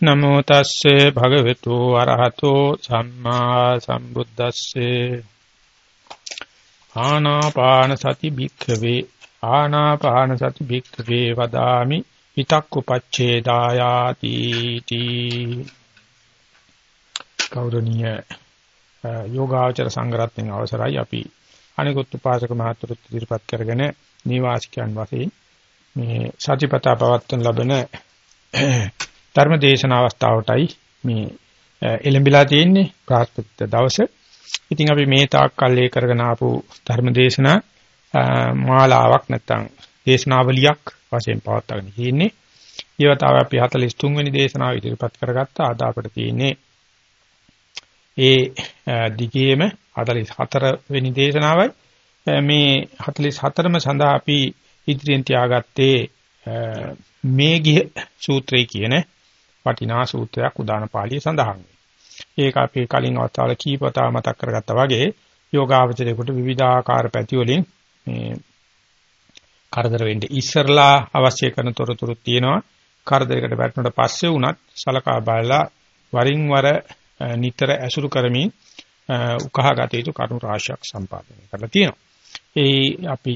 නමෝ තස්සේ භගවතු අරහතෝ සම්මා සම්බුද්දස්සේ. ආනාපාන සති භික්ඛවේ ආනාපාන සති භික්ඛවේ වදාමි. හිතක්කුපච්ඡේදායාති තී. කෞරණීය යෝගාචර සංග්‍රහයෙන් අවසරයි. අපි අනිකුත් උපාසක මහතුරුත් ඉදිරිපත් කරගෙන නිවාසිකයන් වශයෙන් මේ සතිපතා පවත්වන ලබන ධර්ම දේශන අවස්ථාවටයි මේ එළඹිලා තියෙන්නේ ප්‍රාස්පත්‍ය දවසේ. ඉතින් අපි මේ තාක් කල්ලේ කරගෙන ආපු ධර්ම දේශනා මාලාවක් නැත්තම් දේශනාවලියක් වශයෙන් පවත්වාගෙන තියෙන්නේ. ඊවතාව අපි 43 වෙනි දේශනාව ඉදිරිපත් කරගත්තා. අද අපිට තියෙන්නේ ඒ දිගේම 44 වෙනි දේශනාවයි. මේ 44ම සඳහා අපි ඉදිරියෙන් තියාගත්තේ මේ ගිහ සූත්‍රය කියන වටිනා සූත්‍රයක් උදාන පාළියේ සඳහන් වෙනවා. ඒක අපි කලින් අවස්ථාවල කීපතා මතක් කරගත්තා වගේ යෝගාවචරයේකට විවිධාකාර පැති වලින් මේ කරදර වෙන්නේ ඉස්සරලා අවශ්‍ය කරන තොරතුරු තියෙනවා. කරදරයකට වැටුණට පස්සේ වුණත් සලකා බලලා වරින් වර නිතර ඇසුරු කරමින් උකහාගත යුතු කරුණු රාශියක් සම්පාදනය කරලා තියෙනවා. ඒ අපි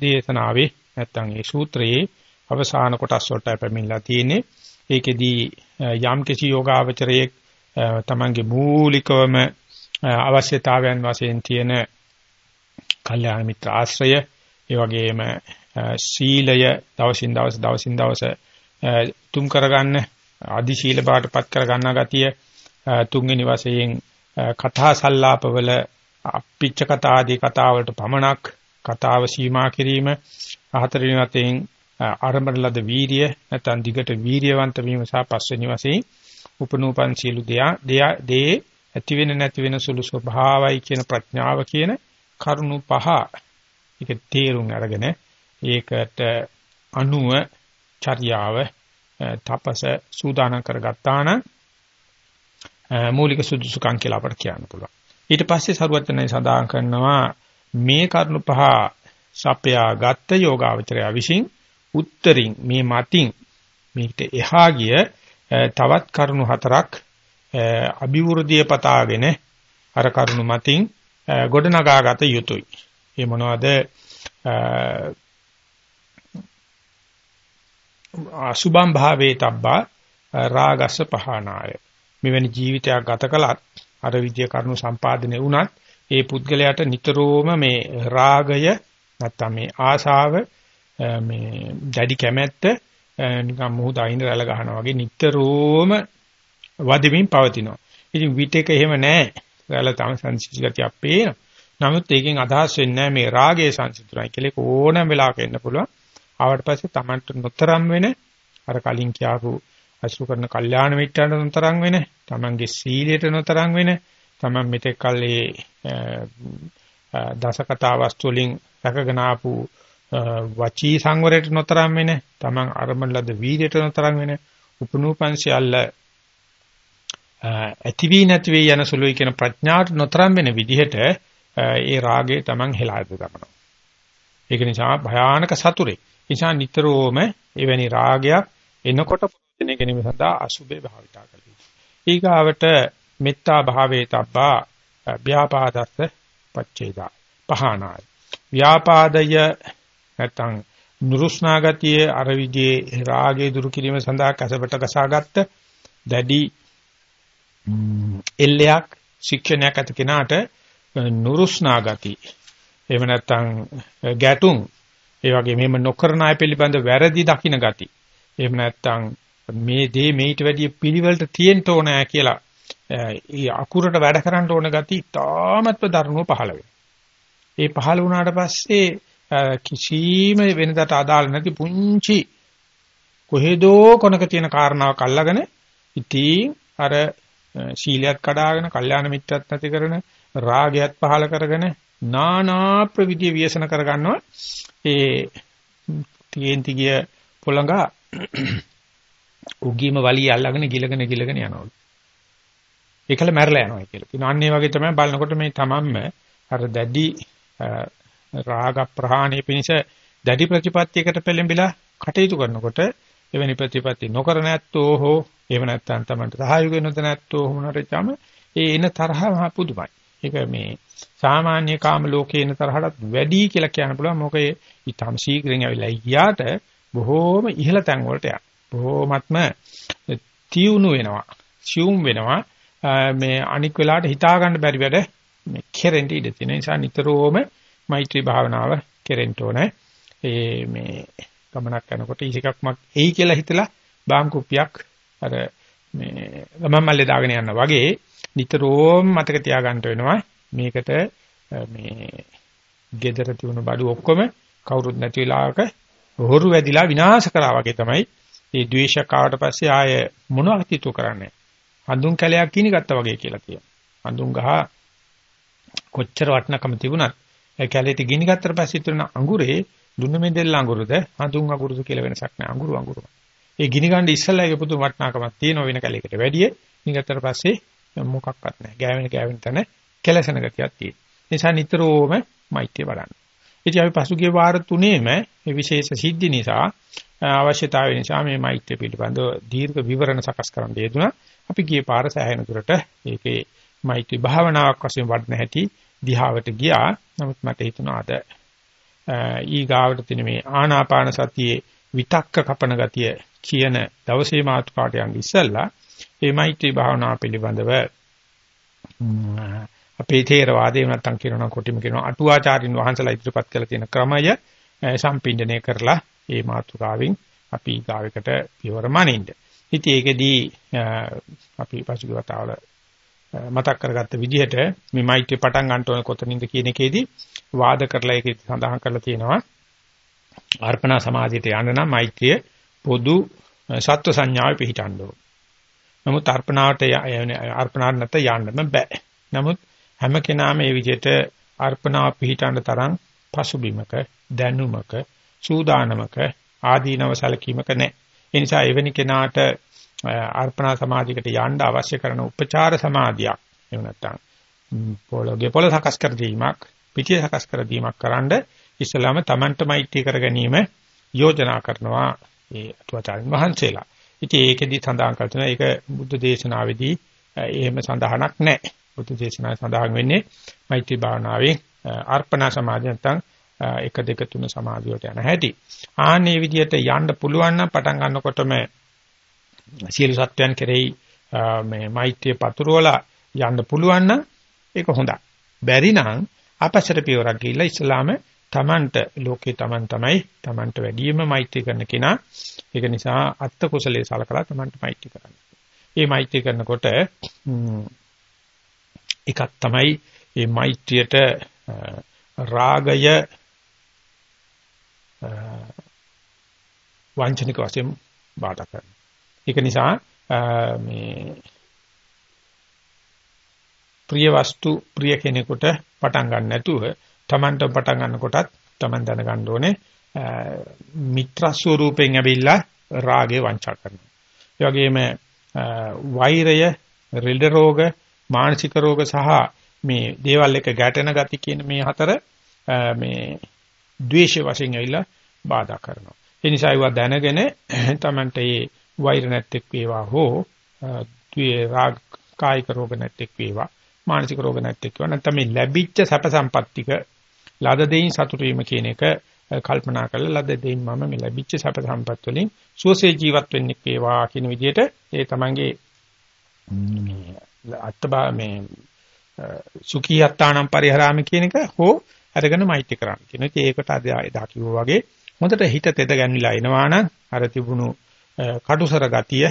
දේශනාවේ නැත්නම් ඒ සූත්‍රයේ අවසාන කොටස් වලට පැමිණලා තියෙන්නේ ඒකෙදී යම් කිසි යෝගාවචරයේ තමන්ගේ මූලිකවම අවශ්‍යතාවයන් වශයෙන් තියෙන කල්යාණ මිත්‍ර ආශ්‍රය ඒ වගේම සීලය දවසින් දවස දවසින් දවස තුම් කරගන්න අදි සීල බාටපත් කරගන්න ගතිය තුන්වෙනි වශයෙන් කතා සල්ලාපවල අපිච්ච කතා ආදී කතා වලට පමණක් කතාව සීමා කිරීම හතරවෙනි වශයෙන් ආරම්භන ලද වීරිය නැත්නම් දිගට වීරියවන්ත වීම සහ පස්වෙනි වශයෙන් උපනූපන් සීලු දෙයා දේ ඇති වෙන නැති වෙන සුළු ස්වභාවයි කියන ප්‍රඥාව කියන කරුණු පහ ඒක තේරුම් අරගෙන ඒකට අනුව චර්යාව තපස සූදානම් කරගත්තා නම් මූලික සුදුසුකම් කියලා අපට කියන්න පුළුවන්. ඊට පස්සේ සරුවචනයි සඳහන් කරනවා මේ කරුණු පහ සපයා ගත්ත යෝගාවචරය විසින් උත්තරින් මේ මතින් මේකට එහා ගිය තවත් කරුණු හතරක් අභිවෘද්ධිය පතාගෙන අර කරුණු මතින් ගොඩනගාගත යුතුයි. ඒ මොනවද? අසුභම් භාවේ තබ්බා රාගස්ස පහනාය. මෙවැනි ජීවිතයක් ගත කළත් අර විද්‍ය කරුණු සම්පාදනය වුණත් ඒ පුද්ගලයාට නිතරම මේ රාගය නැත්තම් මේ ආශාව මේ දැඩි කැමැත්ත නිකන් මුහුද අයින රැළ ගහනවා වගේ නිට්ටරෝම වදිමින් පවතිනවා. ඉතින් විටේක එහෙම නැහැ. රැළ තම සංසිද්ධියක් පේනවා. නමුත් ඒකෙන් අදහස් වෙන්නේ මේ රාගයේ සංසිද්ධියයි කියලා ඕනම වෙලාවක එන්න පුළුවන්. ආවට පස්සේ Tamanට නොතරම් වෙන අර කලින් කියාපු අසු කරන කල්යාණ මිත්‍රයන්ට නොතරම් වෙන, Tamanගේ සීලයට නොතරම් වෙන, Taman මෙතෙක් කල් ඒ දසකතා වස්තු වලින් රැකගෙන ආපු වචී සංවරයට නොතරම් වෙන තමන් අරමුණ ලද වීර්යයට නොතරම් වෙන උපනූපන් සියල්ල ඇති වී නැති වී යන සුළුයි කියන ප්‍රඥාට නොතරම් වෙන විදිහට ඒ රාගය තමන් හෙලාද ගන්නවා. ඒක නිසා භයානක සතුරේ. නිසා නිතරම එවැනි රාගයක් එනකොට ප්‍රයෝජන ගැනීම සඳහා අසුබේ භාවිතා කරලා. ඊගාවට මෙත්තා භාවයේ තබ්බා ව්‍යාපාදස්ස පච්චේදා පහනාය. ව්‍යාපාදය නැත්තම් නුරුස්නා ගතිය අර විදිහේ රාගය දුරු කිරීම සඳහා කසබට ගසාගත්ත දැඩි එල්ලයක් ශික්ෂණයක් ඇති කෙනාට නුරුස්නා ගති එහෙම නැත්තම් ගැටුම්. ඒ වගේ මෙහෙම නොකරන අය පිළිබඳ වැරදි දකින්න ගති. එහෙම නැත්තම් මේ දේ මේට වැඩිය පිළිවෙලට තියෙන්න ඕනෑ කියලා ඒ අකුරට වැඩ කරන්න ඕන ගති තාමත්ව දරුණුව පහළ වෙනවා. ඒ පහළ වුණාට පස්සේ කිසිම වෙනදට අදාළ නැති පුංචි කොහෙදෝ කොනක තියෙන කාරණාවක් අල්ලගෙන ඉතින් අර ශීලයක් කඩාගෙන කල්යාණ මිත්‍රත් නැති කරන රාගයත් පහල කරගෙන නානා ප්‍රවිධිය ව්‍යසන කරගන්නවා ඒ තියෙන්ති ගිය පොළඟා උගීම වලිය අල්ලගෙන ගිලගෙන ගිලගෙන යනවා ඒකල මැරලා යනවා කියලා. ඉතින් අන්න ඒ වගේ තමයි බලනකොට මේ තමන්ම අර දැඩි රාග ප්‍රහාණය පිණිස දැඩි ප්‍රතිපත්තියකට පෙළඹිලා කටයුතු කරනකොට එවැනි ප්‍රතිපත්ති නොකර නැත්තෝ හෝ එහෙම නැත්නම් Tamanට සහාය වෙනද නැත්තෝ වුණාටම ඒ එන තරහ මහ පුදුමයි. ඒක මේ සාමාන්‍ය කාම ලෝකේ එන තරහටත් වැඩි කියලා කියන්න පුළුවන්. මොකද ඊටම ශීඝ්‍රයෙන් ඇවිල්ලා ගියාට බොහෝම ඉහළ තැන් වලට යනවා. බොහෝමත්ම තියුණු වෙනවා. සියුම් වෙනවා. මේ අනික් වෙලාවට හිතා ගන්න බැරි වැඩ මේ කෙරෙන්න ඉඩ තියෙන නිසා නිතරම මෛත්‍රී භාවනාව කෙරෙන්න ඕනේ. ඒ මේ ගමනක් යනකොට ඉසිකක්මක් එයි කියලා හිතලා බාංකුප්පියක් අර මේ ගමන් මල්ලේ දාගෙන යනවා වගේ නිතරම මතක තියාගන්න වෙනවා. මේකට මේ gedara තියුණු බඩු ඔක්කොම කවුරුත් නැති වෙලාවක හොරු වැදිලා විනාශ කරා වගේ තමයි. මේ ද්වේෂයක් ආවට පස්සේ ආය මොනවද හිතු කරන්නේ? හඳුන් කැලයක් කිනි ගත්තා වගේ කියලා කියනවා. හඳුන් ගහ කොච්චර වටිනකම තිබුණත් ඒ කැලේට ගිනි ගත්තට පස්සේ තුන අඟුරේ දුන්න මෙදෙල් අඟුරුද හඳුන් අඟුරුද කියලා වෙනසක් නැහැ අඟුරු අඟුරු. ඒ ගිනි ගන්න ඉස්සල්ලා ඒක පුදුම වටිනාකමක් තියෙන වෙන කැලේකට වැඩිය ගිනි ගත්තට පස්සේ මොකක්වත් නැහැ. ගෑවෙන ගෑවෙන තැන කෙලසන ගතියක් තියෙන. නිසා නිතරම මෛත්‍රිය වඩන්න. ඉතින් අපි පසුගිය වාර තුනේම මේ විශේෂ සිද්ධි නිසා අවශ්‍යතාවය නිසා මේ මෛත්‍රිය පිළිබඳව දීර්ඝ විවරණ සකස් කරන්න යෙදුණා. අපි ගියේ පාර සෑහෙන දුරට ඒකේ මෛත්‍රී භාවනාවක් වශයෙන් වඩන හැටි දිහාවට ගියා. නමුත් මට හිතුණා අද ඊගාවට තියෙන මේ ආනාපාන සතියේ විතක්ක කපන ගතිය කියන දවසේ මාතෘකාට යන්න ඉස්සෙල්ලා මේ මෛත්‍රී භාවනාව පිළිබඳව අපේ තේරවාදේ නැත්තම් කියනවා කොටිම කියනවා අටුවාචාරින් වහන්සලා ඉදිරිපත් කළ තියෙන ක්‍රමය සම්පින්දනය කරලා මේ මාතෘකාවෙන් අපි ඊගාවකට පියවර මනින්න. ඉතින් ඒකෙදී අපි පසුගිය වතාවල මතක් කරගත්ත විදිහට මේ මෛත්‍රී පටන් ගන්න ඕන කොතනින්ද කියන එකේදී වාද කරලා ඒක සඳහන් කරලා තියෙනවා අර්පණා සමාධියට යන්න නම් මෛත්‍රිය පොදු සත්ව සංඥාවේ පිහිටන්න ඕන. නමුත් අර්පණාවට අර්පණාට නැත යන්නම බෑ. නමුත් හැම කෙනාම මේ විදිහට අර්පණාව පිහිටන්න තරම් පසුබිමක දැනුමක සූදානමක ආදීනව සැලකීමක නැහැ. ඒ නිසා එවැනි කෙනාට අර්පණා සමාධියකට යන්න අවශ්‍ය කරන උපචාර සමාධියක් එහෙම නැත්නම් පොළොගේ පොළ සකස් කර දීමක් පිටිය සකස් කර දීමක් කරන්ඩ ඉස්ලාම තමන්ට මෛත්‍රී කර ගැනීම යෝජනා කරනවා ඒ අටුවාචාර්යන් වහන්සේලා. ඉතින් ඒකෙදි සඳහන් කරනවා ඒක බුද්ධ දේශනාවේදී එහෙම සඳහනක් නැහැ. බුද්ධ දේශනාවේ සඳහන් වෙන්නේ මෛත්‍රී භාවනාවේ අර්පණා සමාධිය නැත්නම් 1 2 3 සමාධියට යන හැටි. ආන්නේ විදිහට යන්න පුළුවන් නම් පටන් ගන්නකොටම සියලු සත්වයන් කෙරෙහි මේ මෛත්‍රිය පතුරවලා යන්න පුළුවන් නම් ඒක හොඳයි. බැරි නම් අපසර පියවරක් ගිහිල්ලා ඉස්ලාම තමන්ට ලෝකේ තමන් තමයි තමන්ට වැඩිම මෛත්‍රී කරන කෙනා. ඒක නිසා අත්ත කුසලයේ සලකලා තමන්ට මෛත්‍රී කරන්න. මේ මෛත්‍රී කරනකොට එකක් තමයි මේ මෛත්‍රියට රාගය වංචනික වශයෙන් බාධා කරනවා. ඒක නිසා මේ ප්‍රිය වස්තු ප්‍රිය කෙනෙකුට පටන් ගන්න නැතුව Tamanට පටන් ගන්නකොටත් Taman දැනගන්න ඕනේ මිත්‍ර ස්වරූපෙන් ඇවිල්ලා රාගේ වංචා කරනවා. ඒ වගේම වෛරය, රිල්ඩ රෝග, මානසික රෝග සහ මේ දේවල් එක ගැටෙන ගති කියන මේ හතර මේ ද්වේෂ වශයෙන් ඇවිල්ලා බාධා කරනවා. ඒ නිසා ඒවා දැනගෙන Tamanට මේ වෛර නැත්තේක් වේවා හෝ ද්වේ රාග කායික රෝග නැත්තේක් වේවා මානසික රෝග නැත්තේක් වේවා. නැත්නම් මේ ලැබිච්ච සැප සම්පත්තික ලද දෙයින් සතුටු වීම කියන එක කල්පනා කරලා ලද දෙයින් මම මේ ලැබිච්ච සැප සම්පත් වලින් සුවසේ ජීවත් වෙන්න වේවා කියන විදිහට ඒ තමන්ගේ මේ අත්බා මේ සුඛී අත්තානම් පරිහරාම කියන එක හෝ අරගෙන මෛත්‍රී කරන්න කියන ඉතින් ඒකට අද එදා කිව්වා වගේ හොඳට හිත තෙද ගැන්විලා එනවා නම් අර තිබුණු කටුසර ගතිය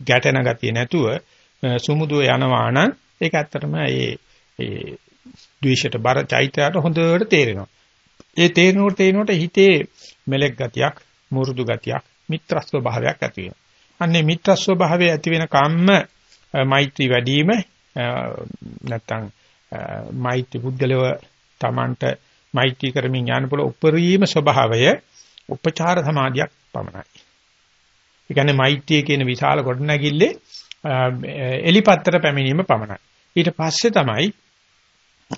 ගැටෙන ගතිය නැතුව සුමුදුව යනවා නම් ඒක ඇත්තටම ඒ ඒ ද්වේෂයට බර චෛත්‍යයට හොඳට තේරෙනවා. ඒ තේරෙනකොට තේරෙනකොට හිතේ මෙලෙක් ගතියක්, මුරුදු ගතියක්, මිත්‍රස්ව භාවයක් ඇති වෙනවා. අන්නේ මිත්‍රස්ව භාවය ඇති වෙන කම්ම මෛත්‍රී වැඩිම නැත්තම් මෛත්‍රී පුද්ගලව Tamanට මෛත්‍රී කරමින් යන පොළ උපරිම ස්වභාවය උපචාර සමාධියක් පමණයි. ඒ කියන්නේ මෛත්‍රිය කියන විශාල ගොඩනැගිල්ලේ එලිපත්තර පැමිණීම පමණයි. ඊට පස්සේ තමයි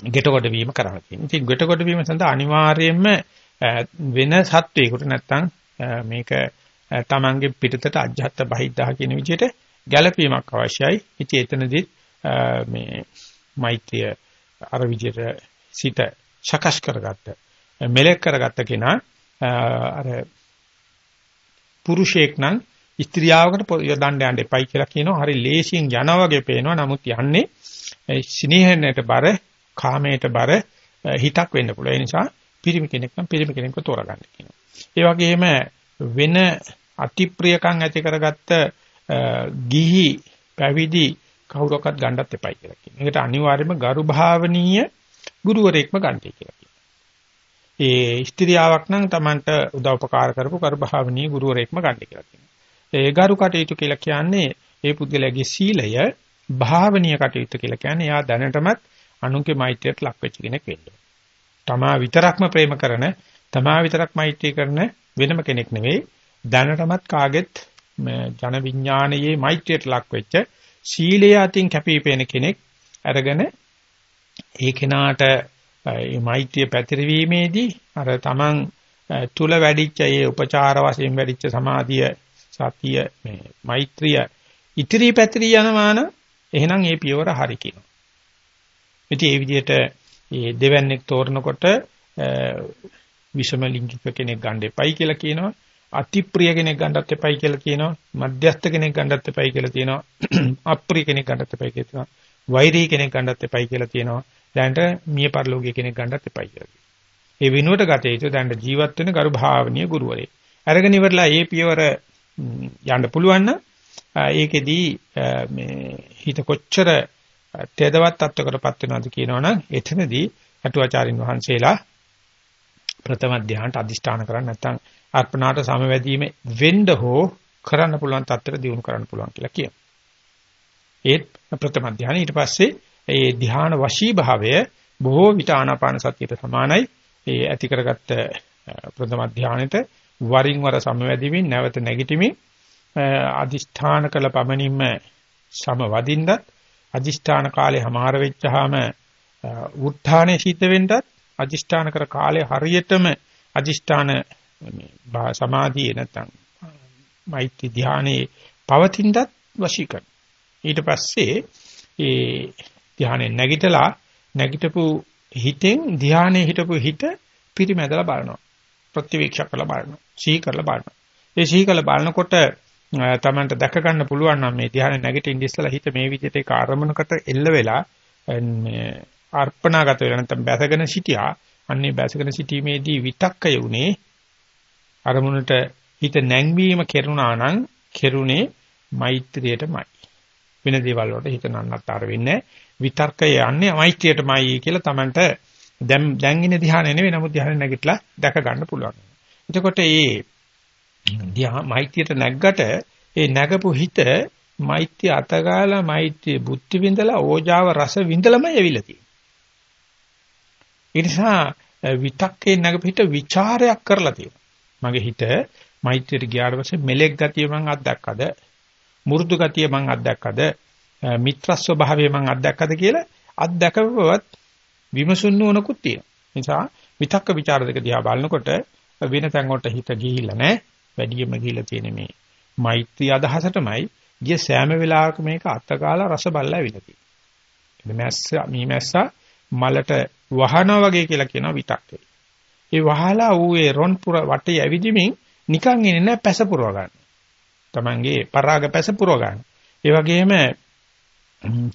ගෙට කොට වීම කරන්න තියෙන්නේ. ඉතින් ගෙට කොට වීම සඳහා අනිවාර්යයෙන්ම වෙන සත්වයකට නැත්තම් මේක තමන්ගේ පිටතට අජ්ජත් බහිද්දා කියන විදිහට ගැළපීමක් අවශ්‍යයි. ඉතින් එතනදී මේ මෛත්‍රිය අර විදිහට සිත සකස් කරගත්ත මෙලෙක් කරගත්ත කෙනා අර පුරුෂයෙක් නම් ස්ත්‍රියාවකට යොදන්න යන්න එපයි කියලා කියනවා. හරි ලේසියෙන් යනවා වගේ පේනවා. නමුත් යන්නේ ස්නේහයට බර, කාමයට බර හිතක් වෙන්න පුළුවන්. ඒ නිසා පිරිමි කෙනෙක් නම් පිරිමි කෙනෙක්ව තෝරගන්න කියනවා. ඒ වගේම වෙන අතිප්‍රියකම් ඇති කරගත්ත ගිහි පැවිදි කවුරක්වත් ගන්නත් එපයි කියලා කියනවා. ඒකට අනිවාර්යයෙන්ම ගරු භාවනීය ගුරුවරයෙක්ම ගන්නයි කියලා කියනවා. ඒ ස්ත්‍රියාවක් නම් Tamanට උදව්පකාර කරපු ගරු භාවනීය ගුරුවරයෙක්ම ගන්න කියලා කියනවා. ඒ ගරු කටයුතු කියලා කියන්නේ ඒ පුද්ගලයාගේ සීලය භාවනීය කටයුතු කියලා කියන්නේ එයා දැනටමත් අනුන්ගේ මෛත්‍රියට ලක් වෙච්ච කෙනෙක් වෙන්න. තමා විතරක්ම ප්‍රේම කරන, තමා විතරක් මෛත්‍රී කරන වෙනම කෙනෙක් නෙවෙයි. දැනටමත් කාගෙත් ජන විඥානයේ මෛත්‍රියට ලක් වෙච්ච සීලය අතින් කැපිපෙන කෙනෙක් අරගෙන ඒ කෙනාට මේ මෛත්‍රිය පැතිරවීමේදී අර තමන් තුල වැඩිච්ච ඒ උපචාර වශයෙන් වැඩිච්ච සමාධිය සතිය මේ මෛත්‍රිය ඉතිරි පැතිරී යනවාන එහෙනම් ඒ පියවර හරි කියනවා. ඉතින් ඒ විදිහට මේ දෙවන්නේක් තෝරනකොට විෂම ලිංගික කෙනෙක් ගන්න එපයි කියලා කියනවා. අතිප්‍රිය කෙනෙක් ගන්නත් එපයි කියලා කියනවා. මධ්‍යස්ථ කෙනෙක් ගන්නත් එපයි කියලා කියනවා. අප්‍රිය කෙනෙක් ගන්නත් එපයි කියලා කියනවා. වෛරී කෙනෙක් ගන්නත් එපයි කියලා කියනවා. දැනට මිය පරලෝකීය කෙනෙක් ගන්නත් එපයි කියලා. ඒ විනුවට ගත යුතු දැනට ජීවත් වෙන ගරු භාවනීය ගුරුවරයෙක්. අරගෙන ඉවරලා මේ පියවර යන්න පුළුවන් නම් ඒකෙදී මේ හිත කොච්චර තේදවත් තත්වකටපත් වෙනවද කියනවනම් එතනදී අටුවාචාරින් වහන්සේලා ප්‍රථම ධ්‍යානට අදිෂ්ඨාන කරන්නේ නැත්නම් අර්පණාට සමවැදීම වෙන්න හෝ කරන්න පුළුවන් තත්ත්වයට දියුණු කරන්න පුළුවන් කියලා කියනවා. ඒත් ප්‍රථම ධ්‍යාන ඊට පස්සේ ඒ ධ්‍යාන වශී භාවය බොහෝ විට ආනාපාන සතියට සමානයි. ඒ ඇති කරගත්ත ප්‍රථම ධ්‍යානෙට වරින් වර සමවැදීමින් නැවත නැගිටිමින් අදිෂ්ඨාන කළ පමණින්ම සමවදින්නත් අදිෂ්ඨාන කාලේ හමාර වෙච්චාම උත්ථානයේ සිද්ධ වෙන්නත් අදිෂ්ඨාන කර කාලේ හරියටම අදිෂ්ඨාන සමාධියේ නැත්නම් මෛත්‍රී ධානයේ පවතිනදත් වශී කරන. ඊට පස්සේ ඒ ධානයේ නැගිටලා නැගිටපු හිතෙන් ධානයේ හිටපු හිත පිරිමැදලා බලනවා. ප්‍රතිවීක්ෂා කරලා බලනවා. සිහි කරලා බලනවා. ඒ සිහි කරලා බලනකොට තමන්ට දැක ගන්න පුළුවන් නම් මේ ධ්‍යාන නැගිටින්න ඉස්සලා හිත මේ විදිහට ඒක ආරමුණකට එල්ල වෙලා මේ අර්පණාගත වෙලා නැත්නම් බැසගෙන සිටියා. අන්නේ බැසගෙන සිටීමේදී විතක්කය උනේ අරමුණට හිත නැංවීම කෙරුණා නම් කෙරුණේ මෛත්‍රියටමයි. වෙන දේවල් වලට හිත නන්නත්තර වෙන්නේ විතර්කය යන්නේ මෛත්‍රියටමයි කියලා Tamanට දැන් දැන් ඉන්නේ ධ්‍යානෙ නෙවෙයි නමුත් ධ්‍යානෙ නැගිටලා දැක ගන්න පුළුවන්. එතකොට ඒ මෛත්‍රියට නැග්ගට ඒ නැගපු හිත මෛත්‍රිය අතගාලා මෛත්‍රිය බුද්ධි විඳලා ඕජාව රස විඳලම එවිලා තියෙනවා. ඒ නිසා විතක්කේ නැගපු හිත ਵਿਚාරයක් කරලා තියෙනවා. මගේ හිත මෛත්‍රියට ගියාට පස්සේ මෙලෙක් ගතිය මං අත්දැක්කද? මෘදු ගතිය මං අත්දැක්කද? මිත්‍ර ස්වභාවය මං අත්දැක්කද කියලා අත්දැකපුවත් විමසුන්න ඕනකුත් තියෙනවා. නිසා විතක්ක ਵਿਚාර දෙක දිහා බලනකොට වෙන තැන් වලට හිත ගිහිල්ලා නැහැ. වැඩියෙන්ම ගිහිලා තියෙන මේ මෛත්‍රී අදහසටමයි ගිය සෑම වෙලාවක මේක අත්කාලා රස බල්ලා ඇවිල්ලා තියෙන්නේ. මැස්ස මීමැස්සා මලට වහනවා වගේ කියලා කියනවා විතක්කේ. ඒ වහලා ඌ ඒ රොන් පුර වටේ ඇවිදිමින් නිකන් ඉන්නේ නැහැ පැස පුරව ගන්න. Tamange පරාග පැස පුරව ගන්න. ඒ වගේම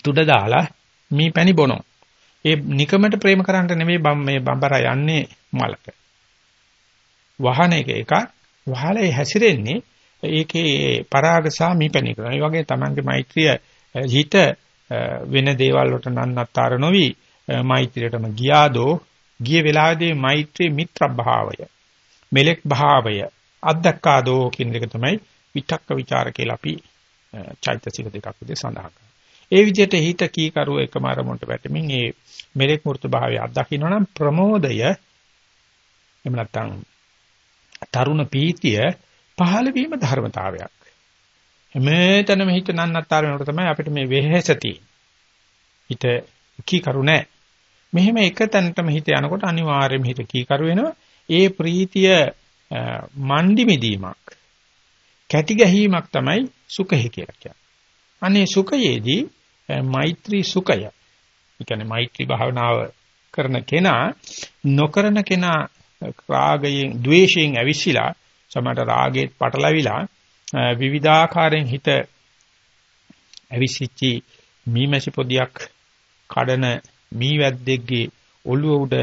තුඩ දාලා මී පැණි බොනෝ. ඒ නිකමට ප්‍රේම කරන්න නෙමෙයි මේ බම්බරා යන්නේ මලක. වහන එක එකක් වහලේ හැසිරෙන්නේ ඒකේ පරාග සහ මීපැණි කරන. ඒ වගේ තමන්ගේ මෛත්‍රිය හිත වෙන දේවල් වලට නන්නත්තර නොවි මෛත්‍රියටම ගියාදෝ ගිය වෙලාවේදී මෛත්‍රී මිත්‍ර භාවය මෙලෙක් භාවය අද්දක්කාදෝ කියන එක තමයි විතක්ක ਵਿਚාර කියලා අපි චෛතසික දෙකක් විදිහට සඳහන් කරනවා. ඒ විදිහට හිත කීකරුව එකම අරමුණට වැටෙමින් ඒ මෙලෙක් මූර්ත භාවය අත්දකින්න නම් ප්‍රමෝදය එහෙම නැත්නම් තරුණ පීතිය පහළ වීම ධර්මතාවයක්. හැමතැනම හිත නන්නත්තර වෙනකොට තමයි අපිට මේ වෙහෙස හිත කීකරු නැහැ. මෙහෙම එක තැනටම හිත යනකොට අනිවාර්යයෙන්ම හිත කීකරු වෙනවා. ඒ ප්‍රීතිය මණ්ඩි මිදීමක්. කැටි ගැහිීමක් තමයි සුඛය කියලා කියන්නේ. අනේ සුඛයේදී මෛත්‍රී සුඛය. ඒ කියන්නේ මෛත්‍රී භාවනාව කරන කෙනා නොකරන කෙනා රාගයෙන්, ద్వේෂයෙන් ඇවිස්සලා සමහර රාගයෙන් පටලවිලා විවිධාකාරයෙන් හිත ඇවිසිච්චි මීමැසි පොදියක් කඩන මීවැද්දෙක්ගේ ඔළුව උඩ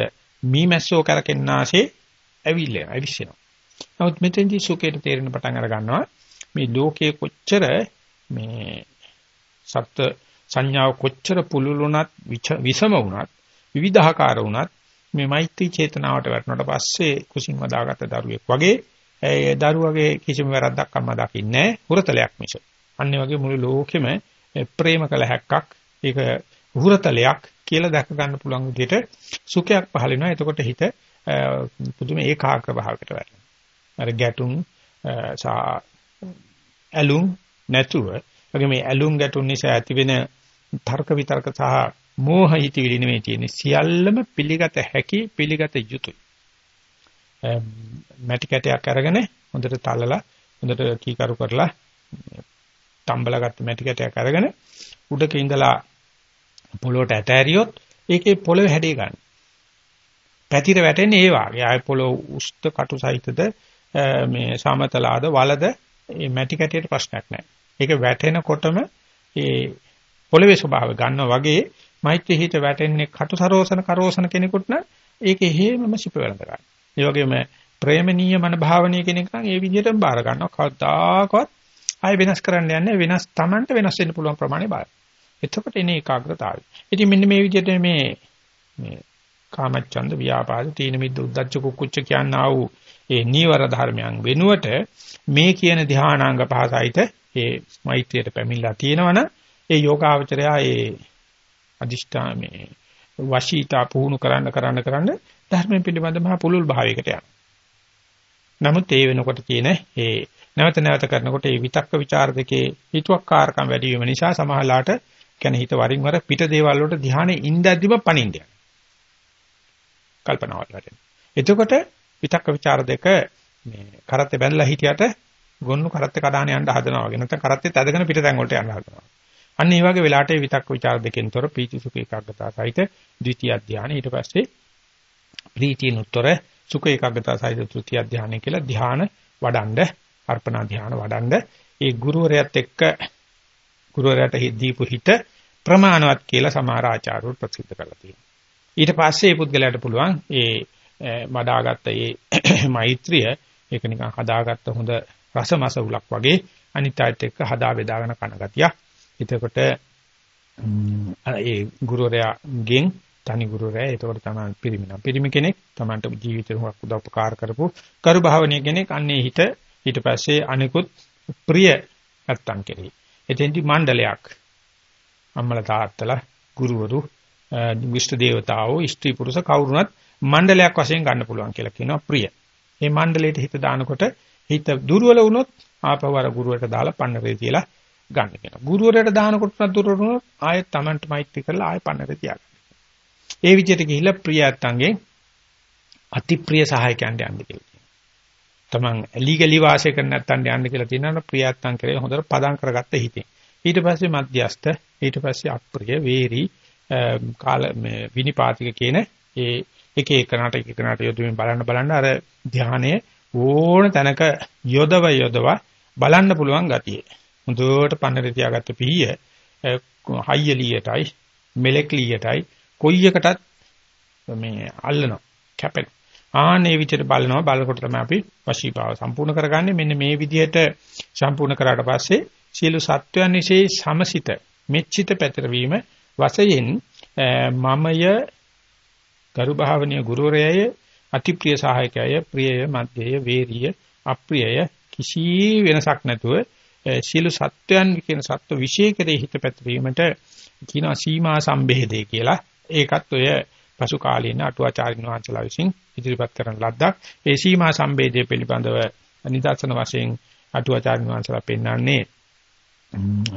මීමැස්සෝ කරකෙන්නාසේ ඇවිල්ලා ඇවිස්සෙනවා. නමුත් මෙතෙන්දී සුඛයට තේරෙන පටන් අර ගන්නවා මේ ලෝකයේ කොච්චර මේ සත්ත්ව සංඥාව කොච්චර පුළුලුණත් විසම වුණත් විවිධාකාර වුණත් මේ මෛත්‍රී චේතනාවට වැටුණාට පස්සේ කුසින් වදාගත්ත දරුවෙක් වගේ ඒ දරුවගේ කිසිම වැරද්දක් අම්මා දකින්නේ නැහැ හුරතලයක් මිස. අන්නේ වගේ මුළු ලෝකෙම ප්‍රේම කළ හැක්කක් ඒක හුරතලයක් කියලා දැක ගන්න පුළුවන් විදිහට සුඛයක් පහළ වෙනවා. එතකොට හිත පුදුම ඒකාග්‍ර භාවයකට වැටෙනවා. අර ගැටුම් ඇලුම් නැතුව වගේ මේ ඇලුම් ගැටුම් නිසා ඇතිවෙන තර්ක විතර්ක සහ මෝහ හිතවිලි නෙමෙයි තියෙන්නේ සියල්ලම පිළිගත හැකි පිළිගත යුතුයි මැටි කැටයක් අරගෙන හොඳට තලලා හොඳට කීකරු කරලා තම්බලා ගත්ත මැටි කැටයක් අරගෙන උඩක ඉඳලා පොළොවට ඇතෑරියොත් ඒකේ පොළවේ හැඩේ ගන්න. පැතිර වැටෙන්නේ ඒ වාගේ. ආය පොළොව උස්ත කටු සහිතද මේ සමතලාද වලද මේ මැටි කැටියට ප්‍රශ්නයක් නැහැ. ඒක වැටෙනකොටම ඒ පොළවේ ස්වභාවය ගන්නවා වගේ මෛත්‍රී හිත වැටෙන්නේ කටු සරෝසන කරෝසන කෙනෙකුට නම් ඒක හේමම සිප වෙලඳ ගන්න. ඒ වගේම ප්‍රේමණීය මන භාවනීය කෙනෙක් නම් ඒ විදිහටම බාර ගන්නවා. කවදාකවත් ආය වෙනස් කරන්න යන්නේ වෙනස් Tamanට වෙනස් වෙන්න පුළුවන් ප්‍රමාණය බාර. එතකොට එනේ ඒකාග්‍රතාවය. ඉතින් මෙන්න මේ විදිහට මේ මේ කාමච්ඡන්ද ව්‍යාපාද තීන මිද්ද උද්දච්ච කුක්කුච්ච කියනා වූ ඒ නීවර ධර්මයන් වෙනුවට මේ කියන ධානාංග පහසයිත ඒ මෛත්‍රියට පැමිණලා තියෙනවනම් ඒ යෝගාවචරයා ඒ අදිෂ්ඨා මේ වශීතා පුහුණු කරන්න කරන්න කරන්න ධර්මයෙන් පිළිබඳ මහා පුලුල් භාවයකට යනවා. නමුත් ඒ වෙනකොට තියෙන ඒ නැවත නැවත කරනකොට ඒ විතක්ක ਵਿਚාර දෙකේ හිතුවක්කාරකම් වැඩි වීම නිසා සමහරලාට කියන්නේ හිත වරින් වර පිට දේවල් වලට ධානයේ ඉඳද්දිම පණින්න යනවා. කල්පනාවල් වලට. එතකොට විතක්ක ਵਿਚාර දෙක මේ කරත්තේ බැඳලා හිටියට ගොන්නු කරත්තේ කඩාන යන්න හදනවා වගේ නැත්නම් කරත්තේ තදගෙන පිටතැන් වලට යන්න හදනවා. අන්න ඒ වගේ වෙලාවට ඒ විතක්ක ਵਿਚාර දෙකෙන් තොර පීති සුඛ ඒකාග්‍රතාව සහිත ද්විතිය ධානය ඊට පස්සේ ප්‍රීතියන උත්තර සුඛ ඒකාග්‍රතාව සහිත තෘතිය ධානය කියලා ධාන වඩන්ඩ අර්පණා ධාන වඩන්ඩ ඒ ගුරුවරයාත් එක්ක ගුරුවරයාට දීපු හිත ප්‍රමාණවත් කියලා සමහර ආචාර්යවරු ප්‍රසිද්ධ කරලා තියෙනවා. ඊට පස්සේ මේ පුද්ගලයාට පුළුවන් ඒ වඩාගත්ත ඒ මෛත්‍රිය ඒක නිකන් හදාගත්ත හොඳ රසමස උලක් වගේ අනිත් අයත් එක්ක හදා බෙදාගෙන කන ගතිය. එතකොට ඒ ගුරුවරයාගෙන් තනි ගුරුවරයා එතකොට තමයි පිරිමිනා. පිරිමි කෙනෙක් තමන්ට ජීවිතේ හුඟක් උදව්පකාර කරපු කරු භාවනීය කෙනෙක් අන්නේ හිත ඊට පස්සේ අනිකුත් ප්‍රිය නැත්තම් කෙරේ. එතෙන්දි මණ්ඩලයක් අම්මලා තාත්තලා ගුරුවරු විශ්ව දේවතාවෝ ස්ත්‍රී පුරුෂ කවුරුනත් මණ්ඩලයක් වශයෙන් ගන්න පුළුවන් කියලා කියනවා ප්‍රිය. මේ මණ්ඩලයට හිත දානකොට හිත දුර්වල වුණොත් ආපහු අර ගුරුවරට දාලා පන්නරේ තියලා ගන්න කියනවා. ගුරුවරයාට දානකොට දුර්වල වුණොත් ආයෙත් Tamanට මෛත්‍රී කරලා ආයෙ පන්නරේ තියාගන්න. ඒ විදිහට ගිහිල්ලා ප්‍රියයන්ගෙන් අතිප්‍රිය සහායකයන්ට යන්න කියලා. තමන් ලීගලි වාසය කරන්න නැත්තන් යන්න කියලා තියෙනවා ප්‍රියයන් කරේ හොඳට පදම් කරගත්ත හිතේ. ඊට පස්සේ මධ්‍යස්ත ඊට පස්සේ අප්‍රිය වේරි කාල මේ විනිපාතික කියන ඒ එක එකනට එක එකනට යොදමින් බලන්න බලන්න අර ධානයේ ඕන තැනක යොදව යොදව බලන්න පුළුවන් ගතිය. හොඳට පන්නරේ තියාගත්ත පීය හයියලියටයි මෙලෙක්ලියටයි කොයි එකටත් මේ අල්ලනවා කැපෙන. ආනේ විදිහට බලනවා බලනකොට තමයි අපි වශීභාව සම්පූර්ණ කරගන්නේ මෙන්න මේ විදිහට සම්පූර්ණ කරාට පස්සේ සියලු සත්වයන් વિશે සමසිත මෙච්චිත පැතරවීම වශයෙන් මමය ගරු භාවනීය ගුරුවරයය අතිප්‍රිය සහායකය ප්‍රියය මධ්‍යය වේරිය අප්‍රියය කිසි වෙනසක් නැතුව සියලු සත්වයන් කියන සත්ව විශේෂකරේ හිත පැතවීමට කියනවා සීමා සම්බේධය කියලා ඒකත් ඔය පසු කාලීන අටුවාචාරින් වහන්සේලා විසින් ඉදිරිපත් කරන ලද්දක් ඒ සීමා සම්බේධය පිළිබඳව නිදර්ශන වශයෙන් අටුවාචාරින් වහන්සේලා පෙන්වන්නේ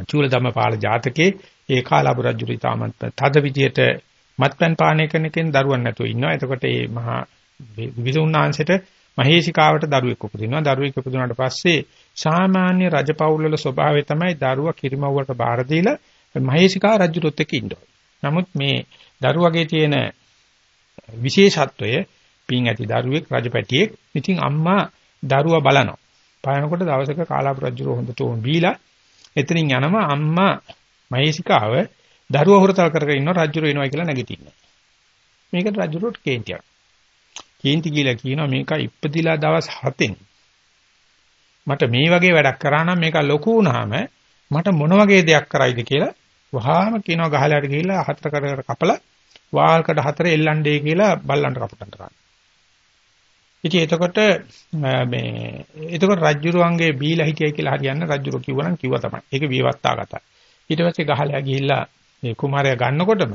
චූලධම්මපාල ජාතකේ ඒ කාලාබු රජුරි තාමත් තද විදියට මත්පැන් පානය කරන කෙනෙක් දරුවන් නැතුව ඉන්නවා. එතකොට මේ මහා විදුණාංශයට මහේසිකාවට දරුවෙක් උපදිනවා. දරුවෙක් උපදිනාට පස්සේ සාමාන්‍ය රජපෞල් වල ස්වභාවය තමයි දරුවා කිරිමව්වට බාර දීලා මහේසිකා රජුරුත් එක්ක ඉන්න නමුත් මේ දරුවගේ තියෙන විශේෂත්වය පින් ඇති දරුවෙක් රජපැටියෙක්. ඉතින් අම්මා දරුවා බලනවා. බලනකොට දවසක කාලාපු රජු හොඳට උන් බීලා එතනින් යනවා අම්මා මහේසිකාව දරුවා හොරතල් කරගෙන ඉන්න රජුර එනවා කියලා නැගිටින්නේ. මේකට රජුරට කේන්තියක්. කේන්ති කියලා කියනවා මේක ඉපදිලා දවස් 7න් මට මේ වගේ වැඩක් කරා නම් මේක ලොකු වුණාම මට මොන වගේ දෙයක් කරයිද කියලා වහාම කියනවා ගහලයට ගිහිල්ලා හතර කරකට කපලා වාල්කට හතර එල්ලන්නේ කියලා බල්ලන්ට කපටන්ට කරා. ඉතින් එතකොට මේ එතකොට රජ්ජුරුවන්ගේ බීලා හිටියයි කියලා හරියන්න රජ්ජුරුව කිව්වනම් කිව්වා තමයි. ඒක විවත්තාගතයි. ඊට පස්සේ ගහලයා ගිහිල්ලා මේ කුමාරයා ගන්නකොටම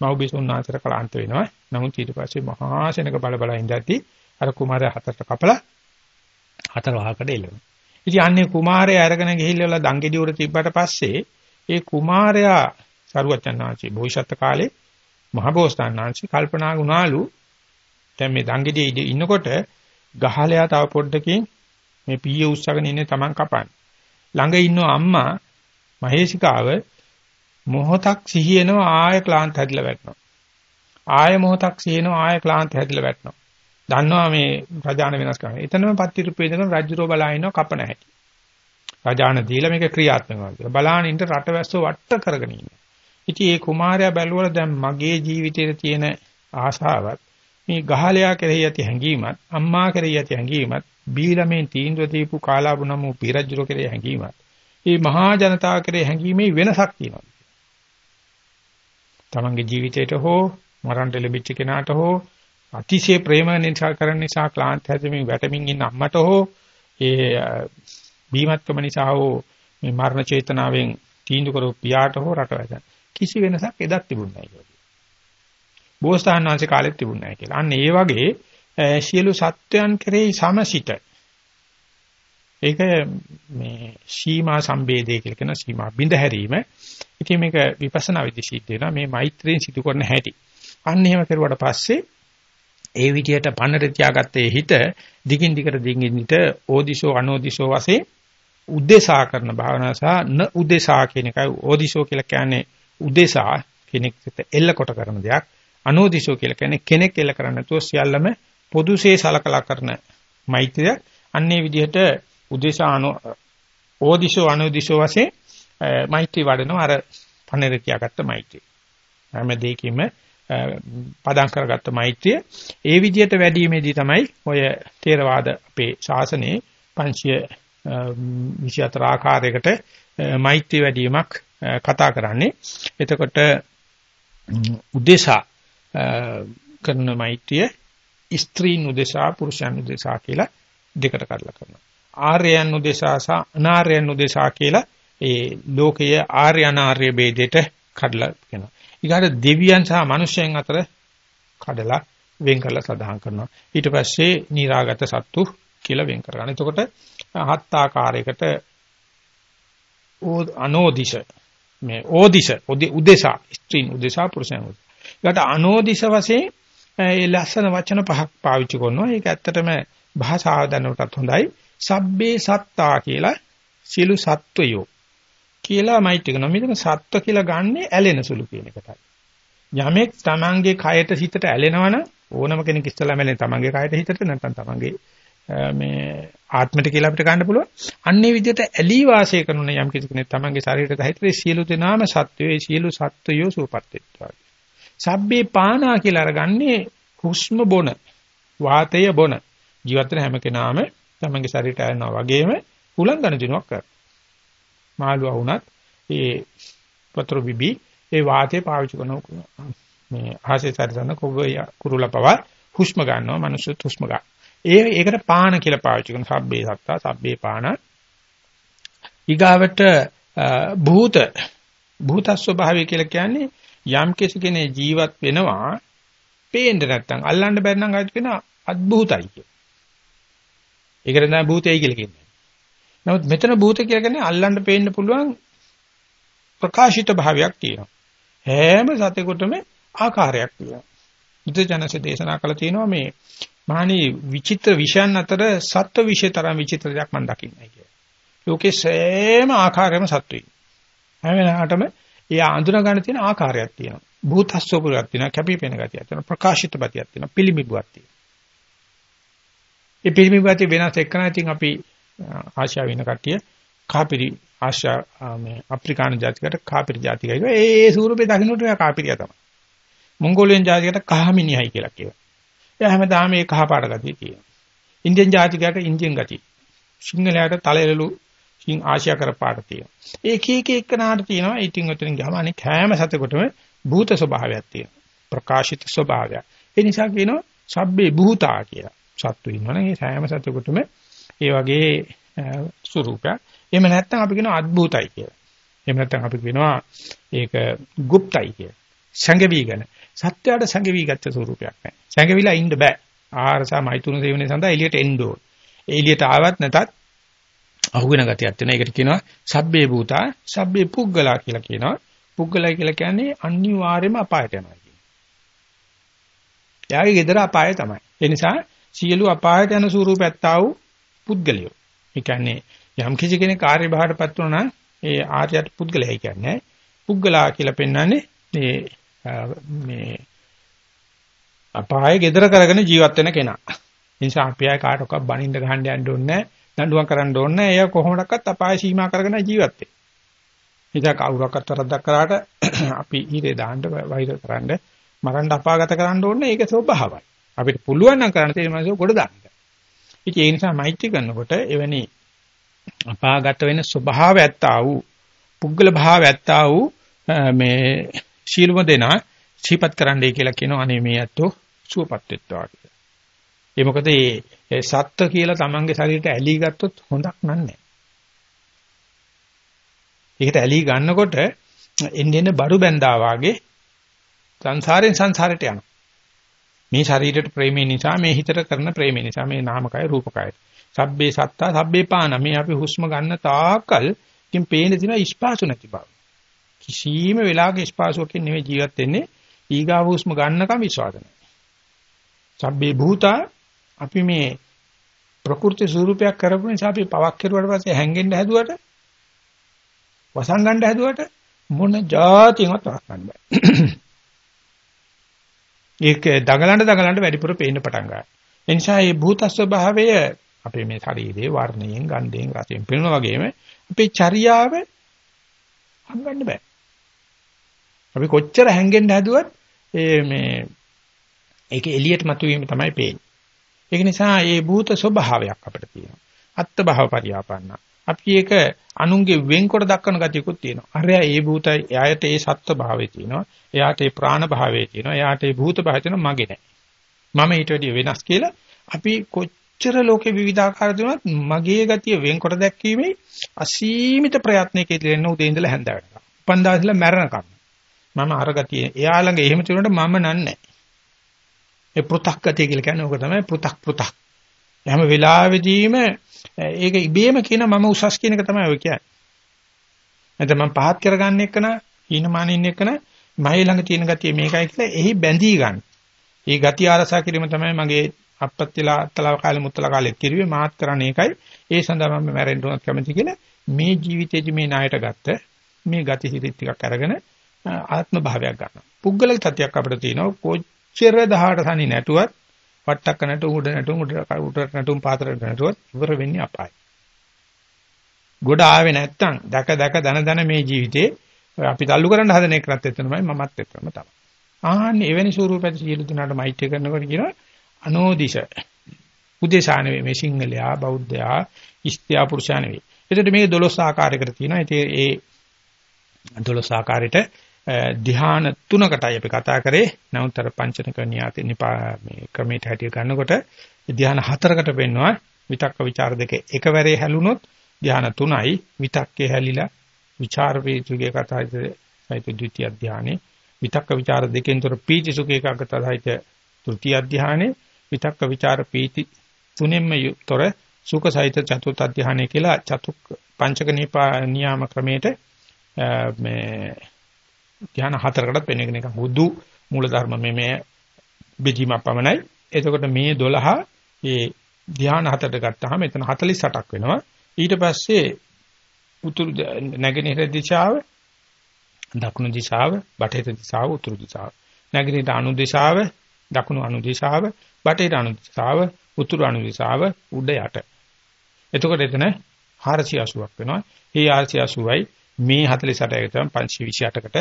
මව්බිසුන් ආතර කලාන්ත වෙනවා. නමුත් ඊට පස්සේ මහා සෙනක බල බල ඉඳද්දි අර කුමාරයා හතරට කපලා හතර වහකට එළවෙනවා. ඉතින් අන්නේ කුමාරයා අරගෙන ගිහිල්ලා දංගෙඩි උර තිබ්බට පස්සේ ඒ කුමාරයා සරුවචනාංශي භවිෂත් කාලේ මහබෝසතාණන්සි කල්පනා වුණාලු දැන් මේ දංගෙඩියේ ඉන්නකොට ගහලයා තව පොඩ්ඩකින් මේ පීය උස්සගෙන ඉන්නේ Taman කපන්න. ළඟ ඉන්න අම්මා මහේසිකාව මොහොතක් සිහියනවා ආය ක්ලාන්ත හැදිලා වැටෙනවා. ආය මොහොතක් සිහියනවා ආය ක්ලාන්ත හැදිලා වැටෙනවා. දන්නවා මේ රජාන වෙනස් කරනවා. එතනම පත්තිරුපේ ඉඳගෙන රජුරෝ බලා ඉන්නවා කපන හැටි. රජාන දීලා මේක ක්‍රියාත්මක වෙනවා. බලාන ඉන්න රටවැස්සෝ වට කරගෙන ඉන්නවා. ඉතින් මේ කුමාරයා බැලුවල දැන් මගේ ජීවිතයේ තියෙන ආශාවත් මේ ගහලයා කෙරෙහි ඇති හැඟීමත් අම්මා කෙරෙහි ඇති හැඟීමත් බීලමෙන් තීන්දුව දීපු කාලාබුනමු පිරජ්ජුර කෙරෙහි හැඟීමත් මේ මහා ජනතාව කෙරෙහි හැඟීමේ වෙනසක් තියෙනවා. තමන්ගේ ජීවිතයට හෝ මරණට ලැබිච්ච කෙනාට හෝ අතිශය ප්‍රේම නිසා කරන නිසා ක්ලාන්ත හැදෙමින් වැටමින් ඉන්න අම්මට හෝ ඒ බීමත්කම නිසා හෝ මේ මරණ චේතනාවෙන් තීන්දුව කරපු පියාට හෝ රටවැදන් කිසි වෙනසක් එදත් තිබුණේ නැහැ බෝසතාණන් වහන්සේ කාලෙත් තිබුණේ නැහැ කියලා. අන්න ඒ වගේ සියලු සත්වයන් කෙරෙහි සමසිත. ඒක මේ සීමා සම්බේධය කියලා කියන සීමා බිඳ හැරීම. ඉතින් මේක විපස්සනා විදි සිද්ධ වෙනවා මේ මෛත්‍රියෙන් සිදු කරන හැටි. අන්න එහෙම කරුවාට පස්සේ ඒ විදිහට පන්නර තියාගත්තේ හිත දිගින් දිගට දිගින් දිගට ඕදිසෝ අනෝදිසෝ වශයෙන් උද්දේශා කරන භාවනාව සහ න උද්දේශා කියන එකයි ඕදිසෝ කියලා කියන්නේ උද්දේශා කෙනෙක්ට එල්ල කොට කරන දෙයක් අනෝදිශෝ කියලා කියන්නේ කෙනෙක් එල්ල කරන්නේ නැතුව සියල්ලම පොදුසේ සලකලා කරන මෛත්‍රිය. අන්නේ විදිහට උදේශා අනෝ ඕදිශෝ අනෝදිශෝ වශයෙන් මෛත්‍රී වඩනවා අර පණිර කියාගත්ත මෛත්‍රිය. හැම දෙයකින්ම පදම් කරගත්ත මෛත්‍රිය. ඒ විදිහට වැඩිීමේදී තමයි ඔය තේරවාද අපේ ශාසනයේ 524 ආකාරයකට මෛත්‍රී වැඩිවීමක් කතා කරන්නේ. එතකොට උදේශා කරන මෛත්‍රිය ස්ත්‍රීන් උදෙසා පුරුෂයන් උදෙසා කියලා දෙකට කඩලා කරනවා. ආර්යයන් උදෙසා සහ අනාර්යයන් උදෙසා කියලා ඒ ලෝකයේ ආර්ය අනාර්ය ભેදෙට කඩලා කියනවා. ඊගාට දෙවියන් සහ මනුෂ්‍යයන් අතර කඩලා වෙන් කරලා සඳහන් කරනවා. ඊට පස්සේ නිරාගත සත්තු කියලා වෙන් කරගන්න. එතකොට හත් ආකාරයකට අනෝදිශ මේ ඕදිශ උදෙසා ස්ත්‍රීන් උදෙසා පුරුෂයන් උදෙසා ඒකට අනෝදිස වශයෙන් ඒ ලස්සන වචන පහක් පාවිච්චි කරනවා. ඒක ඇත්තටම භාෂාව දැනුවටත් හොඳයි. සබ්බේ සත්තා කියලා සියලු සත්වයෝ කියලා මයිට් එක නෝ. මෙතන සත්ව කියලා ගන්නෙ ඇලෙන සුළු කියන එකටයි. යමෙක් තමන්ගේ කයට හිතට ඇලෙනවනම් ඕනම කෙනෙක් ඉස්සලා මැලෙන තමන්ගේ කයට හිතට නැත්නම් තමන්ගේ මේ ආත්මයට කියලා අපිට ගන්න පුළුවන්. අන්නේ විදිහට ඇලී වාසය කරන යම් කිසි කෙනෙක් තමන්ගේ ශරීරයට හිතේ සියලු දෙනාම සත්වයේ සියලු සත්වයෝ සූපත් වෙත්වා. සබ්බේ පානා කියලා අරගන්නේ හුස්ම බොන වාතය බොන ජීවත් වෙන හැම කෙනාම තමන්ගේ ශරීරයට ඇලෙනවා වගේම හුලංගන දිනුවක් කරනවා මාළුවා වුණත් ඒ පතර බිබි ඒ වාතය පාවිච්චි කරන මේ ආසේ සාරසන කොගය කුරුලපව හුස්ම ගන්නවා මිනිස්සු හුස්ම ගන්න. ඒ ඒකට පාන කියලා පාවිච්චි කරන සබ්බේ සත්තා සබ්බේ පාන ඊගාවට භූත භූත ස්වභාවය කියලා කියන්නේ යම් කෙනෙක් ජීවත් වෙනවා පේන්න නැත්තම් අල්ලන්න බැරි නම් අයිත් වෙන අද්භූතයි කිය. ඒකට තමයි භූතයයි කියලා කියන්නේ. නමුත් මෙතන භූත කියලා කියන්නේ අල්ලන්න පේන්න පුළුවන් ප්‍රකාශිත භාවයක් තියෙනවා. හැම සතෙකුටම ආකාරයක් තියෙනවා. බුද්ධ ජනසේ දේශනා කළ තියෙනවා මේ මහණි විචිත්‍ර විෂයන් අතර සත්ව විෂය තරම් විචිත්‍ර දෙයක් මම දකින්නයි කියලා. ලෝකේ සෑම ආකාරයකම සත්වෙයි. හැම වෙලාවටම ඒ අඳුන ගන්න තියෙන ආකාරයක් තියෙනවා. භූතස්සෝපුරයක් තියෙනවා, කැපිපෙන ගතියක් තියෙනවා, ප්‍රකාශිත ගතියක් තියෙනවා, පිළිමිබුවක් තියෙනවා. ඒ පිළිමිබුවති වෙනස් එක්කන ඉතින් අපි ආශාව වෙන කට්ටිය කාපිරි ආශා මේ අප්‍රිකානු ජාතිකට කාපිරි ජාතිකයි. ඒ ඒ ස්වරූපේ දකින්නට ඔයා කාපිරිය තමයි. මොංගෝලියන් ජාතිකට කහමිනියයි කියලා කියනවා. එයා හැමදාම මේ කහ පාට ගතිය තියෙනවා. ඉන්දියන් ජාතිකයට ඉන්දියන් ගතිය. සිංහලයට තලෙලලු සිං ආශියා කර පාට තියෙනවා. ඒ කී කී එක්කනාට තියෙනවා. ඉතින් ඔතනින් ගියාම අනික හැම සතෙකුටම භූත ස්වභාවයක් තියෙනවා. ප්‍රකාශිත ස්වභාවයක්. ඒ නිසා කියනවා සබ්බේ භූතා කියලා. සත්තු ඉන්නවනේ ඒ සෑම සතෙකුටම ඒ වගේ ස්වරූපයක්. එහෙම නැත්නම් අපි කියනවා අද්භූතයි කියලා. එහෙම නැත්නම් අපි කියනවා ඒක গুপ্তයි කියලා. සංගවිගෙන. සත්‍යයට සංගවිගත්ත ස්වරූපයක් නැහැ. සංගවිලා ඉන්න බෑ. ආහාරසා මෛතුන සේවනයේ සඳහා එළියට එන්න ඕන. එළියට ආවත් නැතත් අහුවෙන ගතියක් තියෙනවා. ඒකට කියනවා සබ්බේ භූතා සබ්බේ පුග්ගලා කියලා කියනවා. පුග්ගලයි කියලා කියන්නේ අනිවාර්යයෙන්ම අපායට යනවා කියන්නේ. එයාගේ ගෙදර අපාය තමයි. ඒ නිසා සියලු අපායට යන ස්වරූපයත් ආ වූ පුද්ගලියෝ. ඒ කියන්නේ යම් කිසි කෙනෙක් කාර්ය භාරපත් වුණා නම් ඒ ආර්යයට පුද්ගලයයි කියන්නේ. පුද්ගලා කියලා පෙන්වන්නේ මේ මේ අපායේ gedara කරගෙන ජීවත් වෙන කෙනා. ඒ නිසා අපි ආය කාටවත් බනින්න ගහන්න යන්න ඕනේ නැහැ. දඬුවම් කරන්න ඕනේ නැහැ. එයා කොහොමඩක්වත් අපාය සීමා කරගෙන ජීවත් වෙන්නේ. නිසා කවුරක්වත් වරද්දක් කරාට අපි ඊරේ දාන්න වෛර කරන්න මරන්න අපාගත කරන්න ඕනේ ඒක ස්වභාවයි. අපිට පුළුවන් නම් කරන්න තියෙන මාසෙ ගොඩ දාන්න. ඉතින් ඒ නිසා මෛත්‍රී කරනකොට එවැනි අපාගත වෙන ස්වභාවය ඇත්තා වූ පුද්ගල භාවය ඇත්තා වූ මේ ශීලම දෙනා ශීපත් කරන්නයි කියලා කියනවා අනේ මේ ඇත්තෝ සුවපත් වෙත්වා කියලා. ඒ මොකද මේ සත්ත්ව කියලා තමන්ගේ ශරීරයට ඇලී ගත්තොත් හොඳක් නන්නේ. ඒකට ඇලී ගන්නකොට එන්නේ එන්නේ බරු බැඳා වාගේ සංසාරයෙන් සංසාරයට යනවා. මේ ශරීරයට ප්‍රේමය නිසා මේ හිතට කරන ප්‍රේමය නිසා මේ නාමකය රූපකය. සබ්බේ සත්තා සබ්බේ පාන මේ අපි හුස්ම ගන්න තාකල් කින් පේන දින ස්පාසු නැති බව. කිසියම් වෙලාවක ස්පාසුවකින් නෙවෙයි ජීවත් වෙන්නේ ඊගාව හුස්ම ගන්නකම් විශ්වාස නැහැ. සබ්බේ භූතා අපි මේ ප්‍රකෘති ස්වරූපයක් කරපු නිසා අපි පවක් කෙරුවට පස්සේ හැංගෙන්න හැදුවට වසංගණ්ඩ හැදුවට මොන જાතියවත් වසංගන්න බෑ. ඒක දඟලන්න දඟලන්න වැඩිපුර පේන්න පටන් ගන්නවා. ඒ නිසා මේ භූත ස්වභාවය අපේ මේ ශරීරයේ වර්ණයෙන්, ගන්ධයෙන්, රසයෙන් පේනවා වගේම අපේ චර්යාව හංගන්න බෑ. අපි කොච්චර හැංගෙන්න හැදුවත් ඒ මේ ඒක එළියට මතුවීම තමයි පේන්නේ. ඒක නිසා මේ භූත ස්වභාවයක් අපිට තියෙනවා. අත්ත් භව පරියාපන්න. අපි ඒක අනුන්ගේ වෙන්කොට දක්වන ගතියකුත් තියෙනවා. අරයා ඒ භූතය, එයාට ඒ සත්ත්ව භාවය තියෙනවා. එයාට ඒ ප්‍රාණ භාවය තියෙනවා. එයාට ඒ භූත භාවය තියෙනවා මගේ නෑ. මම ඊට වැඩිය වෙනස් කියලා අපි කොච්චර ලෝකේ විවිධාකාර දෙනවත් මගේ ගතිය වෙන්කොට දැක්වීමේ අසීමිත ප්‍රයත්නයක ඉතිරෙන්න උදේ ඉඳලා හැන්ද වෙනකම්. උපන්දා ඉඳලා මැරෙනකම්. මම අර ගතිය. එයා ළඟ එහෙම තිබුණාට මම නන්නේ. ඒ පෘ탁 ගතිය කියලා කියන්නේ ඕක තමයි පෘ탁 පෘ탁. හැම වෙලාවෙදීම ඒක ඉබේම කියන මම උසස් කියන එක තමයි ඔය කියන්නේ. නැත්නම් මම පහත් කරගන්න එක්කන හීනමානින් එක්කන මයි ළඟ තියෙන ගතිය මේකයි කියලා එහි බැඳී ගන්න. ඒ ගතිය ආරසා කිරීම තමයි මගේ අපත්තිලා අත්තලා කාලේ මුත්තලා කාලේ කිරුවේ මාත් කරන්නේ ඒකයි. ඒ සඳහා මම මැරෙන්න උනත් කැමති කියලා මේ ජීවිතේදී මේ ණයට ගත්ත මේ ගති හිරිත් ටිකක් අරගෙන ආත්ම භාවයක් ගන්නවා. පුද්ගල තත්යක් අපිට තියෙනවා. කොච්චර 18 තනි නැටුවත් වට්ටක්ක නැටුම් උඩ නැටුම් උඩ උඩට නැටුම් පාතරට නැටුවත් ඉවර වෙන්නේ අපායි. ගොඩ ආවේ නැත්තම් දක දක දන දන මේ ජීවිතේ අපි තල්ලු කරන්න හදන එකත් එතනමයි මමත් එතනම තමයි. ආන්නේ එවැනි ස්වරූපයක සියලු දෙනාට මෛත්‍රී කරනකොට කියනවා අනෝදිශ. උදේශා නෙවෙයි මේ සිංහලයා බෞද්ධයා ඉස්ත්‍යා පුරුෂයා නෙවෙයි. එතකොට මේ 12 ආකාරයකට තියෙනවා. ඉතින් ඒ 12 ආකාරයට ධ්‍යාන තුනකටයි අපි කතා කරේ. නමුත් අර පංචනක න්‍යාති මේ ක්‍රමයට හැටිය ගන්නකොට ධ්‍යාන හතරකට වෙන්නවා. විතක්ක ਵਿਚාර දෙක එකවරේ හැලුනොත් ධ්‍යාන තුනයි. විතක්කේ හැලිලා විචාර වේතුගේ කතාවේ සහිත ද්විතිය ධ්‍යානේ විතක්ක ਵਿਚාර දෙකෙන් තොර පීති සුඛ ඒකාගත සහිත තෘතිය ධ්‍යානේ විතක්ක ਵਿਚාර පීති තුනෙන්ම යුක්තොර සුඛ සහිත චතුත් ධ්‍යානේ කියලා චතුක් පංචක නිපා නියාම ක්‍රමයට මේ ධ්‍යාන හතරකටත් වෙන එක නිකන් හුදු මූල ධර්ම මේ මේ බෙදීමක් පමණයි. එතකොට මේ 12 ඒ ධ්‍යාන හතට ගත්තාම එතන 48ක් වෙනවා. ඊට පස්සේ උතුරු නැගෙනහිර දිශාව, දකුණු දිශාව, බටහිර දිශාව, උතුරු දිශාව. නැගෙනහිර අනු දිශාව, දකුණු අනු දිශාව, බටහිර අනු දිශාව, උතුරු අනු දිශාව, උඩ යට. එතකොට එතන 480ක් වෙනවා. මේ 480යි මේ 48 එක තමයි 528කට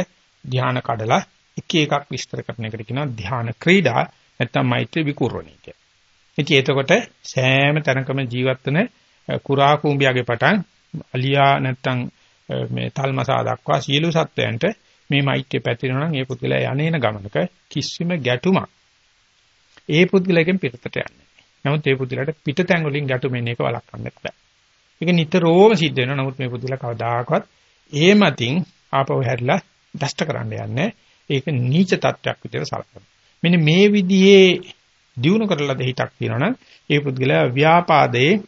ධ්‍යාන කඩලා එක එකක් විස්තර කරන එකට කියනවා ධ්‍යාන ක්‍රීඩා නැත්නම් මෛත්‍රී විකූර්ණී කියලා. ඉතින් එතකොට සෑම තැනකම ජීවත් වෙන කුරා කුඹියාගේ පටන් අලියා නැත්තම් මේ තල්මසා දක්වා සියලු සත්වයන්ට මේ මෛත්‍රිය පැතිරෙනවා නම් ඒ පුද්ගලයා යන්නේන ගමනක කිසිම ගැටුමක් ඒ පුද්ගලයාගෙන් පිටතට යන්නේ. නමුත් ඒ පුද්ගලයාට පිටතැන් වලින් ගැටුම් එන එක වළක්වන්න බෑ. ඒක නිතරම සිද්ධ වෙනවා. නමුත් මේ පුද්ගලයා කවදාකවත් ඒ මතින් ආපහු හැරිලා දෂ්ට කරන්න යන්නේ. ඒක නීච තත්වයක් විදිහට සලකනවා. මෙන්න මේ විදිහේ දිනු කරලා දෙහිටක් තියෙනවනම් ඒ පුද්ගලයා ව්‍යාපාදයේ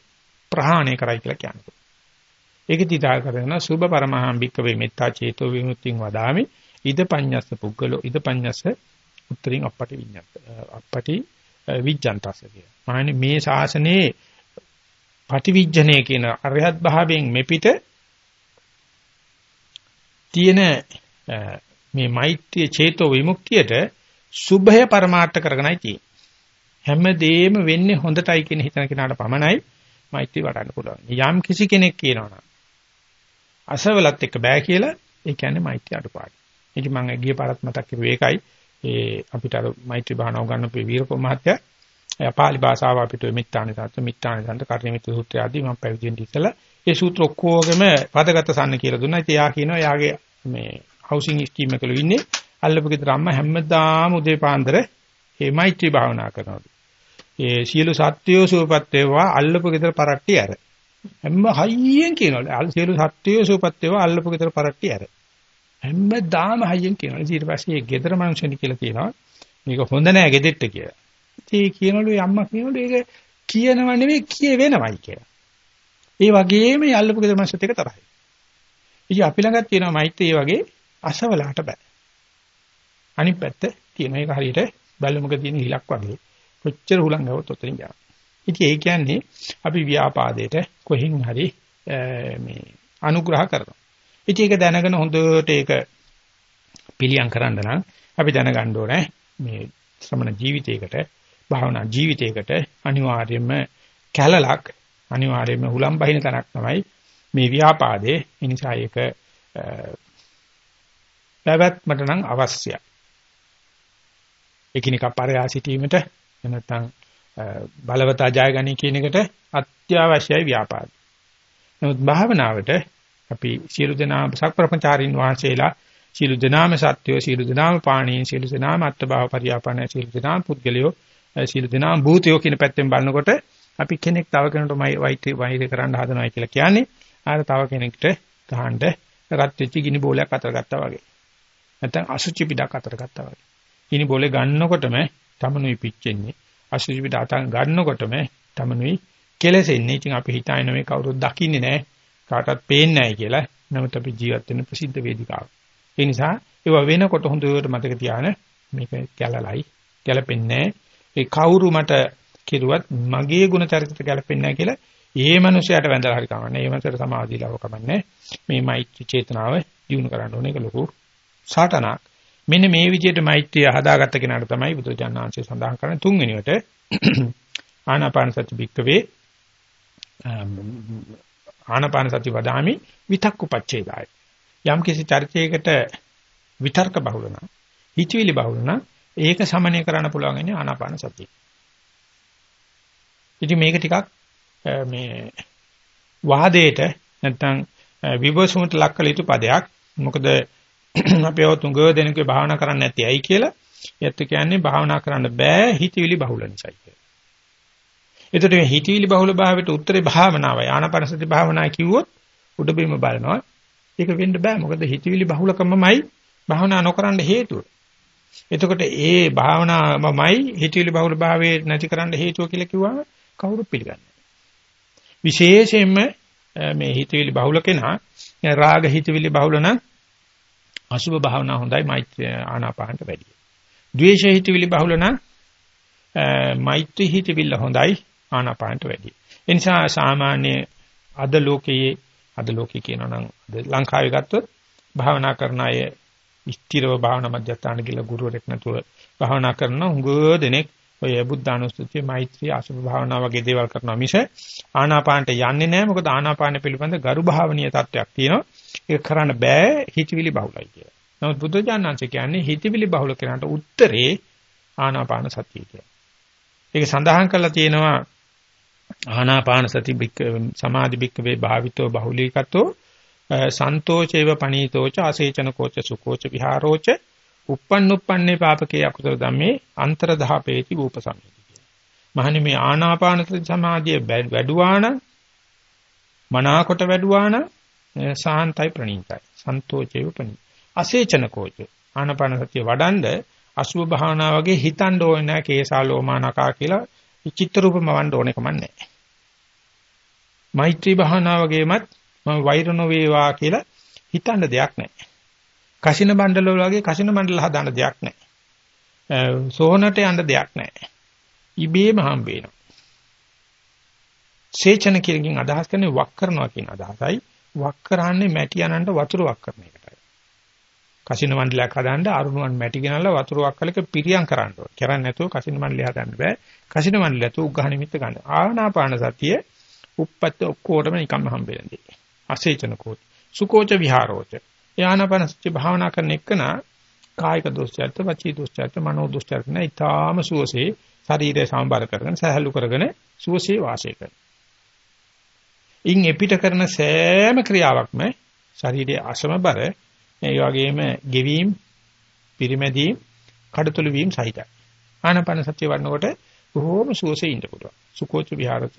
ප්‍රහාණය කරයි කියලා කියනවා. ඒක තිතා කරන සුභ පරමහාම්බික වේ මෙත්තා චේතෝ විමුක්තිං වදාමි ඉද පඤ්ඤස්ස පුද්ගලෝ ඉද පඤ්ඤස්ස උත්තරින් අපපටි විඤ්ඤාත අපපටි විජ්ජන්තස්ස කිය. මානේ මේ ශාසනයේ පටිවිජ්ජනේ කියන අරහත් භාවයෙන් මෙපිට තියෙන මේ මෛත්‍රී චේතෝ විමුක්තියට සුභය પરමාර්ථ කරගෙනයි තියෙන්නේ. හැමදේම වෙන්නේ හොඳටයි කියන හිතන කෙනාට පමණයි මෛත්‍රී වඩන්න පුළුවන්. යම් කිසි කෙනෙක් කියනවනම් අසවලත් එක්ක බෑ කියලා ඒ කියන්නේ මෛත්‍රී අඩුපාඩු. ඒක මම ගිය පාරත් මතක් කරුවේ ඒකයි. ඒ අපිට අර මෛත්‍රී භාවනාව ගන්න පෙ වීරකෝ මහත්තයා පාලි භාෂාව අපිට මිත්‍යානි සත්‍ය මිත්‍යානි සම්ත කර්ණමිත්‍ර සූත්‍රය ආදී මම පැවිදෙන්න ඉස්සලා ඒ සූත්‍ර ඔක්කොගෙම පදගත සම්න කියලා දුන්නා. ඉතින් යා කියනවා යාගේ මේ හවුසින් ස්කීම් එකවල ඉන්නේ අල්ලපු ගෙදර අම්මා හැමදාම උදේ පාන්දර මේ මෛත්‍රී භාවනා කරනවා. ඒ සියලු සත්වයෝ සුවපත් වේවා අල්ලපු ගෙදර පරට්ටි ඇර. හැම හයියෙන් කියනවලු. සියලු සත්වයෝ සුවපත් වේවා අල්ලපු ගෙදර පරට්ටි ඇර. හැමදාම හයියෙන් කියනවලු. ඊට පස්සේ මේ ගෙදර මනුස්සෙනි කියලා කියනවා. මේක හොඳ නෑ ගෙදෙට්ට කියලා. ඉතින් කියනවලු අම්මා කියනවලු ඒක කියනව නෙවෙයි කිය වෙනවයි කියලා. ඒ වගේම අල්ලපු ගෙදර මනුස්සත් එක තරහයි. ඉතින් අපි ළඟත් තියෙනවා මෛත්‍රී වගේ අසවලාට බෑ. අනිත් පැත්ත තියෙන එක හරියට බැලුමක තියෙන හිලක් වගේ. කොච්චර හුලං ගවොත් ඔතනින් යනවා. ඉතින් ඒ කියන්නේ අපි ව්‍යාපාදයට කොහෙන් හරි මේ අනුග්‍රහ කරනවා. ඉතින් ඒක දැනගෙන හොඳට ඒක පිළියම් කරන්න නම් අපි දැනගන්න ඕනේ මේ ශ්‍රමණ ජීවිතයකට භාවනා ජීවිතයකට අනිවාර්යයෙන්ම කැලලක් අනිවාර්යයෙන්ම හුලම් බහින තැනක් තමයි මේ ව්‍යාපාදේ. ඒ නිසා ඒක පැවැත්මට නම් අවශ්‍යයි. එකිනෙකා පරයා සිටීමට නැත්නම් බලවතා ජයගනි කියන එකට අත්‍යවශ්‍යයි ව්‍යාපාද. නමුත් භාවනාවට අපි සියලු දෙනා සක්ප්‍රපංචාරින් වහන්සේලා සියලු දෙනාම සත්‍යෝ සියලු දෙනාම පාණී සියලු දෙනාම අත්බව පරියාපන සියලු දෙනාම පුද්ගලයෝ සියලු දෙනාම භූතයෝ කියන පැත්තෙන් බලනකොට අපි කෙනෙක් තව කෙනෙකුට වෛද්‍ය වෛද්‍ය කරන්න හදනවා කියලා කියන්නේ ආර තව කෙනෙක්ට ගහන්න රත් වෙච්ච ගිනි බෝලයක් අතර ගත්තා වගේ. නැත්නම් අසුචි පිටක් අතර ගත්තා වගේ. ගිනි බෝලේ ගන්නකොටම තමනුයි පිච්චෙන්නේ. අසුචි පිට අතන් ගන්නකොටම තමනුයි කෙලසෙන්නේ. ඉතින් අපි හිතාගෙන මේ කවුරුත් දකින්නේ නැහැ. කාටවත් පේන්නේ නැහැ කියලා. නමුත් අපි ජීවත් වෙන ප්‍රසිද්ධ වේදිකාව. ඒ නිසා ඒව වෙනකොට හොඳට මතක තියාගෙන මේක කැලලයි. ගැලපෙන්නේ ඒ කවුරු මට කිරුවත් මගේ ගුණ චරිතයට ගැලපෙන්නේ නැහැ කියලා ඒ මනුස්සයාට වැඳලා හරි කමන්නේ. ඒ මනුස්සයාට සමාධියලව කමන්නේ. මේ මෛත්‍රී චේතනාව දිනු කරන්න ඕනේ ඒක ලොකු සාටනක්. මෙන්න මේ විදිහට මෛත්‍රිය හදාගත්ත කෙනාට තමයි බුදුජානක ආංශය සඳහන් කරන්නේ තුන්වෙනිවට ආනාපාන සති භික්කවේ ආනාපාන සති වදාමි විතක්කුපච්චේදාය යම් කිසි චරිතයකට විතර්ක බහුල නම් හිතවිලි බහුල නම් ඒක සමනය කරන්න පුළුවන් ඉන්නේ ආනාපාන සතිය. ඉතින් මේක ටිකක් මේ වාදයට නැත්නම් විවසුමට ලක් කළ යුතු පදයක්. මොකද අපේව තුඟ දෙනෙකුගේ භාවනා කරන්න නැති ඇයි කියලා ඒත් කියන්නේ භාවනා කරන්න බෑ හිතවිලි බහුල නිසායි කියලා. ඒතට මේ හිතවිලි බහුල භාවයට උත්තරේ භාවනාවයි ආනාපානසති භාවනාව කිව්වොත් උඩබිම බලනවා. ඒක වෙන්න බෑ මොකද හිතවිලි බහුලකමමයි භාවනා නොකරන්න හේතුව. එතකොට ඒ භාවනාවමයි හිතවිලි බහුල භාවයේ නැති කරන්න හේතුව කියලා කිව්වම කවුරු පිළිගන්නේ විශේෂයෙන්ම මේ හිතවිලි බහුල කෙනා රාග හිතවිලි බහුල නම් අසුභ භාවනා හොඳයි මෛත්‍රී ආනාපානට වැඩිය. ද්වේෂ හිතවිලි බහුල නම් මෛත්‍රී හිතවිල්ල හොඳයි ආනාපානට වැඩි. ඒ නිසා සාමාන්‍ය අද ලෝකයේ අද ලෝකේ කියනවා නම් ලංකාවේ ගත්තොත් භාවනා කරන අය ස්ථිරව භාවනා මධ්‍යස්ථාන කියලා ගුරුවරෙක් නැතුව භාවනා කරන උඟ දෙනෙක් ඔය බුද්ධානුස්සතිය මෛත්‍රී අසුභ භාවනා වගේ දේවල් කරනවා මිස ආනාපානට යන්නේ නැහැ මොකද ආනාපාන පිළිබඳ ගරු භාවනීය තත්වයක් තියෙනවා ඒක කරන්න බෑ හිතවිලි බහුලයි කියලා. නමුත් බුදුජානනාංශ කියන්නේ හිතවිලි බහුල කරනට උත්තරේ ආනාපාන සතිය කියලා. ඒක සඳහන් කරලා තියෙනවා ආනාපාන සති බික්ක සමාධි බික්ක වේ භාවිතෝ බහුලීකතෝ සන්තෝෂේව පනීතෝච අසේචන කෝච සුකෝච විහාරෝච uppannuppanne පාපකේ අකුසල ධම්මේ අන්තරධාපේති ූපසම්මිති මහනි මේ ආනාපාන සමාධිය වැඩුවා නම් මනාකොට වැඩුවා නම් සාන්තයි ප්‍රණීතයි සන්තෝෂේව ප්‍රණී අසේචන කෝච ආනාපාන සතිය වඩන්ඩ අසුභ භාවනා වගේ හිතන්න ඕනේ නැහැ කේසා ලෝමා නකා කියලා චිත්ත රූපම වන්න ඕනේ කමන්නේ මෛත්‍රී භාවනා වගේමත් මම වෛර නොවේවා කියලා හිතන්න දෙයක් නැහැ. කසින මණ්ඩල වගේ කසින මණ්ඩල හදාන්න දෙයක් නැහැ. සෝහනට යන්න දෙයක් නැහැ. ඉබේම හම්බ වෙනවා. සේචන කියලකින් අදහස් කරන්නේ වක් කරනවා කියන අදහසයි. වක් කරන්නේ මැටි අනන්ට වතුර වක් කරන එකටයි. කසින මණ්ඩලයක් හදාන්න අරුණුවන් මැටි ගෙනල්ලා වතුර වක් කලක පිරියම් කරන්න ඕන. කරන්නේ නැතුව කසින මණ්ඩලය හදන්න බෑ. කසින මණ්ඩලය තු උග්ඝහ නිමිත්ත ගන්න. ආනාපාන සතිය උප්පත්ති ඔක්කොටම නිකම්ම හම්බෙන්නේ. අසේචන කෝච. සුකෝච විහාරෝච. යානපන සත්‍ය භාවනා කරන එකන කායික දෝෂයත් වචී දෝෂයත් මනෝ දෝෂයත් නැ ඊටාම සුවසේ ශරීරය සම්බර කරගෙන සහැල්ලු කරගෙන සුවසේ වාසය කරන. ඉන් එපිට කරන සෑම ක්‍රියාවක්ම ශරීරයේ අසමබර ඒ වගේම ගෙවීම පිරිමැදීම් කඩතුළු වීම සහිතයි. ආනපන සත්‍ය වඩනකොට බොහෝම සුවසේ ඉන්න පුළුවන්. සුකෝච විහාරත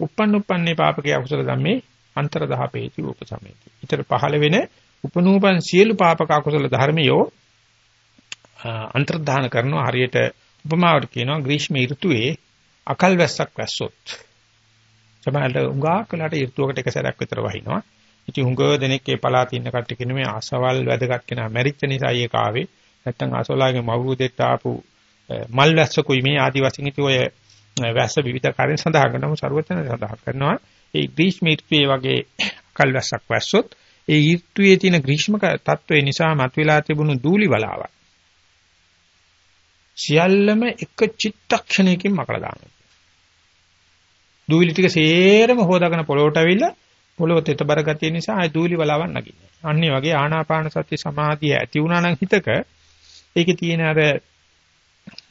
uppන් uppන්නේ පාපකේ අකුසල ධම්මේ අන්තර දහපේති උපසමේති. ඊතර පහළ වෙන උපනූපන් සියලු පාපක අකුසල ධර්මියෝ අන්තර්ධාන කරනවා හරියට උපමාවට කියනවා ග්‍රීෂ්ම ඍතුවේ අකල් වැස්සක් වැස්සොත්. සමහරවිට උඟා කලට ඍතුවකට එක සැරයක් විතර වහිනවා. ඉතින් හුඟ දෙනෙක් ඒ පළාතේ ඉන්න කට්ටිය කියන මේ අසවල් වැදගත් කෙනා මැරිච්ච නිසා ඒක ආවේ. නැත්තම් අසවලාගේ මව්රුදෙත් ආපු මල් වැස්සකුයි මේ ආදි වශයෙන් ඉති ඔය වැස්ස විවිධ කාර්යයන් සඳහා කරනම ਸਰවචන සඳහා කරනවා. ඒ ග්‍රීෂ්ම ඍතුවේ වගේ කල් වැස්සක් වැස්සොත් ඒ ඍතුවේ තියෙන ග්‍රීෂ්ම තත්වය නිසා මතුවලා තිබුණු දූලි වලාවක් සියල්ලම එක චිත්තක්ෂණයකින් මකලා දානවා. දූලි ටික සේරම හොදාගෙන පොළොවට ඇවිල්ලා පොළොව තෙතබර ගතිය නිසා ආය දූලි වලාවක් නගින්නේ. අන්නේ වගේ ආනාපාන සති සමාධිය ඇති වුණා නම් හිතක ඒකේ තියෙන අර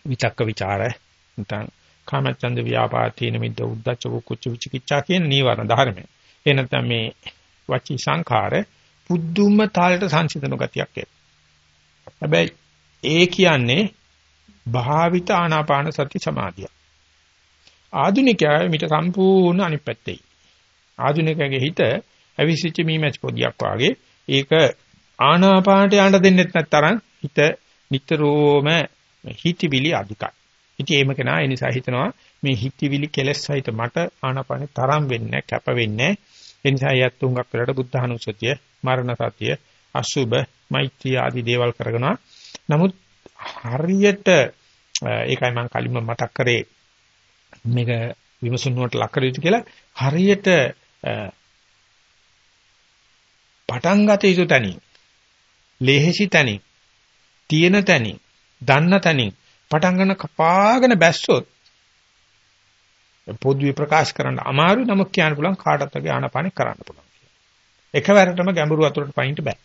විතක්ක ਵਿਚාර නැත්නම් කාමචන්ද ව්‍යාපාදීන මිද්ද උද්දච්ච කුච්ච විචිකිච්ඡා කියන නීවරණ ධර්මය. ඒ නැත්නම් මේ වචී සංඛාර පුදුම තාලට සංසිඳන ගතියක් එන. හැබැයි ඒ කියන්නේ භාවිත ආනාපාන සති සමාධිය. ආධුනිකයා මිට සම්පූර්ණ අනිත් පැත්තේ. ආධුනිකයාගේ හිත ඇවිසිච්ච මීමැච් පොදියක් වාගේ ඒක ආනාපානට යන්න දෙන්නෙත් නැත්තරම් හිත නිතරම හිතවිලි අධිකයි. ඉතින් එහෙම කෙනා ඒ නිසා හිතනවා මේ හිතවිලි කෙලස් සහිත මට ආනාපානේ තරම් වෙන්නේ කැප වෙන්නේ ඒ නිසා යත් තුඟක් වලට බුද්ධානුස්සතිය මරණ සතිය අසුබ මෛත්‍රී ආදී දේවල් කරගෙනවා. නමුත් හරියට ඒකයි මම කලින්ම මතක් කරේ මේක විමසුන්නුවට ලක් කර යුතු කියලා හරියට පටන් ගත යුතු තැනින් ලේහෙසි තැනින් තියෙන තැනින් දන්න තැනින් පටන් ගන්න කපාගෙන බැස්සොත් පොදුවේ ප්‍රකාශ කරන්න අමාරු නමුත් කියන්න පුළුවන් කාටත් වගේ ආනපානෙ කරන්න පුළුවන් කියලා. එකවරටම ගැඹුරු වතුරට පයින්ට බෑ.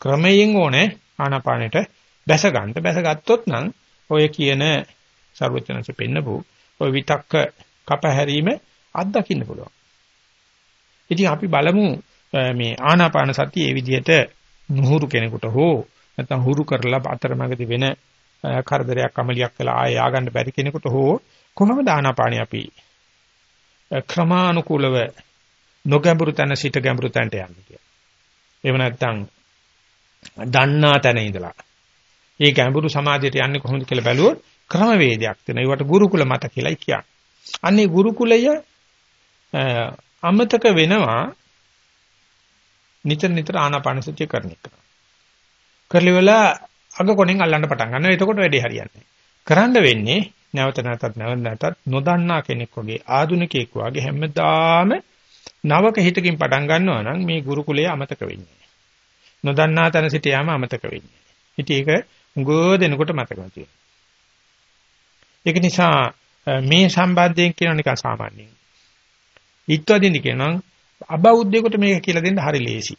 ක්‍රමයෙන් ඕනේ ආනපානෙට බැස ගන්න. බැස ගත්තොත් නම් ඔය කියන ਸਰවඥංශ පෙන්නපු ඔය විතක්ක කපහැරීම අත්දකින්න පුළුවන්. ඉතින් අපි බලමු මේ ආනාපාන සතිය ඒ විදිහට නුහුරු කෙනෙකුට හෝ නැත්නම් හුරු කරලා අතරමඟදී වෙන කරදරයක් අමලියක් වෙලා ආය ආගන්න බැරි කෙනෙකුට හෝ කොහොමද ආනාපානිය අපි ක්‍රමානුකූලව නොගැඹුරු තැන සිට ගැඹුරු තැනට යන්නේ කියලා. එහෙම නැත්නම් දන්නා තැන ඉඳලා ඒ ගැඹුරු සමාධියට යන්නේ කොහොමද කියලා බැලුවොත් ක්‍රමවේදයක් තියෙනවා. ඒවට ගුරුකුල මත කියලායි කියන්නේ. අන්නේ ගුරුකුලය අමතක වෙනවා නිතර නිතර ආනාපාන සතිය කරන එක. කරලිවල අග කොනෙන් අල්ලන්න පටන් ගන්නවා. එතකොට වැඩේ හරියන්නේ. කරන්න වෙන්නේ නැවත නැවතත් නැවත නැවතත් නොදන්නා කෙනෙක් වගේ ආධුනිකයෙක් වගේ හැමදාම නවක හිතකින් පටන් ගන්නවා නම් මේ ගුරුකුලයේ අමතක වෙන්නේ. නොදන්නා තැන සිට යාම අමතක වෙන්නේ. ඉතින් ඒක උගෝ දෙනකොට මතක තියෙනවා. ඒක නිසා මේ සම්බන්ධයෙන් කියන නිකන් සාමාන්‍යයෙන්. ඊත්වදින්න කියනවා අබෞද්ධයෙකුට මේක කියලා දෙන්න හරි ලේසි.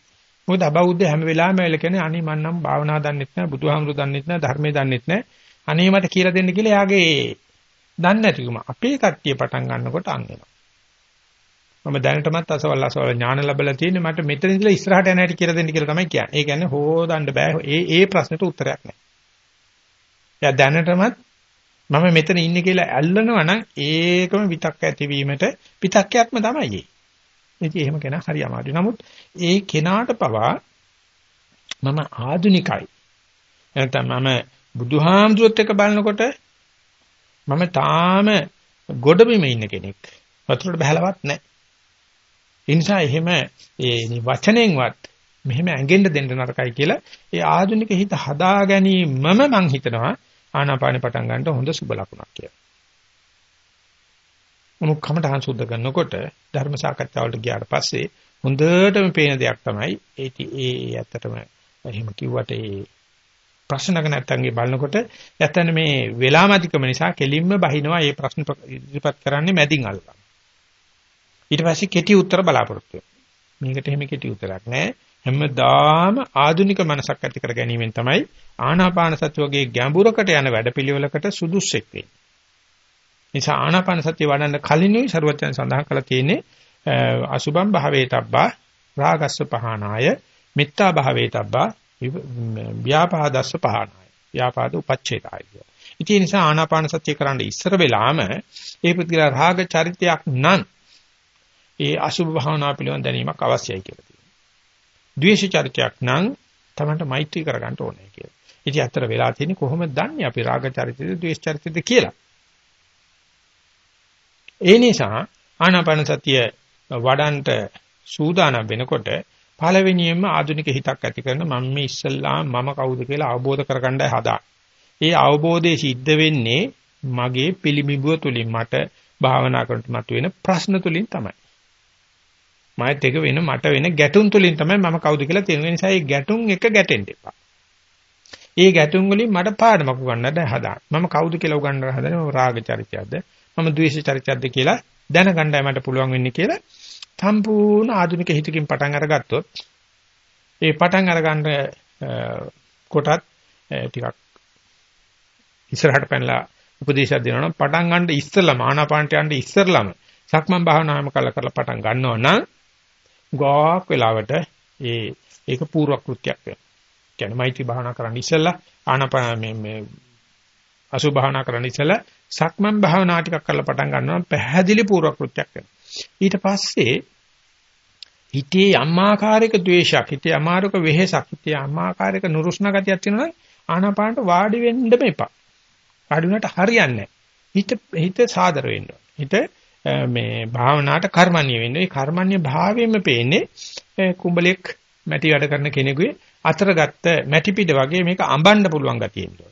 මොකද අබෞද්ධ හැම වෙලාවෙම වෙල කියන්නේ අනේ මන් නම් භාවනා දන්නෙත් නැහැ බුදුහාමුදුරු දන්නෙත් නැහැ ධර්මයේ දන්නෙත් නැහැ. අනේ මට කියලා දෙන්න කියලා එයාගේ දන්නේ නැතිකම අපේ කට්ටිය පටන් ගන්නකොට අන් වෙනවා. මම දැනටමත් අසවල් අසවල් ඥාන ලැබලා තියෙන්නේ මට මෙතන ඉඳලා ඉස්සරහට යන හැටි කියලා දෙන්න කියලා තමයි කියන්නේ. ඒ කියන්නේ හොදන්න බෑ. ඒ ඒ ප්‍රශ්නෙට උත්තරයක් නැහැ. එයා දැනටමත් මම මෙතන ඉන්නේ කියලා ඇල්ලනවා නම් ඒකම විතක් ඇතිවීමට පිටක්යක්ම තමයි. ඉතින් එහෙම කෙනා හරි අමාරුයි. නමුත් ඒ කෙනාට පවා මම ආදුනිකයි. නැත්නම් මම බුදුහාමුදුරුවොත් එක්ක බලනකොට මම තාම ගොඩබිම ඉන්න කෙනෙක්. වතුරට බහලවත් නැහැ. ඒ නිසා එහෙම ඒ වචනෙන්වත් මෙහෙම ඇඟෙන්න දෙන්න නරකයි කියලා ඒ ආධුනික හිත හදා ගැනීමම මං හිතනවා ආනාපානෙ පටන් ගන්නට හොඳ සුබ ලකුණක් කියලා. මොනුක් කමටහන් සුද්ධ කරනකොට ධර්ම සාකච්ඡාවලට ගියාට පස්සේ හොඳටම පේන දෙයක් තමයි ඒ ඒ ඇත්තටම එහෙම කිව්වට ඒ ප්‍රශ්නක නැත්තන්ගේ බලනකොට ඇත්තන මේ වෙලාමදිකම නිසා කෙලින්ම බහිනවා මේ ප්‍රශ්න ඉදිරිපත් කරන්නේ මැදින් අල්ලලා. ඊට පස්සේ කෙටි උත්තර බලාපොරොත්තු මේකට එහෙම කෙටි උත්තරයක් නෑ. හැමදාම ආධුනික මනසක් ඇති කර ගැනීමෙන් තමයි ආනාපාන සතිය වගේ ගැඹුරකට යන වැඩපිළිවෙලකට සුදුස්සෙක් වෙන්නේ. නිසා ආනාපාන සතිය වඩන්න කලිනුයි ਸਰවඥයන් සඳහන් කළා තියෙන්නේ අසුභම් භාවේතබ්බා රාගස්ස පහනාය මෙත්තා භාවේතබ්බා ව්‍යාපාදස්ස පහනාය ව්‍යාපාද උපච්ඡේදාය. ඉතින් නිසා ආනාපාන සතිය කරන්න ඉස්සර වෙලාම ඒ පුද්ගලයා රාග චරිතයක් නම් ඒ අසුභ භාවනා පිළිබඳ දැනීමක් අවශ්‍යයි කියලා තියෙනවා. ද්වේෂ චරිතයක් නම් තමන්ට මෛත්‍රී කරගන්න ඕනේ කියලා. ඉතින් අතර වෙලා තියෙන්නේ කොහොමද දන්නේ අපි රාග චරිතද ද්වේෂ චරිතද කියලා. ඒ නිසා ආනාපාන සතිය වඩන්ට සූදානම් වෙනකොට පළවෙනියෙන්ම ආධුනික හිතක් ඇති කරන මම මේ ඉස්සල්ලා මම කවුද කියලා අවබෝධ කරගන්නයි හදා. ඒ අවබෝධයේ සිද්ධ වෙන්නේ මගේ පිළිඹුව තුලින් මට භාවනා කරනට මතුවෙන ප්‍රශ්න තුලින් තමයි. මාත් එක වෙන මට වෙන ගැටුම් තුලින් තමයි මම කවුද කියලා තේරෙන නිසා ඒ ගැටුම් එක ගැටෙන්න එපා. ඒ ගැටුම් වලින් මට පාඩමක් උගන්නන්න හදා. මම කවුද කියලා උගන්නන්න හදන්නේ මම රාග චරිතයක්ද මම ද්වේෂ චරිතයක්ද කියලා දැනගන්නයි මට පුළුවන් වෙන්නේ කියලා සම්පූර්ණ ආධුනික හිතකින් පටන් අරගත්තොත් ඒ පටන් අරගන්න කොටත් ටිකක් ඉස්සරහට පැනලා උපදේශයක් දෙනවා නම් පටන් ගන්න ඉස්සෙල්ලාම ආනාපානට යන්න ඉස්සෙල්ලාම සක්මන් භාවනාවම කළා කරලා පටන් ගන්නවා නම් ගාක් වෙලාවට ඒ ඒක පූර්ව කෘත්‍යයක් වෙනවා. කියන්නේ මෛත්‍රී භාවනා කරන්න ඉස්සෙල්ලා ආනාපාන මේ මේ අසු භාවනා කරන්න ඉස්සෙල්ලා සක්මන් භාවනා ටිකක් කරලා පටන් ගන්නවා පැහැදිලි පූර්ව කෘත්‍යයක් වෙනවා. ඊට පස්සේ හිතේ අම්මාකාරයක ද්වේෂයක් හිතේ අමාරුක වෙහෙසක් හිතේ අම්මාකාරයක නුරුස්නා ගතියක් තියෙනවා ආනාපානට වාඩි වෙන්නම එපා. වාඩි වුණාට හරියන්නේ හිත හිත සාදර වෙන්න. හිත මේ භාවනාවට කර්මන්නේ වෙන්නේ. ඒ කර්මන්නේ භාවයෙන්ම පේන්නේ කුඹලෙක් මැටි වැඩ කරන කෙනෙකුගේ අතර ගත්ත මැටි පිට වගේ මේක අඹන්න පුළුවන් ගතිය එන්නේ.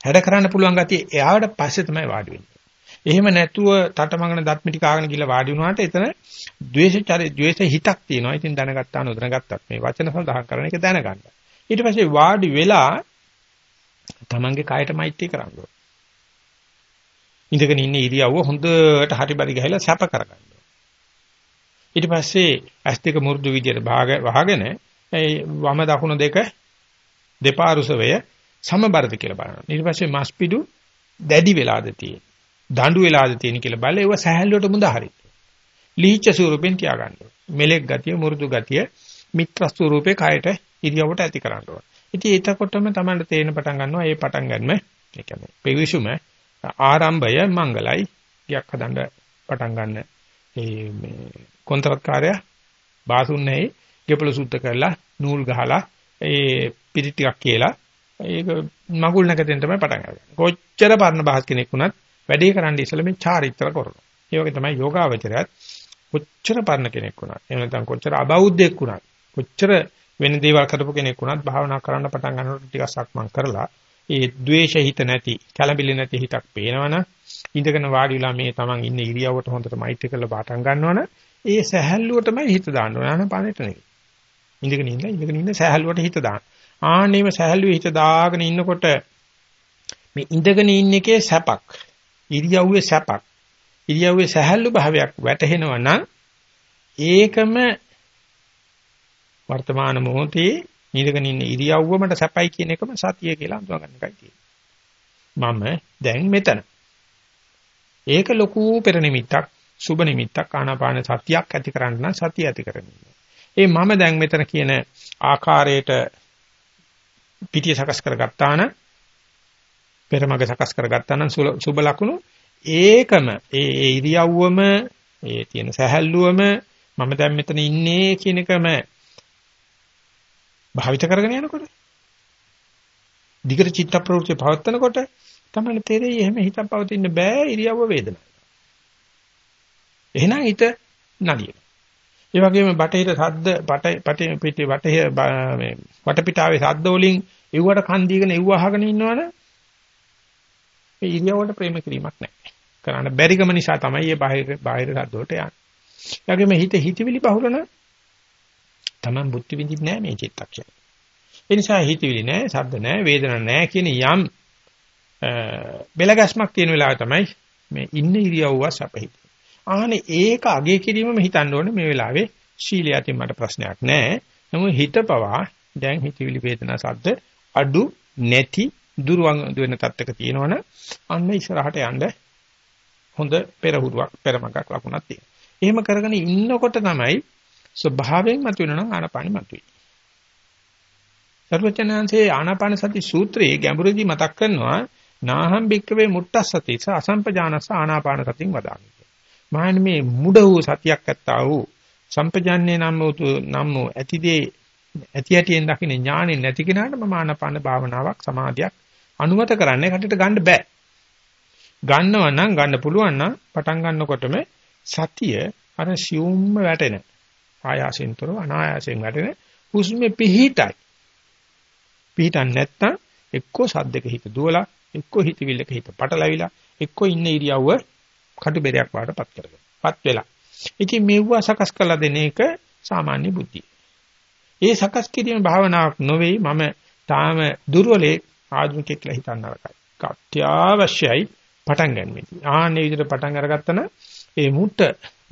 හැඩ කරන්න පුළුවන් ගතිය එයාට පස්සේ තමයි වාඩි වෙන්නේ. එහෙම නැතුව තටමඟන දත් මිටි කාගෙන ගිහලා වාඩි වුණාට එතන ද්වේෂචරි ද්වේෂ හිතක් තියෙනවා. ඉතින් දැනගත්තා නොදැනගත්තත් මේ වචන සඳහන් කරන එක දැනගන්න. ඊට පස්සේ වාඩි වෙලා තමන්ගේ කායට මෛත්‍රී කරන්න ඕනේ. ඉඳගෙන ඉන්න ඉරියව්ව හොඳට හරිබරි ගහලා සැප කරගන්න. ඊට පස්සේ ඇස් දෙක මුරුදු විදියට වහගෙන ඒ වම දකුණ දෙක දෙපාරුසවය සමබරද කියලා බලනවා. ඊට පස්සේ මස්පිඩු දැඩි වෙලාද තියෙන්නේ. දඬු වෙලාද තියෙන කියලා බලලා ඒව සහැල්ලුවට මුදා හරි. ලීච්ඡ ස්වරූපෙන් තියාගන්න ඕනේ. මෙලෙක් ගතිය, මුරුදු ගතිය, මිත්‍ර ස්වරූපේ කයට ඉරියව්වට ඇති කරන්න ඕනේ. ඉතින් එතකොටම තමයි තේරෙන පටන් ගන්නවා මේ පටන් ගන්න. ඒ කියන්නේ පෙවිසුම ආරම්භය මංගලයි. ගියක් හදන්න පටන් ගන්න. ඒ මේ කොන්ත්‍රාත්කාරය බාසුන්නේ ගෙපල සුද්ධ කරලා නූල් ගහලා ඒ පිටි ටිකක් කියලා ඒක මගුල් නැකතෙන් තමයි පටන් ගන්නේ. කොච්චර පරණ බහස් කෙනෙක් වුණත් වැඩේ කරන්න ඉස්සෙල්ලා මේ චාරිත්‍ර කරනවා. ඒ වගේ තමයි යෝගාවචරයත් කොච්චර පරණ කෙනෙක් වුණත් එහෙම නැත්නම් කොච්චර අබෞද්ධයෙක් වුණත් කොච්චර වෙන දේවල් කරපු කෙනෙක් වුණත් භාවනා කරන්න පටන් ගන්නකොට ටිකක් සක්මන් කරලා ඒ ද්වේෂ හිත නැති, කලබිලි නැති හිතක් පේනවනම් ඉඳගෙන වාඩි වෙලා මේ Taman ඉන්න ඉරියව්වට හොඳට මෛත්‍රී කරලා බාටම් ගන්නවනම් ඒ සැහැල්ලුවටමයි හිත දාන්න ඕන. ආනපානෙට නෙවෙයි. ඉඳගෙන ඉන්න ඉඳගෙන ඉන්න සැහැල්ලුවට හිත දාන්න. ආන්නේම සැහැල්ලුවේ හිත දාගෙන ඉන්නකොට මේ ඉඳගෙන ඉන්න එකේ සැපක් ඉරියව්වේ සැපක් ඉරියව්වේ සැහැල්ලු භාවයක් වැටහෙනවා නම් ඒකම වර්තමාන මොහොතේ ඉඳගෙන ඉන්න ඉරියව්වමට සැපයි කියන එකම සතිය කියලා අඳුර ගන්න එකයි තියෙන්නේ. මම දැන් මෙතන. ඒක ලොකු පෙර නිමිත්තක්, සුබ නිමිත්තක් ආනාපාන සතියක් ඇති කරන්න නම් සතිය ඇති කරගන්න. ඒ මම දැන් මෙතන කියන ආකාරයට පිටිය සකස් කරගත්තා නම් පෙරමග සකස් කරගත්තා නම් සුබ ලකුණු ඒකම ඒ ඉරියව්වම ඒ තියෙන සැහැල්ලුවම මම දැන් මෙතන ඉන්නේ කියන එකම භාවිත කරගෙන යනකොට දිගට චිත්ත ප්‍රවෘත්ති පවත්නකොට තමයි තේරෙයි එහෙම හිතක් පවතින්න බෑ ඉරියව්ව වේදනාව. එහෙනම් හිත නලියන. ඒ වගේම බටහිර සද්ද බට පිටේ බටහිර මේ වටපිටාවේ සද්ද වලින් එව්වට කන් දීගෙන එව්ව අහගෙන ඉන්නවනේ මේ ඉරියව්වට ප්‍රේම කිරීමක් නැහැ. කරන්න බැරිකම නිසා තමයි මේ බාහිර බාහිර සද්ද වලට යන්නේ. ඒ වගේම හිත හිතවිලි බහුලන Taman බුද්ධි විඳින්නේ නැහැ මේ චිත්තක්ෂණය. ඒ නිසා හිතවිලි නැහැ, සද්ද නැහැ, වේදනා නැහැ කියන යම් බෙලගස්මක් තියෙන වෙලාව තමයි මේ ඉන්න ඉරියව්ව සැපහිත. ආහනේ ඒක අගේ කිරීමම හිතන්න ඕනේ මේ වෙලාවේ ශීලයට මට ප්‍රශ්නයක් නැහැ. නමුත් හිත පවා දැන් හිතවිලි වේදනා සද්ද අඩු නැති දුරවන් වෙන තත්ත්වක තියෙනවනේ අන්න ඉස්සරහට යන්න හොඳ පෙරහුරුවක් පෙරමගක් ලකුණක් තියෙනවා. එහෙම කරගෙන ඉන්නකොට තමයි ස්වභාවයෙන් මතුවෙනවා ආනාපානෙ මතුවේ. සර්වචනංශේ ආනාපාන සති සූත්‍රයේ ගැඹුරදී මතක් කරනවා නාහම් බික්කවේ මුට්ටස්සති ස අසම්පජානස ආනාපාන සතින් වදාමි. මහන්නේ මේ මුඩ වූ සතියක් ඇත්තා වූ සම්පජාන්නේ නම් වූ නම් වූ ඇතිදේ ඇති ඇටියෙන් දකින්න ඥානෙ නැති කෙනාට මම ආනාපාන භාවනාවක් සමාධියක් අනුමත කරන්නේ කටට ගන්න බෑ. ගන්නව නම් ගන්න පුළුවන් නම් පටන් ගන්නකොටම සතිය අර සියුම්ම වැටෙන ආයාසෙන්තර අනායාසයෙන් වැටෙන හුස්මේ පිහිටයි. පිහිටන් නැත්තම් එක්කෝ සද්දක හිත දුවලා එක්කෝ හිතවිල්ලක හිත පටලැවිලා එක්කෝ ඉන්න ඉරියව්ව කටුබෙරයක් වාටපත් කරගෙන. පත් වෙලා. ඉතින් මෙව්ව සකස් කළ දෙන එක සාමාන්‍ය බුද්ධිය. ඒ සකස් කිරීම භාවනාවක් නොවේ මම තාම දුර්වලේ ආධුනිකෙක් කියලා හිතන්න නරකයි. අත්‍යවශ්‍යයි පටන් ගන්න. ආන්නේ විදිහට පටන් අරගත්තා ඒ මුට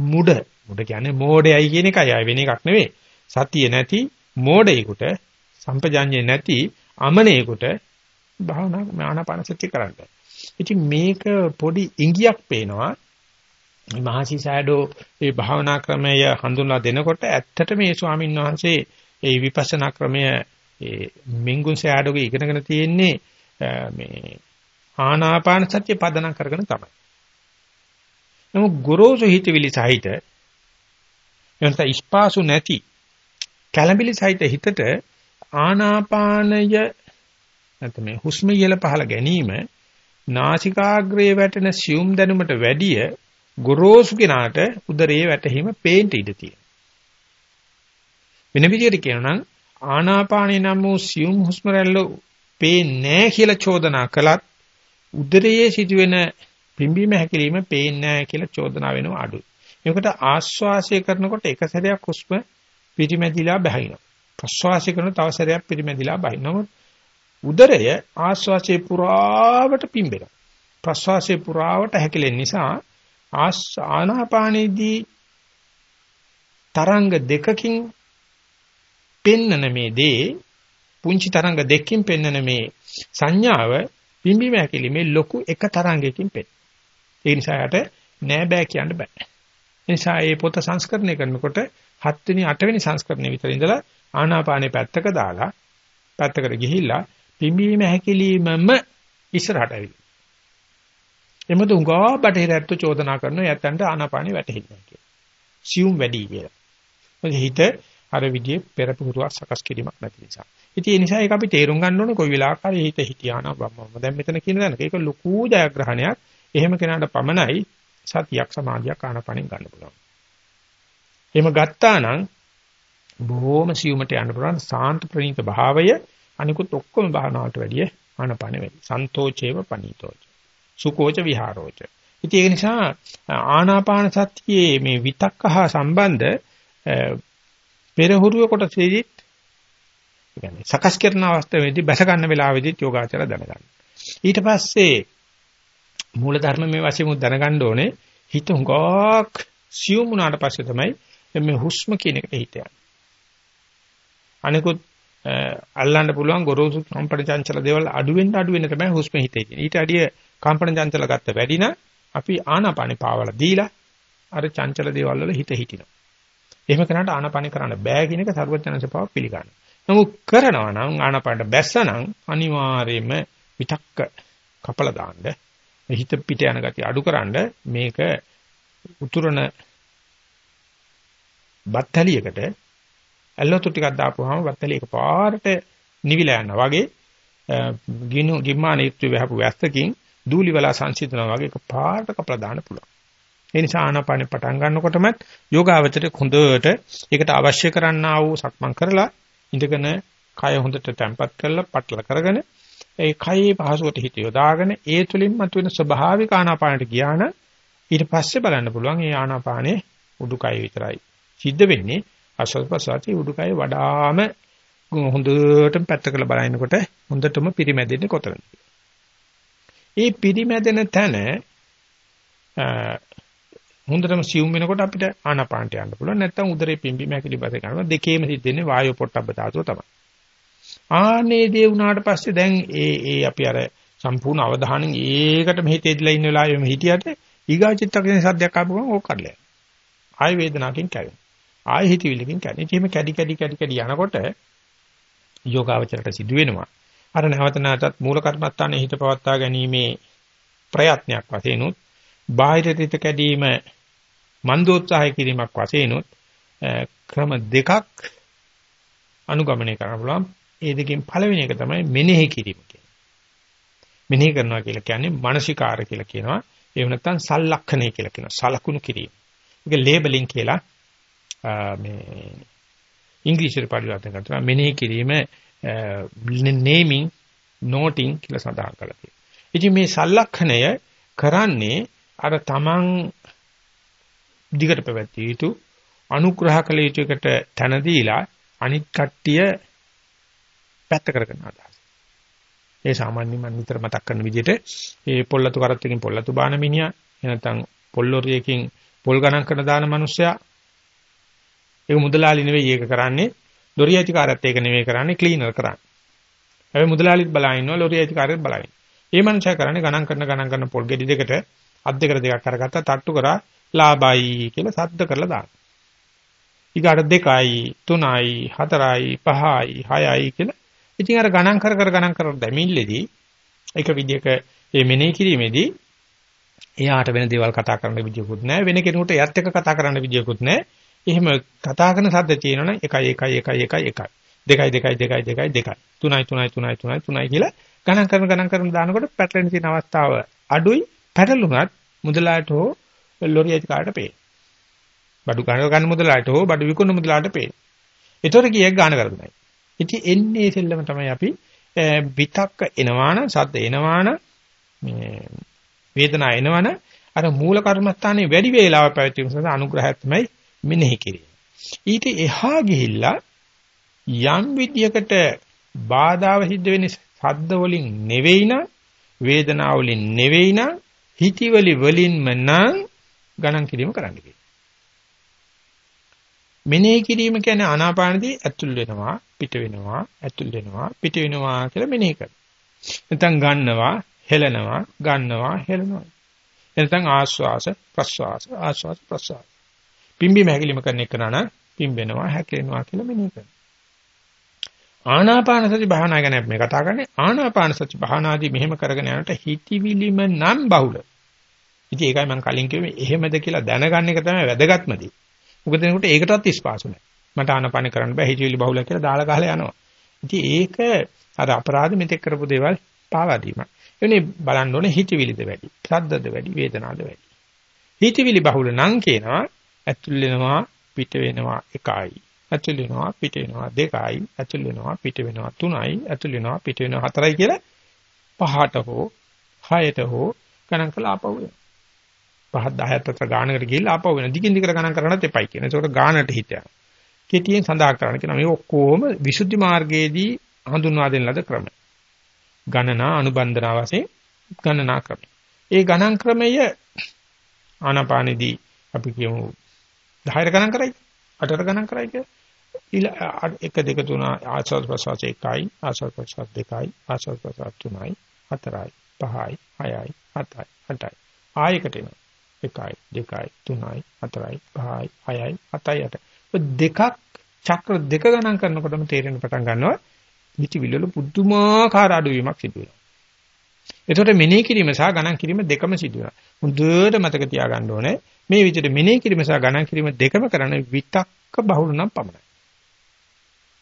මුඩ මුඩ කියන්නේ මෝඩයයි කියන එකයි ආය වෙන එකක් නෙවෙයි. සතිය නැති මෝඩයෙකුට සම්පජාඤ්ඤේ නැති අමනයෙකුට භාවනා ආනාපාන සතිය කරන්න. ඉතින් මේක පොඩි ඉඟියක් පේනවා. මහසි සෑඩෝ මේ භාවනා ක්‍රමය හඳුන්වා දෙනකොට ඇත්තට මේ ස්වාමීන් වහන්සේ ඒ විපස්සනා ක්‍රමය ඒ මින්ගුන් සෑඩෝගේ ඉගෙනගෙන තියෙන්නේ මේ ආනාපාන සතිය පදනම් කරගෙන තමයි. නමුත් ගොරෝසු හිතවිලි සහිත එනත ඉස්පාසු නැති කලබිලි සහිත හිතට ආනාපානය නැත්නම් මේ හුස්ම ඉහළ පහළ ගැනීම නාසිකාග්‍රයේ වැටෙන සියුම් දැනුමට වැඩිය ගොරෝසු කෙනාට උදරයේ වැටීම පේන්න ඉඩ තියෙනවා. වෙන විදිහට කියනවා නම් ආනාපානේ නම් වූ සියුම් හුස්ම රැල්ල පේන්නේ නැහැ කියලා චෝදනා කළත් උදරයේ සිදුවෙන පිම්බීම හැකිලිම පේන්නේ නැහැ කියලා චෝදනා වෙනවා අඩුයි. ඒකට ආශ්වාසය කරනකොට එක සැරයක් හුස්ම පිරිමැදිලා බහිනවා. ප්‍රශ්වාසය කරන තව සැරයක් පිරිමැදිලා බහිනවා. උදරය ආශ්වාසයේ පුරාවට පිම්බෙනවා. ප්‍රශ්වාසයේ පුරාවට හැකිලෙන නිසා ආනාපානයේදී තරංග දෙකකින් පෙන්නන මේ දේ පුංචි තරංග දෙකකින් පෙන්නන මේ සංඥාව පිම්බීම හැකිලිමේ ලොකු එක තරංගයකින් පෙන්න. ඒ නිසා යට නෑ බෑ කියන්න බෑ. ඒ නිසා මේ පොත සංස්කරණය කරනකොට 7 වෙනි 8 වෙනි සංස්කරණය විතර ඉඳලා ආනාපානේ පැත්තක දාලා පැත්තකට ගිහිල්ලා පිම්බීම හැකිලිමම ඉස්සරහට ඇවිල්ලා. එමෙතු උංගා බටහිරට චෝදනා කරනවා යත්තන්ට ආනාපානෙ වැටෙන්නේ කියලා. සියුම් වැඩි කියලා. මොකද හිත අර විදිහේ පෙරපුරුවක් සකස් කිරීමක් නැති නිසා. ඉතින් ඒ නිසා ඒක අපි තේරුම් ගන්න ඕනේ කොයි වෙලාවක හරි හිත හිටියානම් මම දැන් මෙතන කියන දණක ඒක ලොකු ජයග්‍රහණයක්. එහෙම කෙනාට පමණයි සතියක් සමාධියක් ආනපනින් ගන්න පුළුවන්. එහෙම ගත්තා නම් බොහොම සියුමට යන්න පුළුවන් සාන්ත ප්‍රණීත භාවය අනිකුත් ඔක්කොම භාවනාවට වැඩිය ආනාපාන වැඩි. සන්තෝචේව පනීතෝච. සුකෝච විහාරෝච. ඉතින් ඒ නිසා ආනාපාන සතියේ මේ විතක්ක හා සම්බන්ධ පෙරහුරුව කොටසෙදිත් කියන්නේ සකස් කරන අවස්ථාවේදී බැස ගන්න වෙලාවෙදිත් යෝගාචර දැනගන්න. ඊට පස්සේ මූල ධර්ම මේ වශයෙන් දැනගන්න ඕනේ හිත හුඟක් සියුම් වුණාට පස්සේ තමයි මේ හුස්ම කියන එකට හිත යන්නේ. අනිකුත් අල්ලන්න පුළුවන් ගොරෝසු කම්පන චංචල දේවල් අඩු වෙන්න අඩු වෙන්න තමයි හුස්ම හිතේ තියෙන්නේ. ඊට අඩිය කම්පන චංචල ගත්ත වැඩි නම් අපි ආනාපානේ පාවලා දීලා අර චංචල දේවල් වල හිත හිටිනවා. එහෙම කරනට ආනාපානේ කරන්න බෑ කියන එක සර්වඥාන්සේ පාව පිළිගන්නවා. නමුත් කරනවා නම් ආනාපානට බැස්සනම් අනිවාර්යයෙන්ම විතක්ක කපලා දාන්න හිත පිට යන ගතිය අඩුකරනද මේක උතුරන බත්තලියකට ඇල්ලොතු ටිකක් දාපුවාම බත්තලිය එකපාරට නිවිලා යනවා වගේ ගිනු ගිම්මාන යුක්ති වහපු වැස්සකින් දූලි වල සංසිඳනවා වගේ එකපාරට කපලා දාන්න පුළුවන්. ඒ නිසා ආනාපානෙ පටන් ගන්නකොටම යෝගාවචරයේ හොඳට ඒකට අවශ්‍ය කරන්නා වූ සක්මන් කරලා ඉඳගෙන කය හොඳට තැම්පත් කරලා පටල කරගෙන ඒ කයේ පහසුවට හිත යොදාගෙන ඒ තුලින් මතුවෙන ස්වභාවික ආනාපානට ගියාන ඊට පස්සේ බලන්න පුළුවන් ඒ ආනාපානේ උඩුකය විතරයි සිද්ධ වෙන්නේ. ආශ්වාසපසාති උඩුකය වඩාම හොඳටම පැත්තකල බලනකොට හොඳටම පිරිමැදෙන්නේ කොතනද? ඒ පිරිමැදෙන තැන හොඳටම සියුම් වෙනකොට අපිට ආනාපානට යන්න පුළුවන්. නැත්නම් උදරේ පිම්බි මැකිලි බස කරනවා දෙකේම සිද්ධ වෙන්නේ වායු පොට්ටබ්බ ධාතුව තමයි. ආනේ දේ වුණාට පස්සේ දැන් ඒ ඒ අපි අර සම්පූර්ණ අවධානයෙන් ඒකටම හිතේදලා ඉන්න වෙලාවෙම හිටියට ඊගාචිත්තකේ සද්දයක් ආපුවම ඕක කඩලා යනවා. ආය වේදනාවකින් කැවෙනවා. ආය හිතවිල්ලකින් කැවෙනවා. ඉතින් කැඩි කැඩි කැඩි කැඩි යනකොට යෝගාවචරයට සිදු වෙනවා. අර නැවත නැවතත් මූල කර්මස්ථානයේ හිත පවත්වා ගැනීමේ ප්‍රයත්නයක් වශයෙන් උත් බාහිර හිත කැඩීම මන්දෝත්සාහය කිරීමක් වශයෙන් උත් ක්‍රම දෙකක් අනුගමනය කරන්න පුළුවන්. ඒ දෙකෙන් පළවෙනි එක තමයි මෙනෙහි කිරීම කියන්නේ. මෙනෙහි කරනවා කියලා කියන්නේ මානසිකාර කියලා කියනවා. එහෙම නැත්නම් සලක්ෂණය කියලා කියනවා. සලකුණු කිරීම. ඒක ලේබලින් කියලා මේ ඉංග්‍රීසියට පරිවර්තන කරනවා. මෙනෙහි කිරීම නේමින් නෝටින් කියලා සඳහන් කරලා තියෙනවා. ඉතින් මේ සලක්ෂණය කරන්නේ අර තමන් දිගට පැවැත්විය යුතු අනුග්‍රහ කළ යුතු එකට තන දීලා අනිත් කට්ටිය පැත්ත කරගෙන අදහස්. ඒ සාමාන්‍යයෙන් මම නිතර මතක් කරන විදිහට ඒ පොල්ලතු කරත්තකින් පොල්ලතු බාන මිනිහා එනතන් පොල්ලොරියකින් පොල් ගණන් කරන දාන මිනිස්සයා ඒක මුදලාලි නෙවෙයි ඒක කරන්නේ ලොරි අධිකාරියත් ඒක නෙවෙයි කරන්නේ ක්ලීනර් කරන්නේ. හැබැයි මුදලාලිත් බලා ඉන්නවා ලොරි අධිකාරියත් බලා ඉන්නවා. මේ මනුස්සයා කරන්නේ ගණන් කරන ගණන් කරන පොල් ගෙඩි දෙකට අත් දෙකට දෙකක් කරගත්තා තට්ටු කරා ලාභයි කියලා සද්ද කරලා දානවා. ඊගාට 2යි 3යි 4යි 5යි 6යි කියලා ඉතින් අර ගණන් කර කර ගණන් කර දැමිල්ලේදී එක විදිහක මේ මෙනෙහි කිරීමේදී එයාට වෙන දේවල් කතා කරන්න විදියකුත් නැහැ වෙන කෙනෙකුට එයත් එක්ක කතා කරන්න විදියකුත් නැහැ එහෙම කතා කරන සද්ද තියෙනවනම් 1 1 1 1 1 1 දෙකයි දෙකයි දෙකයි දෙකයි දෙකයි තුනයි තුනයි තුනයි තුනයි තුනයි කියලා ගණන් කරන ගණන් කරන දානකොට පැටලෙන තියෙන අවස්ථාව අඩුයි පැටලුණත් මුදලාට හෝ ලොරි අධිකාරට පේ. බඩු ගන්න ගන්න මුදලාට හෝ බඩු විකුණන මුදලාට පේ. ඒතොර කීයක් ගන්න කරදුනයි. ඉතින් එන්නේ සෙල්ලම තමයි අපි විතක්ක එනවාන සද්ද එනවාන මේ වේදනා එනවන අර මූල කර්මස්ථානයේ වැඩි වේලාවක් පැවතීම සඳහා අනුග්‍රහය තමයි මෙනෙහි කිරීම. ඊට එහා ගිහිල්ලා යම් විදියකට බාධාව සිද්ධ වෙන්නේ සද්ද වලින් නෙවෙයි නම් වේදනාව වලින් නෙවෙයි නම් හිතවිලි වලින්ම නම් ගණන් කිරීම කරන්න කියනවා. මෙනෙහි කිරීම කියන්නේ ආනාපානදී ඇතුල් වෙනවා පිට වෙනවා ඇතුල් වෙනවා පිට වෙනවා කියලා මෙනෙහි කරනවා. නැත්නම් ගන්නවා හෙලනවා ගන්නවා හෙලනවා. නැත්නම් ආස්වාස ප්‍රස්වාස ආස්වාස ප්‍රස්වාස. පිම්බි මහැකිලිම කරන එක නන පිම්බෙනවා හැකිලෙනවා කියලා මෙනෙහි කරනවා. ආනාපාන සති භාවනා ගැන මේ කතා කරන්නේ ආනාපාන සති භාවනාදී මෙහෙම කරගෙන යනකොට හිතවිලිම නම් බහුල. ඉතින් ඒකයි මම කලින් කිව්වේ එහෙමද කියලා දැනගන්න එක තමයි වැදගත්ම දේ. උගදෙනකොට ඒකටත් ඉස්පාසු නැහැ. මට ආනපන කරන්න බෑ හිතවිලි බහුල කියලා දාලා ගහලා යනවා. ඉතින් ඒක අර අපරාධ මෙතෙක් කරපු දේවල් පාවා දීම. එවනේ බලන්න ඕනේ හිතවිලිද වැඩි, ශබ්දද වැඩි, වේදනාද වැඩි. හිතවිලි බහුල නම් කියනවා ඇතුල් වෙනවා පිට වෙනවා එකයි. ඇතුල් වෙනවා පිට වෙනවා දෙකයි. ඇතුල් වෙනවා පිට වෙනවා තුනයි. ඇතුල් වෙනවා පිට වෙනවා හතරයි කියලා පහට හෝ හයට හෝ ගණන් කළා අපවුවේ. 5 10ක් අතර ගානකට ගිහිල්ලා ආපහු වෙන දිගින් දිගට ගණන් කරන්නත් එපයි කියන. ඒකට ගානට හිතයක්. කෙටියෙන් සඳහන් කරන්න කියනවා මේ ඔක්කොම විසුද්ධි මාර්ගයේදී හඳුන්වා දෙන ලද ක්‍රම. ගණනා අනුබන්ධනා වශයෙන් ගණනා ක්‍රම. ඒ ගණන් ක්‍රමය ආනාපානෙදී අපි කියමු 10ට ගණන් කරයි 8ට ගණන් කරයි කියලා. එක දෙක තුන ආසස් ප්‍රසවාස එකයි ආසස් ප්‍රසවාස දෙකයි ආසස් ප්‍රසවාස තුනයි හතරයි පහයි හයයි හතයි අටයි ආයකට එනවා 1යි 2යි 3යි 4යි 5යි 6යි 7යි 8යි දෙකක් චක්‍ර දෙක ගණන් කරනකොටම තේරෙන පටන් ගන්නවා හිතවිල්ල පුදුමාකාර අඩුවීමක් සිදු වෙනවා. එතකොට මෙනෙහි කිරීම සහ ගණන් කිරීම දෙකම සිදු වෙනවා. හොඳට මතක තියාගන්න ඕනේ මේ විදිහට මෙනෙහි කිරීම සහ ගණන් කිරීම දෙකම කරන විතක්ක බහුල නම් පමණයි.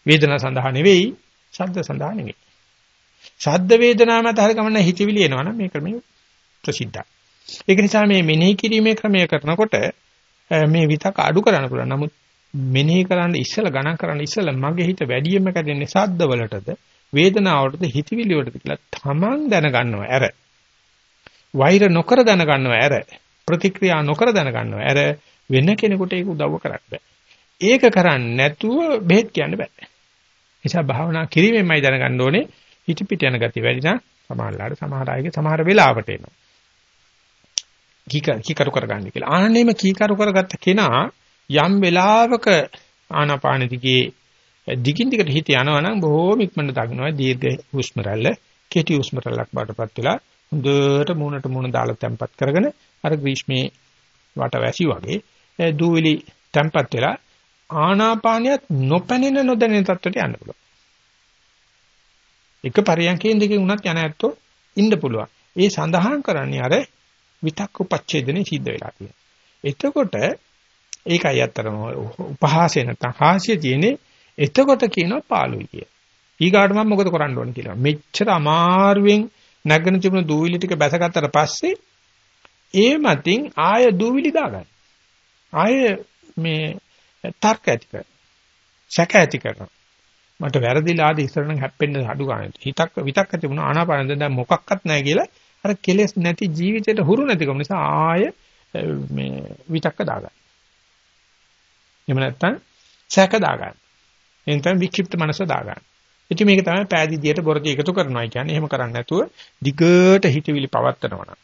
වේදනා සඳහා නෙවෙයි, ශබ්ද සඳහා නෙවෙයි. ශබ්ද වේදනා මත හරි ගමන හිතවිලි එනවනම් මේ ක්‍රමය ප්‍රසිද්ධයි. ඒක නිසා මේ මෙනෙහි කිරීමේ ක්‍රමය කරනකොට මේ විතක් අඩු කරන්න පුළුවන්. නමුත් මෙනෙහි කරන්න ඉස්සලා ගණන් කරන්න ඉස්සලා මගේ හිත වැඩියෙන්ම කැඩෙන්නේ ශබ්ද වලටද වේදනාවටද හිතවිලි වලටද කියලා තමන් දැනගන්නවා. ඇර වෛර නොකර දැනගන්නවා. ඇර ප්‍රතික්‍රියා නොකර දැනගන්නවා. ඇර වෙන කෙනෙකුට ඒක උදව්ව කරන්න බෑ. ඒක කරන්නේ නැතුව බෙහෙත් කියන්න බෑ. නිසා භාවනා කිරීමෙන්මයි දැනගන්න ඕනේ හිත පිට යන ගතිය වැඩි නම් සමහරලාට සමහර අයගේ සමහර වෙලාවට එනවා. කීකරු කරගන්න කියලා. ආනන්නේම කීකරු කරගත්ත කෙනා යම් වෙලාවක ආනාපාන දිගේ දිගින් දිගට හිත යනවා නම් බොහෝම ඉක්මනට දකින්නවා දීර්ඝ හුස්ම රැල්ල කෙටි හුස්ම රැල්ලක් බාටපත් වෙලා හොඳට මූණට මූණ දාලා තැම්පත් කරගෙන අර ග්‍රීෂ්මේ වට වැසි වගේ දූවිලි තැම්පත් වෙලා ආනාපානියත් නොපැනෙන නොදැනෙන තත්ත්වයට යන්න පුළුවන්. එක පරියන්කයෙන් දෙකේ උනත් යන ඇත්තෝ ඉන්න පුළුවන්. ඒ සඳහන් කරන්නේ අර විතක්ක උපච්ඡේදනේ සිද්ධ වෙලා තියෙනවා. එතකොට ඒකයි අත්‍තරම උපහාසය නැත්නම් හාස්‍ය තියෙන්නේ එතකොට කියනවා පාළුයි කිය. ඊගාට මම මොකද කරන්න ඕන කියලා. මෙච්චර අමාරුවෙන් නැගගෙන තිබුණ දූවිලි ටික බැසගත්තට පස්සේ ඒ මතින් ආය දූවිලි දාගන්න. ආය මේ තර්ක ඇති කර. සැක ඇති කරනවා. මට වැරදිලා ආද ඉස්සරණ හැප්පෙන්න අඩු ගන්න. හිතක් විතක් ඇති වුණා ආනාපානෙන් දැන් මොකක්වත් නැහැ කියලා අර කෙලෙස් නැති ජීවිතයට හුරු නැතිකම නිසා ආය මේ විතක්ක දාගන්න. එහෙම නැත්නම් සැක දාගන්න. එතෙන් වික්ෂිප්ත මනස දාගන්න. ඉතින් මේක තමයි පෑදීදියට බොරදී එකතු කරනවා කියන්නේ. එහෙම කරන්නේ නැතුව දිගට හිතවිලි පවත්නවා නම්.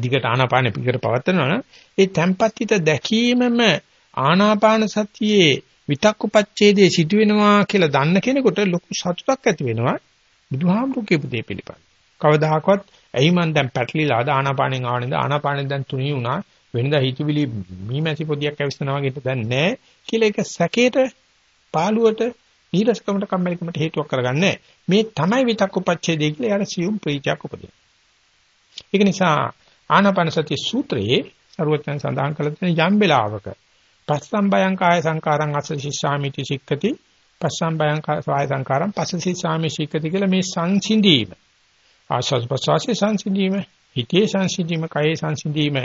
දිගට ආනාපානෙ පිටකට පවත්නවා නම් ඒ tempat හිත දැකීමම ආනාපාන සතියේ විතක්කුපච්ඡේදයේ සිදු වෙනවා කියලා දන්න කෙනෙකුට ලොකු සතුටක් ඇති වෙනවා. බුදුහාමුදුරු කියපු දේ පිළිපන්. කවදාහක්වත් ඇයි මන් දැන් පැටලිලා ආනාපානෙන් ආවනේද ආනාපානෙන් දැන් තුනී වුණා වෙනදා හිතවිලි මීමැසි පොදියක් ඇවිස්සනවා වගේ දැන් නැහැ කියලා ඒක සැකේට පාළුවට නීරසකමට කම්මැලිකමට හේතුවක් කරගන්නේ මේ තමයි විතක්කුපච්ඡේදය කියලා යාර සියුම් ප්‍රීතියක් උපදින. ඒක නිසා ආනාපාන සති සූත්‍රයේ සරුවචන සඳහන් කළ තියෙන යම් වෙලාවක පස්සම් බයං කාය සංකාරං අසසිස්සාමිති සික්කති පස්සම් බයං කාය සංකාරං පස්සසිස්සාමි සික්කති කියලා මේ සංසිඳීම ආස්වාද ප්‍රසවාසයේ සංසිඳීම, හිතේ සංසිඳීම, කයේ සංසිඳීම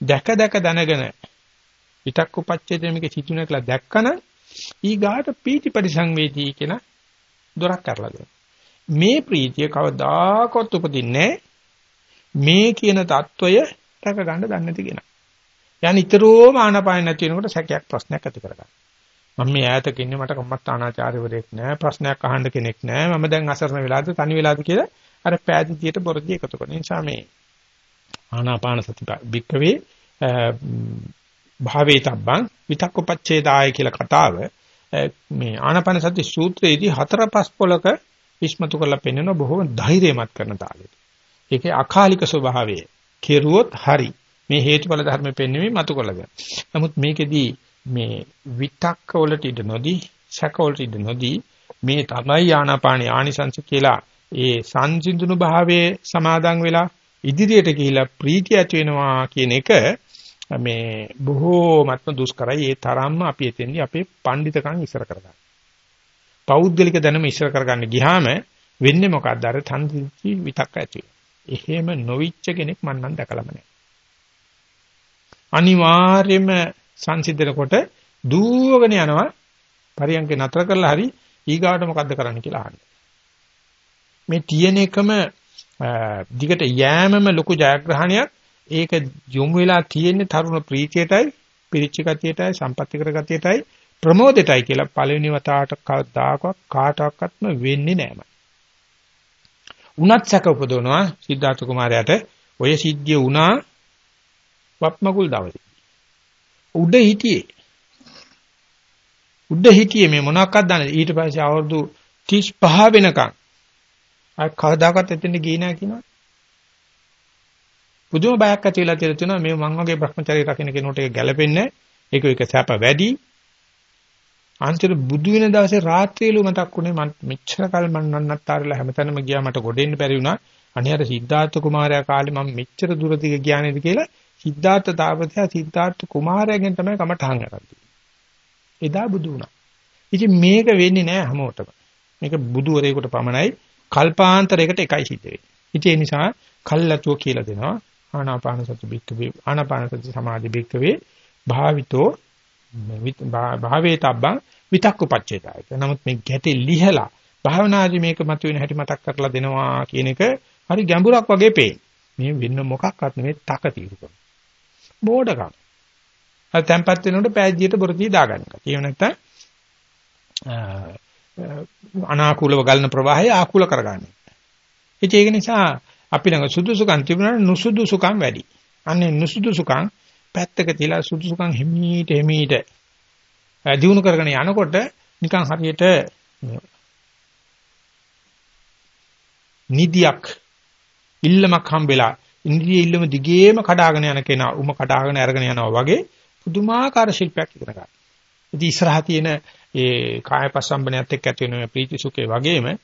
දැක දැක දැනගෙන විතක්ක උපච්ඡේදයේ මේක සිදුන කියලා දැක්කනම් ඊගාට පීති පරිසංවේදී කියන දොරක් කරලා දෙනවා. මේ ප්‍රීතිය කවදාකවත් උපදින්නේ මේ කියන తত্ত্বය රැක ගන්න දන්නේ නැති කෙනා. يعني ඊතරෝම ආනපාන නැති වෙනකොට සැකයක් ප්‍රශ්නයක් ඇති කරගන්න. මම මේ ඈතක ඉන්නේ මට කම්මත් ආනාචාර්යවරයෙක් නෑ ප්‍රශ්නයක් අහන්න කෙනෙක් නෑ මම දැන් අසරණ වෙලාද තනි වෙලාද කියලා අර පෑදීතියට බොරදී එකතු කරන නිසා මේ ආනාපාන සති බික්කවේ භාවේ තබ්බං විතක්කපච්ඡේදාය කියලා කතාව මේ ආනාපාන සති සූත්‍රයේදී හතර පහ පොලක ඉස්මතු කරලා පෙන්වන බොහොම ධෛර්යමත් කරන තාලෙට. ඒකේ අකාලික ස්වභාවය කෙරුවොත් හරි. මේ හේතුඵල ධර්ම පෙන්වීම මතු කරලා නමුත් මේකෙදී මේ විතක්ක වලට ඉඳ නොදී, සැක වලට ඉඳ නොදී මේ තමයි ආනාපාන ආනිසංශ කියලා ඒ සංසිඳුණු භාවයේ සමාදන් වෙලා ඉදිරියට ගිහිලා ප්‍රීතිය ඇති වෙනවා කියන එක මේ බොහෝමත්ම දුෂ්කරයි ඒ තරම්ම අපි එතෙන්දී අපේ පඬිතකම් ඉස්සර කරගන්න. පෞද්ගලික දැනුම ඉස්සර කරගන්න ගියාම වෙන්නේ මොකක්ද අර තන්දිචි විතක් ඇති එහෙම නොවිච්ච කෙනෙක් මම නම් දැකලම නැහැ. අනිවාර්යයෙන්ම සංසිඳනකොට දූවගෙන යනවා පරියන්ක නතර කරලා හරි ඊගාට මොකද්ද කරන්න කියලා අහන්න. මේ තියෙන එකම දිගට යෑමම ලොකු ජයග්‍රහණයක්. ඒක යොමු වෙලා තියෙන්නේ තරුණ ප්‍රීතියටයි, පිරිච්ච ගතියටයි, සම්පත්‍තිකර ගතියටයි, ප්‍රමෝදයටයි කියලා පළවෙනි වතාවට කවදාකවත් කාටවත්ම වෙන්නේ නැහැ. උනත් සැක උපදවනවා සිද්ධාර්ථ කුමාරයාට ඔය සිද්ධිය වුණා වප්මකුල් දවසේ. උඩ හිටියේ. උඩ හිටියේ මේ මොනවාක්වත් දන්නේ. ඊට පස්සේ අවුරුදු 35 වෙනකන් අය කවදාකවත් එතෙන්ට ගියේ නැහැ කියනවා. පුදුම බයක් ඇති වෙලා කියලා තියෙනවා මේ මං වගේ Brahmacharya රකින්න කෙනෙකුට ඒක ගැළපෙන්නේ ඒක එක සැප වැඩි. අන්තිම බුදු වෙන දවසේ රාත්‍රියලු මතක් වුණේ මම මෙච්චර කල් මං නන්නත්තරලා හැමතැනම ගියා මට ගොඩෙන්න බැරි වුණා. අනේ අර සිද්ධාර්ථ කුමාරයා කාලේ මම මෙච්චර දුර දිග ගියා නේද කියලා සිද්ධාර්ථ තාපසයා සිද්ධාර්ථ කුමාරයාගෙන් තමයි කමටහන් කරන්නේ. එදා බුදු වුණා. ඉතින් මේක වෙන්නේ නැහැ හැමෝටම. මේක බුදුවරයෙකුට පමණයි කල්පාන්තරයකට එකයි සිද්ධ වෙන්නේ. ඉතින් ඒ නිසා කල්ලාතුව කියලා දෙනවා ආනාපාන සති බික්කවේ ආනාපාන සති සමාධි බික්කවේ භාවිතෝ භාවේතබ්බං විතක්කපච්චේතයි. නමුත් මේ ගැටේ ලිහලා භාවනාදී මේක මතුවෙන හැටි මතක් කරලා දෙනවා කියන එක හරි ගැඹුරක් වගේ පේන. මේ වෙන්න මොකක්වත් නෙමෙයි තක తీරුකම. බෝඩකම්. අර tempat වෙනකොට පෑජ්ජියට බොරදී දාගන්න එක. ඒ නැත්තම් අනාකූලව ගලන ප්‍රවාහය ආකූල කරගන්න. ඒක නිසා අපි ළඟ සුදුසුකම් තිබුණාට නුසුදුසුකම් වැඩි. අන්නේ නුසුදුසුකම් පැත්තක තියලා සුදුසුකම් හිමීට හිමීට දිනු කරගෙන යනකොට නිකන් හරියට නිදියක් ඉල්ලමක් හම්බෙලා ඉන්ද්‍රිය ඉල්ලම දිගේම කඩාගෙන යන කෙනා උම කඩාගෙන අරගෙන යනවා වගේ පුදුමාකාර ශිල්පයක් ඉගෙන ගන්න. ඉතින් ඉස්සරහා තියෙන ඒ කාය පස්සම්බනයත් එක්ක ඇති වෙන ප්‍රීති සුඛේ වගේම ඒ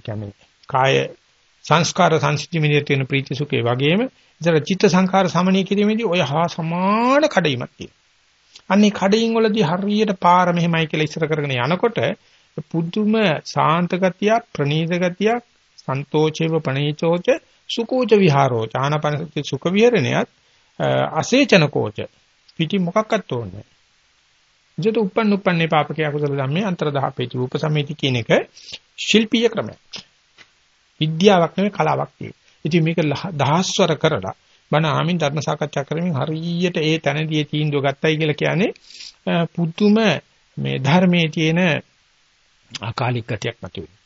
කියන්නේ කාය සංස්කාර සංසිද්ධි මිදියේ තියෙන ප්‍රීති සුඛේ වගේම ඉතල චිත්ත සංකාර සමනය කිරීමේදී ඔය හා සමාන කඩයිමක් තියෙනවා. අන්නේ කඩයින් වලදී හරියට පාර මෙහෙමයි කියලා ඉස්සර කරගෙන යනකොට පුදුම සාන්ත ගතියක් ප්‍රණීත ගතියක් සන්තෝෂේව පණීචෝච සුකෝච විහාරෝ ආනපනසති සුඛ විහරණයත් අසේචන කෝච පිටි මොකක්වත් ඕනේ ජත උප්පන්න උප්පන්නේ පාපකේ අකුසල ධම්මේ අන්තරදහපේති උපසමේති කියන එක ශිල්පීය ක්‍රමයක්. විද්‍යාවක් නෙවෙයි කලාවක් තියෙන්නේ. ඉතින් මේක දහස්වර කරලා බණ ආමින් ධර්ම සාකච්ඡා කරමින් හරියට ඒ තැනදී තීන්දුව ගත්තයි කියලා කියන්නේ පුදුම මේ ධර්මයේ තියෙන අකාලික ගතියක් මතුවේ.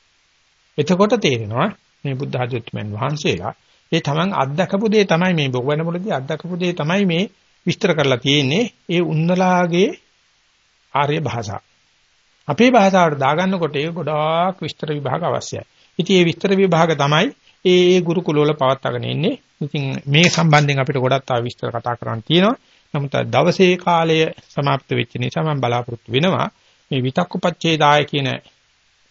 එතකොට තේරෙනවා මේ බුද්ධ ආධුත්මයන් වහන්සේලා ඒ තමන් අත්දකපු දේ තමයි මේ බොගවන මුලදී අත්දකපු දේ තමයි මේ විස්තර කරලා තියෙන්නේ. ඒ උන්නලාගේ ආර්ය භාෂාව. අපේ භාෂාවට දාගන්නකොට ඒක ගොඩාක් විස්තර විභාග අවශ්‍යයි. ඉතින් මේ විස්තර විභාග තමයි ඒ ඒ ගුරුකුල වල පවත්වාගෙන ඉන්නේ. ඉතින් මේ සම්බන්ධයෙන් අපිට ගොඩක් තා විස්තර කතා කරන්න තියෙනවා. නමුත් දවසේ කාලය સમાપ્ત වෙච්ච නිසා මම බලාපොරොත්තු වෙනවා මේ විතක්කපච්චේදාය කියන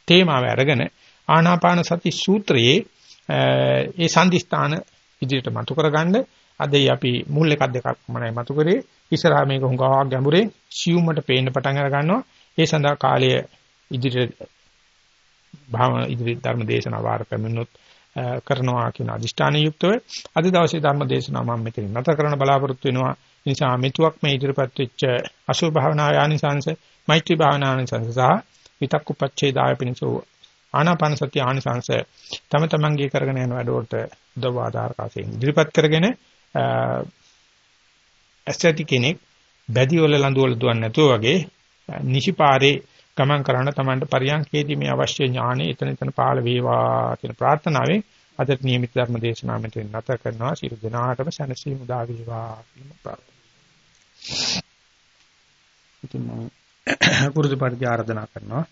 තේමාව අරගෙන ආනාපාන සති සූත්‍රයේ ඒ සම්දිස්ථාන ඉදිරියට මතු කරගන්න අදයි අපි මුල් එකක් දෙකක් මනයි මතු කරේ ඉස්සරහා මේක හුඟා ගැඹුරේ සියුම්මට පේන්න පටන් අර ගන්නවා. ඒ සඳහා කාලය ඉදිරියට භාව ඉදිරි ධර්ම දේශනා වාර පැමිණුත් කරනවා කියන අදිෂ්ඨාන යුක්තව අද දවසේ ධර්ම දේශනාව මම මෙතන නැත කරන බලාපොරොත්තු වෙනවා. නිසා මෙතුවක් මේ ඉදිරිපත් වෙච්ච අසුභ භාවනා ආනිසංශ, මෛත්‍රී භාවනා ආනිසංශ සහ විතක්කුපච්ඡේදාය පිණිසෝ ආනාපාන සති ආනිසංශ තම තමන්ගේ කරගෙන යන වැඩවලට උදව් ආධාරකාසයෙන් ඉදිරිපත් කරගෙන ඇස්තැති කෙනෙක් බැදි වල ලඳු වල දුවන්නේ නැතුව වගේ නිසිපාරේ ගමන් කරන තමන්ට පරියන්කේදී මේ අවශ්‍ය ඥානෙ එතන එතන පාළ වේවා කියන ප්‍රාර්ථනාවෙන් අදට නියමිත ධර්ම දේශනාව මෙතන නැත කරනවා සියලු දෙනාටම සැනසීම උදා වේවා කියන ප්‍රාර්ථනා. ඉතින් මම පුරුදු පරිදි ආරාධනා කරනවා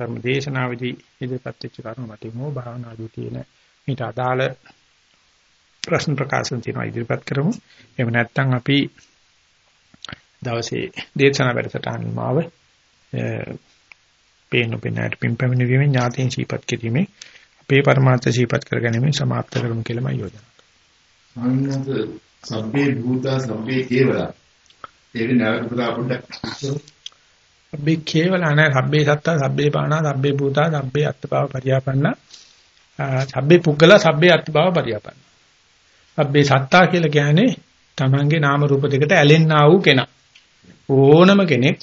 ධර්ම දේශනාවේදී ඉදිරිපත් වෙච්ච කරුණු මතිමෝ භාවනාදී තියෙන ඊට අදාළ ප්‍රශ්න ප්‍රකාශන තියෙනවා ඉදිරිපත් කරමු. එහෙම නැත්නම් අපි දවසේ දේශනා වැඩසටහන මාව පේන පේනට පිම්පැමිණි වීමෙන් ඥාතීන් සීපත් කිරීමේ අපේ පරමාර්ථ සීපත් කර ගැනීම සමාප්ත කරමු කියලා මම යෝජනා. කරනවා. සබ්බේ භූතා සබ්බේ කේවලා. ඒක නැවත පුතා පොඩ්ඩක් සබ්බේ කේවලා නැහැ. සබ්බේ සත්තා සබ්බේ පානා සබ්බේ භූතා සබ්බේ අත්ථභාව පරියාපන්න. සබ්බේ පුද්ගල සබ්බේ අත්ථභාව පරියාපන්න සබ්බේ සත්තා කියලා කියන්නේ තමන්ගේ නාම රූප දෙකට ඇලෙන්නා වූ කෙනා. ඕනම කෙනෙක්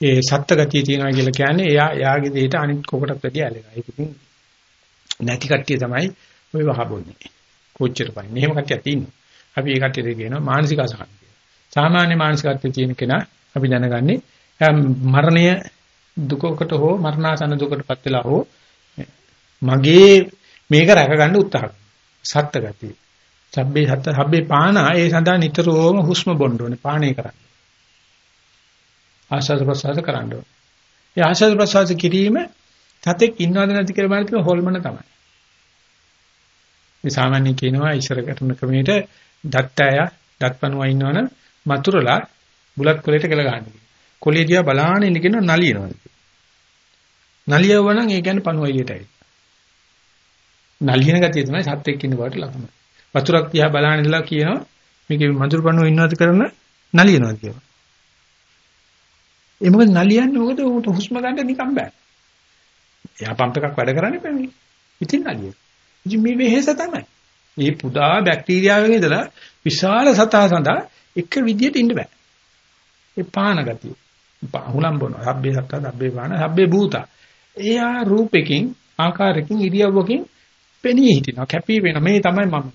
ඒ සත්ත්ව ගතිය තියෙනවා කියලා කියන්නේ එයා එයාගේ දෙයට අනිත් කොකටත් වැඩිය ඇලෙනවා. ඒක ඉතින් නැති කට්ටිය තමයි ඔය වහබොන්නේ. කොච්චර පයින්. එහෙම කට්ටියක් ඉන්නවා. අපි ඒ කට්ටියට කියනවා මානසික අසහන කියලා. සාමාන්‍ය මානසිකත්වයේ තියෙන කෙනා අපි දැනගන්නේ මරණය දුකකට හෝ මරණාසන්න දුකටපත් වෙලා හෝ මගේ මේක රැකගන්න උත්සාහ සත්ත්ව ගතිය. සබ්බේ සත්ත සබ්බේ පානා ඒ සඳහා නිතරම හුස්ම බොන්න ඕනේ පානය කරන්න. ආශාස ප්‍රසවාස කරන්න ඕනේ. ඒ ආශාස ප්‍රසවාස කිරීම සතෙක් ඉන්නවද නැති කියලා බලන තියෙන හොල්මන තමයි. මේ සාමාන්‍ය කියනවා ඉස්සර කරන ක්‍රමයට දත්තය දත්පනුවා ඉන්නවනම් මතුරලා බුලත් කොලේට ගල ගන්න. කොලේ දිහා බලාගෙන ඉන්න කෙනා නලියනවා. නලියවනම් ඒ කියන්නේ පණුව එළියටයි. නලියන ගතිය තමයි සත්‍යෙක් ඉන්න බවට ලකුණ. වතුරක් දිහා බලාගෙන ඉඳලා කියනවා මේකේ මధుර පණුව ඉන්නවද කරන නලියනවා කියලා. ඒ මොකද නලියන්නේ මොකද උට හුස්ම ගන්න නිකන් බෑ. එයා පම්ප් එකක් වැඩ කරන්නේ බෑ මේ. ඉතින් නලියන. ඉතින් මේ වෙහෙස තමයි. මේ පුදා බැක්ටීරියාවෙන් ඉඳලා විශාල සතා සඳහා එක විදියට ඉන්න බෑ. ඒ පාන ගතිය. හුලම් බොන. සබ්බේ සත්තා සබ්බේ පාන සබ්බේ භූතා. එයා රූපෙකින් ආකාරයකින් ඉරියව්වකින් පෙනී හිටිනවා. කැපී වෙන මේ තමයි මම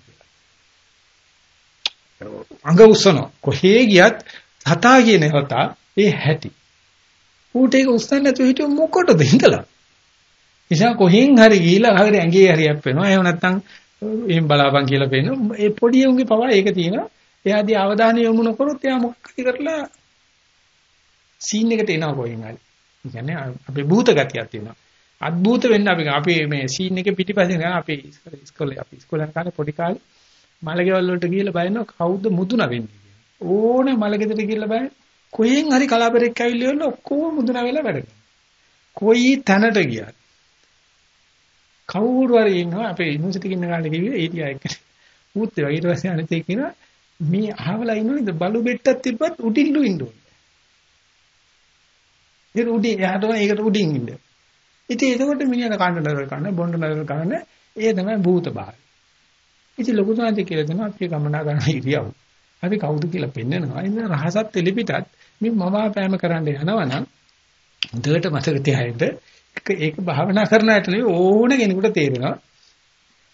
අඟ උස්සන කොහේ ගියත් හතා කියන හතා ඒ හැටි. ඌට ඒක උස්සන්න නැතුව හිටිය මොකටද ඉඳලා? නිසා කොහෙන් හරි ගිහිලා හරි ඇඟේ හරියක් වෙනවා. එහෙම නැත්නම් එහෙන් බලාපන් කියලා පේනවා. ඒ පොඩි උන්ගේ පවා ඒක තියෙනවා. එයාදී අවධානය යොමු නොකරොත් එයා මොකක් හරි කරලා සීන් එකට එනවා කොහෙන් හරි. ඒ කියන්නේ අපේ භූත ගතියක් තියෙනවා. අద్භූත වෙන්න අපි අපි මේ සීන් එකේ පිටිපස්සේ යන අපි ඉස්කෝලේ අපි ඉස්කෝලේ යන කාලේ පොඩි කාලේ මලගෙවල් වලට ගිහලා බලනවා කවුද මුදුන වෙන්නේ කියලා. ඕනේ මලගෙදරට ගිහලා බලන්න කොහෙන් හරි කලාපරෙක් ඇවිල්ලා ඉන්න ඔක්කොම මුදුන වෙලා වැඩ කරනවා. කොයි තැනට ගියත් කවුරු හරි ඉන්නවා අපේ යුනිවර්සිටි ඉන්න කාලේ කිව්වේ ඒ ටික එක්ක. ඌත් ඒ වගේ ඊට පස්සේ අනිත් එක කියනවා මේ අහවලා ඉන්නවද බලු බෙට්ටක් තිබ්බත් උඩින්ලු ඉන්න ඕනේ. ඒක උඩින් එහාට ඒකට උඩින් ඉන්න. ඉතින් එතකොට මිනිහට කන්න නරක කන්න බොන්න නරක කන්න ඒ තමයි භූත භාවය. ඉතින් ලොකු සාන්ති කියලා දෙනවා අපි ගමනා ගන්න ඉරියව්. අපි කවුද කියලා පෙන්නනවා. ඉතින් රහසත් එලිපිටත් මේ මවාපෑම කරන්න යනවා නම් හොඳට මතක තියාගන්න ඒක භාවනා කරන ඇට නෙවෙයි ඕන කෙනෙකුට තේරෙනවා.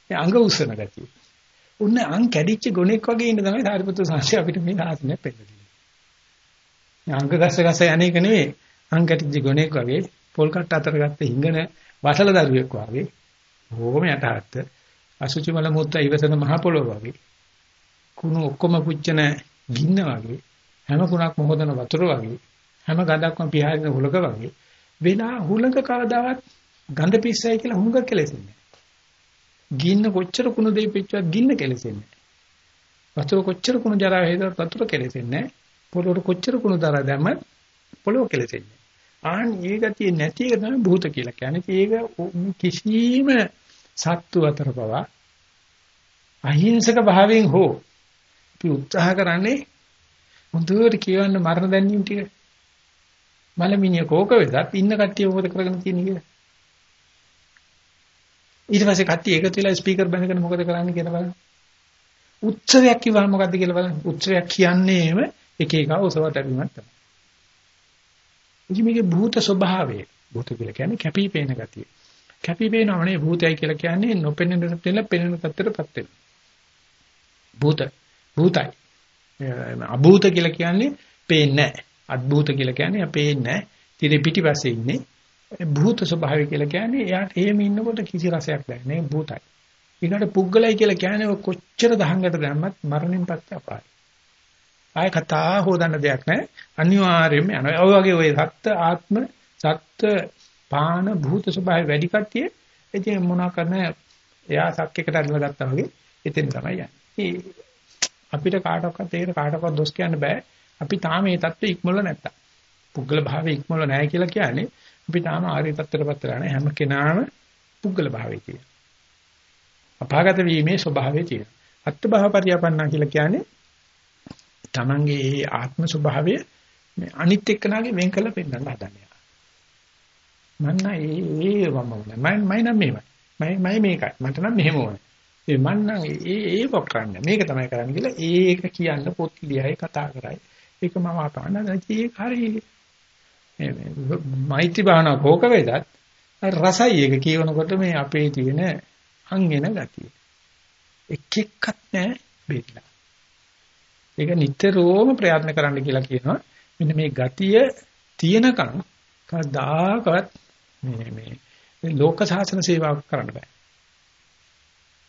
ඒ අංග උස්සන ගතිය. උන්න අං කැඩිච්ච ගොනෙක් වගේ ඉන්න තමයි සාරිපුත්‍ර සාංශය අපිට මේ ආසනය පෙන්නන්නේ. අංග ගස ගස යන්නේක නෙවෙයි අං කැඩිච්ච ගොනෙක් වගේ පොල් කට්ට අතර ගත්ත හිඟන වසල දරුවෙක් වගේ ඕම යටහත් අසුචි මල මුත්‍ර ඉවසන මහ පොළොව වගේ කුණු ඔක්කොම පුච්චන ගින්න වගේ හැම කුණක් මොහොතන වතුර වගේ හැම ගඳක්ම පියාගෙන හුලක වගේ වෙනා හුලක කවදාවත් ගඳ පිස්සයි කියලා හුඟ කෙලෙසෙන්නේ ගින්න කොච්චර කුණු දෙයි පිච්චුවත් ගින්න කෙලෙසෙන්නේ වතුර කොච්චර කුණු ජරා හේතුවත් වතුර කෙලෙසෙන්නේ පොළොවට කොච්චර කුණු දරා දැම්මත් පොළොව කෙලෙසෙන්නේ ආන් ඒ ගතිය නැති එක තමයි භූත කියලා කියන්නේ. ඒක කිසිම සත්තු අතර පවා අහිංසක භාවයෙන් හෝ අපි උත්සාහ කරන්නේ මුදුවට කියවන්න මරණ දැනීම ටික. මලමිනිය කෝක වෙදත් ඉන්න කට්ටිය මොකද කරගෙන තියෙන්නේ කියලා. ඊට පස්සේ කට්ටිය එකතු වෙලා ස්පීකර් බැනගෙන මොකද කරන්නේ කියලා බලන්න. උත්සවයක් කිව්වම මොකද්ද කියලා බලන්න. උත්සවයක් කියන්නේම එක එක ඔසවට අරිමත් තමයි. ඉතින් මේකේ භූත ස්වභාවය භූත කියලා කියන්නේ කැපිපේන ගතිය. කැපිපේනවනේ භූතයි කියලා කියන්නේ නොපෙනෙන දෙල පෙනෙන තත්ත්වයටපත් වෙන. භූත භූතයි. අභූත කියලා කියන්නේ පේන්නේ නැහැ. අද්භූත කියලා කියන්නේ අපේන්නේ නැහැ. තිරේ පිටිපස්සේ ඉන්නේ. භූත ස්වභාවය කියලා කියන්නේ එයාට එහෙම ඉන්නකොට කිසි රසයක් නැහැ. භූතයි. ඊකට පුද්ගලයි කියලා කියන්නේ කොච්චර දහංගට දැම්මත් මරණයෙන් පස්සේ අපායයි. ආය කතා හොදන්න දෙයක් නැහැ. අනිවාර්යයෙන්ම යනවා. ඔය වගේ ඔය සත්ත්‍ය ආත්ම සත්ත්‍ය පාන භූත ස්වභාවය වැඩි කට්ටිය ඉතින් මොනවා කරන එයා සක්කයකට අල්ලලා ගත්තා වගේ එතෙන් තමයි යන්නේ. අපිට කාටවත් ඒක කාටවත් දොස් කියන්න බෑ. අපි තාම මේ தත්ත්වෙ ඉක්මවල නැත්තම්. පුද්ගල භාවය ඉක්මවල නැහැ කියලා කියන්නේ අපි තාම ආර්ය தත්ත්වයටපත් වෙලා නැහැ. හැම කෙනාම පුද්ගල භාවයේ තියෙන. අපාගත වීමේ ස්වභාවය තියෙන. අත්බහ පරියපන්නා කියලා කියන්නේ තමන්ගේ ඒ ආත්ම ස්වභාවය මේ අනිත් එක්කනාගේ වෙන් කළ පෙන්නන්න හදන්නේ. මන්න ඒ ඒ වම උනේ. මම මම නම් මේවයි. මම මම මේකයි. මට නම් මෙහෙම ඕනේ. ඒ මන් නම් ඒ ඒ පොක් කරන්නේ. මේක තමයි කරන්නේ කියලා ඒක කියන්න පොත් ලියයි කතා කරයි. ඒක මම අතන ඒක හරි. මෛත්‍රී භාවනා කෝක වේදත් රසයි එක කියනකොට මේ අපේ තියෙන හංගෙන ගතිය. එක් එක්කත් නැහැ බෙදලා. ඒක නිතරම ප්‍රයත්න කරන්න කියලා කියනවා. මෙන්න මේ ගතිය තියෙනකන් කවදාකවත් මේ මේ ලෝක සාසන සේවාවක් කරන්න බෑ.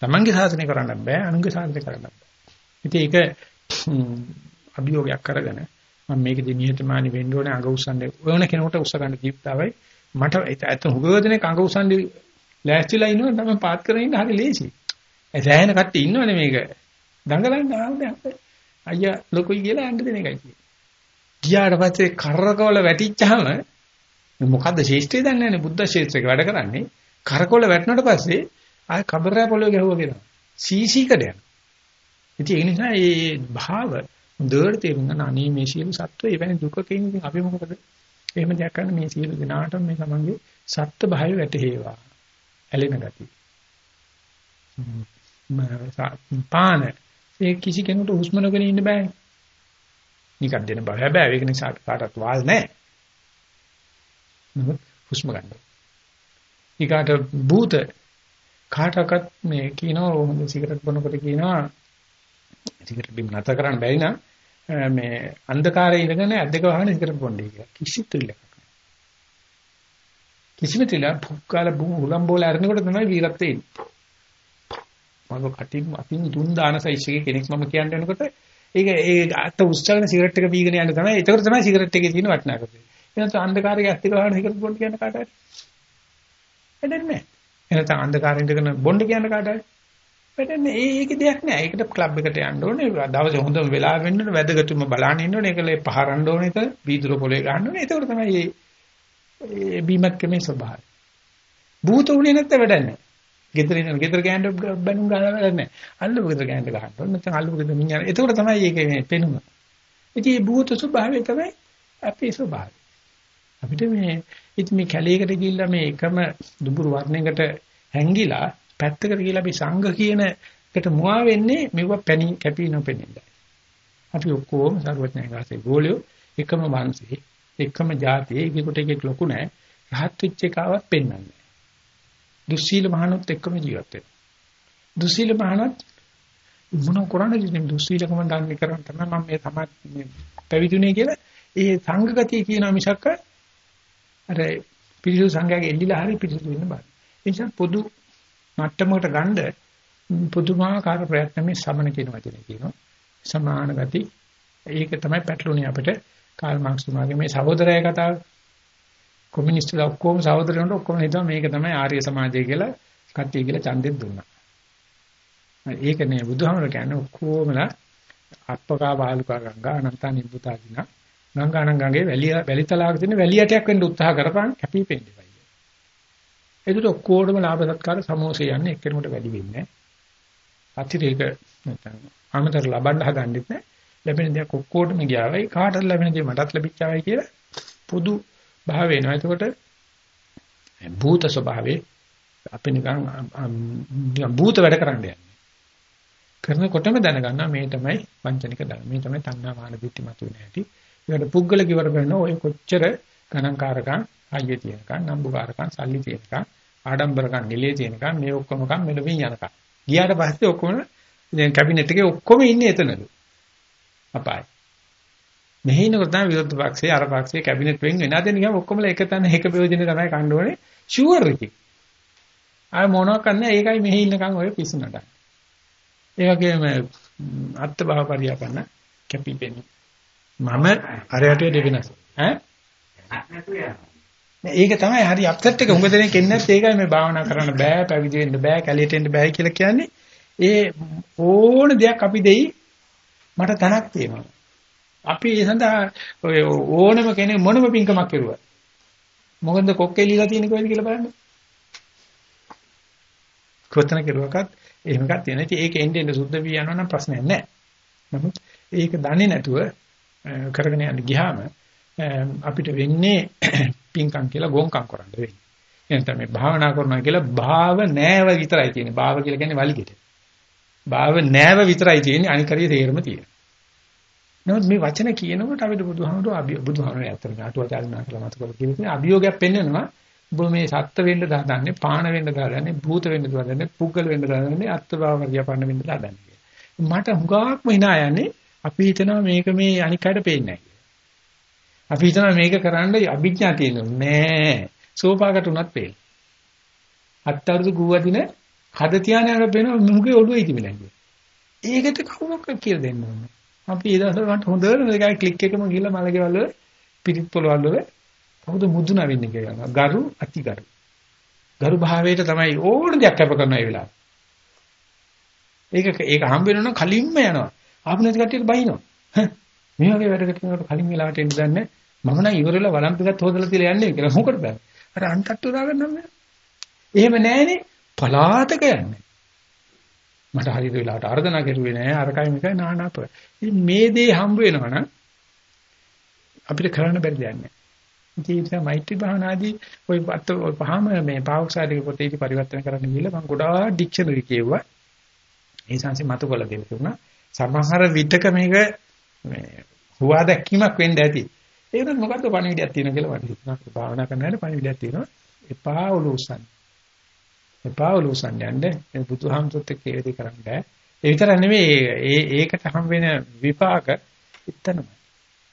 තමන්ගේ සාසනය කරන්න බෑ අනුන්ගේ සාසනය කරන්න බෑ. ඉතින් ඒක අභියෝගයක් කරගෙන මම මේකදී නිහතමානී වෙන්න ඕනේ අඟ උස්සන්නේ ඕන කෙනෙකුට උස්ස ගන්න දීප්තාවයි මට ඇත්ත හුගවදනේ අඟ උස්සන්නේ ලෑස්තිලා ඉන්නවනම් තමයි පාත් කරගෙන ඉන්න හරි ලේසි. ඒ සෑහෙන කට්ටිය ඉන්නවනේ මේක. දඟලන්න ආවද අයියා ලොකුයි කියලා යන්න දෙන එකයි කියන්නේ. ගියාට පස්සේ කරකවල වැටිච්චාම මොකද්ද ශේෂ්ත්‍රය දන්නේ නැහැ බුද්ධ ශේෂ්ත්‍රයක වැඩ කරන්නේ. කරකවල වැටුණාට පස්සේ ආය කබරෑ පොළොවේ ගැහුවා කියලා. සීසීකට යනවා. ඉතින් ඒ නිසා මේ භාව හොඳට තේරුම් ගන්න අනේ මේ සියලු සත්ව එවැනි දුකකින් ඉතින් අපි මොකද එහෙම දෙයක් කරන්න මේ සියලු දිනාට මේ තමන්ගේ සත්ත්ව භාවය වැටහෙවා. ඇලෙන ගතිය. පාන ඒ කිසි කෙනෙකුට හුස්ම නොගෙන ඉන්න බෑ. නිකන් දෙන බව. හැබැයි ඒක නිසා කාටවත් වාල් නැහැ. හුස්ම ගන්න. ඊකට භූත කාටවත් මේ කියනවා හොඳ සිගරට් බොනකොට කියනවා සිගරට් බිම් නැත කරන්න බැරි නම් මේ අන්ධකාරයේ ඉඳගෙන ඇද්දක වහගෙන සිගරට් බොන්නේ කියලා. කිසිත් දෙයක් කිසිම තිල පුක්කාල උලම් බෝල අරනකොට තමයි වීරත්වය එන්නේ. මම කටින් අතින් තුන් දාන සයිස් එකේ කෙනෙක් මම කියන්න යනකොට ඒක ඒ අත උස්සගෙන සිගරට් එක බීගෙන යන්න තමයි. ඒකට තමයි සිගරට් එකේ තියෙන වටිනාකම. එහෙනම් අන්ධකාරයේ ඇත්ත ගහන සිගරට් බොන්න කියන කාට හරි. වැඩන්නේ නැහැ. එහෙනම් අන්ධකාරයෙන් ඉඳගෙන බොන්න කියන කාට හරි. වැඩන්නේ ඒ ඒකේ දෙයක් නෑ. ඒකට ක්ලබ් එකට යන්න ඕනේ. දවසේ හොඳම වෙලාව වෙන්න ඕනේ. වැදගත්ුම බලන්න ඉන්න ඕනේ. ඒකලේ පහරන්න ඕනේ. ඒක වීදුර පොලේ ගන්න ඕනේ. ඒකට තමයි මේ ඒ බීමත් ක්‍රමේ ස්වභාවය. භූත උනේ නැත්නම් වැඩක් නැහැ. ගෙදර ඉන්න ගෙදර ගෑනට බැනුම් ගන්න වැඩක් නැහැ. අල්ලපු ගෙදර ගෑනට ගහන්න ඕනේ. නැත්නම් අල්ලපු ගෙදර මිනිහා. එතකොට තමයි මේකේ මේ පෙනුම. ඉතින් මේ භූත ස්වභාවය තමයි අපේ ස්වභාවය. අපිට මේ ඉතින් මේ කැලේකට ගිහිල්ලා මේ එකම දුබුරු වර්ණයකට හැංගිලා පැත්තකට ගිහිල්ලා අපි සංඝ කියන එකට මුවා වෙන්නේ මෙව පැණි කැපී නොපෙනෙන්නේ. අපි ඔක්කොම සර්වඥයන්ගේ ගෝලියෝ එකම වංශේ එකම જાතියේ එකෙකුට එකෙක් ලොකු නැහැ. රහත් වෙච්ච එකවත් පෙන්වන්නේ. දුස්සීල මහණොත් එක්කම ජීවත් වෙනවා. දුස්සීල මහණොත් මොන කරන්නේ ඉතින් දුස්සීලකම දන්නේ කරන් තමයි මම මේ තමයි පැවිදුනේ කියලා ඒ සංඝගතිය කියන මිසක්ක අර පිරිසු සංඝයාගේ එල්ලිලා හරි පිරිසු වෙන්න බෑ. ඒ නිසා පොදු මට්ටමකට ගන්න පුදුමාකාර ප්‍රයත්න මේ සමන කියන වචනේ කියනවා. සමාන ගති ඒක තමයි පැටලුනේ අපිට කාල් මාක්ස් තුමාගේ මේ සහෝදරය කතාව කොමියුනිස්ට්ලා ඔක්කොම සහෝදරයන්ට ඔක්කොම හිතුවා මේක තමයි ආර්ය සමාජය කියලා කට්ටිය කියලා ඡන්දෙත් දුන්නා. ඒක නේ බුදුහාමර කියන්නේ ඔක්කොමලා අත්පකා බාලුකා ගංගා අනන්ත නිබ්බුතා දින ගංගානම් ගඟේ වැලිය වැලිතලාවක තියෙන වැලියටයක් වෙන්න උත්සාහ කරපන් කැපිපෙන්න බයි. ඒකට ඔක්කොටම ලාභ සත්කාර සමෝසය යන්නේ එක්කෙනෙකුට වැඩි වෙන්නේ නැහැ. අතිරේක නැත්නම් අමතර ලබන්න හදන්නෙත් නැහැ. ලැබෙන දේක් ඔක්කොටම ගියාවයි කාටද ලැබෙන දේ මටත් ලැබිච්චාවයි කියලා පොදු භාව වෙනවා. එතකොට භූත ස්වභාවේ අපි නිකන් නිකන් භූත වැඩ කරන්න යන්නේ. කරනකොටම දැනගන්නවා මේ තමයි වංචනික ධර්ම. මේ තමයි තණ්හා මාන දිට්ඨි මතුවේ නැති. ඒකට පුද්ගල කිවර වෙන ඔය කොච්චර ගණන්කාරකම් අයිය තියෙනකම් නම්බුකාරකම් සල්ලි තියෙනකම් ආඩම්බරකම් නිලයේ තියෙනකම් මේ ඔක්කොම කම් මෙලොවින් යනකම්. ගියාට පස්සේ ඔක්කොම දැන් කැබිනට් එකේ ඔක්කොම ඉන්නේ එතනලු. අපායි. මෙහි ඉන්නකොට තමයි විරුද්ධ පක්ෂයේ අර පක්ෂයේ කැබිනට් වෙන් වෙනාද නිකන් ඔක්කොමලා එක තැන එක ප්‍රයෝජනේ තමයි ගන්න ඕනේ ෂුවර් එකේ. ආය මොනවා කරන්නේ ඒකයි මෙහි ඉන්නකම් ඔය පිස්සු නටන්නේ. ඒ වගේම අත්ත භව පරියාපන්න කැපිපෙන්නේ. මම අරයට දෙවෙනස්. ඈ? ඒක තමයි හරි අප්සෙට් එක උඟ දෙනෙක් එන්නේ නැත් ඒකයි මේ භාවනා කරන්න බෑ පැවිදි වෙන්න බෑ කැලියට එන්න බෑ කියලා කියන්නේ ඒ ඕන දෙයක් අපි දෙයි මට තනක් තියෙනවා. අපි ඒ සඳහා ඔය ඕනම කෙනෙක් මොනම පින්කමක් කරුවා. මොකද කොක්කේ ලීලා තියෙන කොහෙද කියලා බලන්න. කොතන කරුවකත් එහෙම එකක් තියෙනවා. ඉතින් ඒක එන්නේ එන්නේ සුද්ධ වී යනවා නම් ප්‍රශ්නයක් නැහැ. නමුත් ඒක දන්නේ නැතුව කරගෙන යන්න ගියාම අපිට වෙන්නේ පින්කම් කියලා ගොංකම් කරන්න වෙන්නේ. එහෙනම් මේ භාවනා කරනවා කියලා භාව නෑව විතරයි තියෙන්නේ. භාව කියලා කියන්නේ වලිගෙට. භාව නෑව විතරයි තියෙන්නේ අනිකරිය තේරම තියෙනවා. නමුත් මේ වචන කියනකොට අපිට බුදුහාමුදුරුවෝ අභි බුදුහාමුදුරුවෝ ඇත්තටම අටුවාචාර්යනා කියලා මත කරලා කියන්නේ අභියෝගයක් පෙන්නනවා. ඔබ මේ සත්ත්ව වෙන්න දාන්නේ, පාන වෙන්න දාන්නේ, භූත වෙන්න දාන්නේ, පුද්ගල වෙන්න දාන්නේ, අත්භාව වර්ගයපන්න වෙන්න දාන්නේ. මට හුඟක්ම hina යන්නේ අපි හිතනවා මේක මේ අනික් අයට පේන්නේ නැහැ. අපි හිතනවා මේක කරන්න අභිඥා තියෙනවා. නෑ. සෝපාකට උනත් පේන. අත්තරුදු ගුවදින හද තියාන යන පේන මුගේ ඔළුවේ ඉතිමිලා කිය. ඒකට කවුරක් කියලා දෙන්න ඕනේ. අපි ඒ දවස්වල මට හොඳට මේකයි ක්ලික් එකම ගිහලා මලකේවල පිටිත් පොළවල් වල කවුද මුදුනා වෙන්නේ කියලා. ගරු අතිගරු. ගරු භාවයට තමයි ඕන දෙයක් අප කරන ඒ වෙලාව. ඒක ඒක හම්බ වෙනවනම් කලින්ම යනවා. ආපු නැති කට්ටියට බයිනවා. මේ වගේ වැඩකට කරනකොට කලින් වෙලාවට එන්න දන්නේ මම නම් ඉවරලා වළම් ටිකක් හොදලා තියලා යන්නේ කියලා මොකටද බෑ. අර අන්තට්ටු දාගන්නම් නෑ. එහෙම නෑනේ පලාතක යන්නේ. මට හරියට වෙලාවට ආර්දනා කරුවේ නෑ අරකයි මේකයි නානාප. ඉතින් මේ දේ හම්බ වෙනවනම් අපිට කරන්න බැරි දෙයක් නෑ. ඉතින් ඒ නිසා මෛත්‍රී භාවනාදී ওই ඔය පහම මේ පාවොක්සාරික පොතේ ඉති පරිවර්තන කරන්න ගිහලා මම ගොඩාක් ඩික්ෂනරි කියුවා. ඒ සංසි මතකොල දෙන්න තුනා. සමහර විටක මේක මේ හුවා දැක්වීමක් වෙන්න ඇති. ඒ වුණත් මොකද්ද පණිවිඩයක් තියෙන කියලා මට හිතුණා. භාවනා කරනකොට පණිවිඩයක් තියෙනවා. එපා ඔලුසන්. එපා ඔලුසන් යන්නේ මේ බුදුහාමුදුරුත් එක්ක ඒ විදිහ කරන්න බෑ. ඒ විතර නෙමෙයි ඒ ඒකට හම් වෙන විපාක එතනම.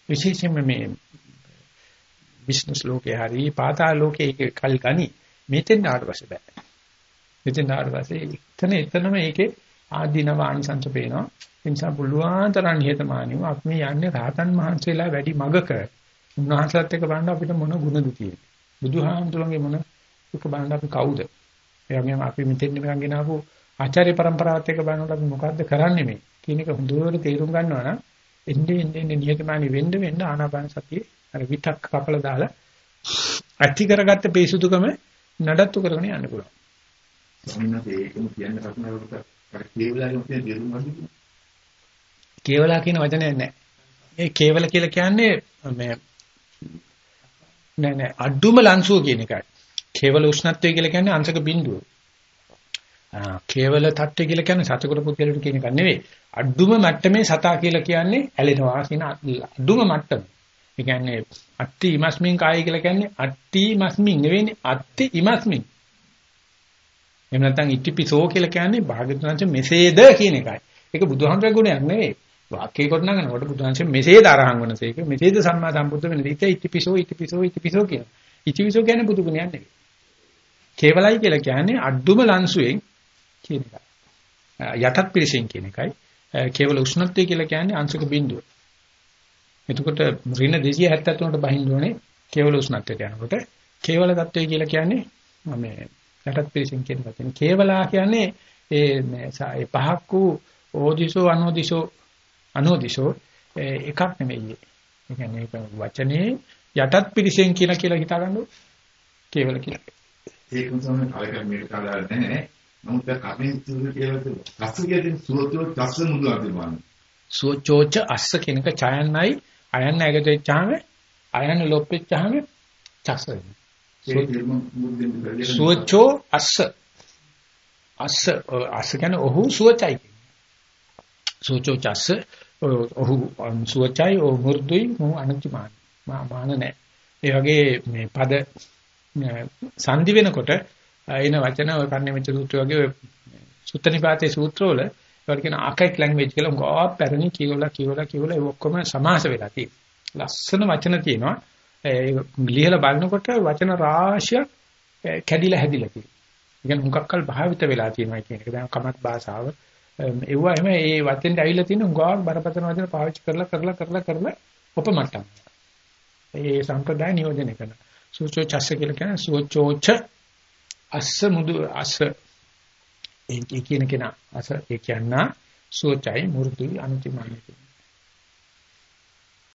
විශේෂයෙන්ම මේ බිස්නස් ලෝකේ හරි පාතාල ලෝකේ කල් ගනි මෙතෙන් ආවට පස්සේ බෑ. මෙතෙන් ආවට පස්සේ එතන එතනම ඒකේ ආදීනව ආනිසංස පේනවා. ඒ නිසා පුළුවන් තරම් නිහතමානීව අපි මේ යන්නේ රහතන් වහන්සේලා වැඩි මගක. උන්වහන්සේත් එක්ක බලන්න අපිට මොන ගුණද තියෙන්නේ. බුදුහාමුදුරන්ගේ මොන එක බලන්න අපි කවුද? ඒ වගේම අපි මෙතෙන් නිකන් ගෙනාවු ආචාර්ය પરම්පරාවත් එක්ක බලනකොට අපි මොකද්ද කරන්නේ මේ කියන එක හොඳට තේරුම් ගන්නවා නම් එන්නේ එන්නේ නිහතමානී වෙන්න වෙන්න ආනාපාන සතියේ අර විතක් කපල දාලා ඇති කරගත්ත පේසුදුකම නඩත්තු කරගෙන යන්න පුළුවන්. ස්වාමීන් වහන්සේ ඒකම කියන්න කරුණාවකට අර කේවලාගේ මොකද දෙරුම් වගේ කේවලා කියන වචනය නැහැ. ඒ කේවල කියලා කියන්නේ මේ නෑ නෑ අඩුම ලංසුව කියන එකයි. කේවල උෂ්ණත්වය කියලා කියන්නේ අංශක බිඳුව. ආ කේවල තත්ත්වය කියලා කියන්නේ සතෙකුට පුද්ගලට කියන එක නෙවෙයි. අඩුම මට්ටමේ සතා කියලා කියන්නේ ඇලෙනවා කියන අඩුම මට්ටම. ඒ කියන්නේ අට්ටි ඉමස්මින් කායි කියලා කියන්නේ අට්ටි ඉමස්මින් නෙවෙයිනේ අට්ටි ඉමස්මින්. එහෙම නැත්නම් ඉටිපිසෝ කියලා කියන්නේ භාගතුන්ච මෙසේද කියන එකයි. ඒක බුදුහාමරගේ ගුණයක් නෙවෙයි. වාක්‍ය කරනකොට බුදුහන්සේ මෙසේ තරහන් වනසේක මෙසේද සම්මා සම්බුද්ධ වෙන දිට ඉතිපිසෝ ඉතිපිසෝ ඉතිපිසෝ කියන. ඉතිපිසෝ කියන්නේ බුදු ගුණයක් නෙවෙයි. කේවලයි කියලා කියන්නේ අද්දුම ලන්සුවෙන් කියන එක. යටත් පිරිසෙන් කියන එකයි. කේවල උෂ්ණත්වය කියලා කියන්නේ අංශක බිඳුව. එතකොට ඍණ 273ට බහින්න ඕනේ කේවල උෂ්ණත්වයට යනකොට කේවල தত্ত্বය කියලා කියන්නේ මේ යටත් පිරිසෙන් කියන වචනේ කේවලා කියන්නේ ඒ පහක් වූ ඕදිසෝ අනෝදිසෝ අනෝදිසෝ එකක් නෙමෙයි. ඒ කියන්නේ වචනේ යටත් පිරිසෙන් කියන කියලා හිතා ගන්නකො කේවල කියලා. ඒක තමයි කලකට මේක කඩලා නැහැ. නමුත් කපින් තුරු කියලා කස්සු කියන සුවතෝ තස්ස මුදුවක් තිබුණා. සුවචෝච අස්ස කෙනක ඡයන්නයි අයන්න ඇගට වෙච්චාම අයන්න ලොප් වෙච්චාම චස්ස සුවචෝ අස්ස අස්ස අස්ස කියන්නේ ඔහු සුවචයි. සුවචෝ චස්ස ඔහු සුවචයි ඔහු මෘදුයි මොහු අනතිමාන මාන නැහැ. ඒ වගේ මේ පද සංදි වෙනකොට එන වචන ඔය කන්නේ මෙච්ච සූත්‍ර වගේ ඔය සුත්තනිපාතේ සූත්‍රවල ඒවට කියන ආකයික් ලැන්ග්වේජ් කියලා ගෝ පැරණි කියවලා කියවලා කියවලා ඒ ඔක්කොම සමාස වෙලා තියෙනවා. ලස්සන වචන තියෙනවා. ඒ ලියලා බලනකොට වචන රාශියක් කැඩිලා හැදිලා තියෙනවා. ඉතින් හුඟක්කල් භාවිත වෙලා තියෙනවා කියන එක. දැන් කමත් භාෂාව ඒවා එහෙම ඒ වචෙන්ට ඇවිල්ලා තියෙන හුඟක් බරපතල වචන පාවිච්චි කරලා කරලා කරලා කරලා උපමට්ටම්. ඒ සම්ප්‍රදාය නියෝජනය කරනවා. සූචෝ චස්ස කියලා කියන සූචෝච අස්ස මුදු අස්ස ඒ කියන කෙනා අස ඒ කියනා සෝචයි මෘදුයි අන්තිමයි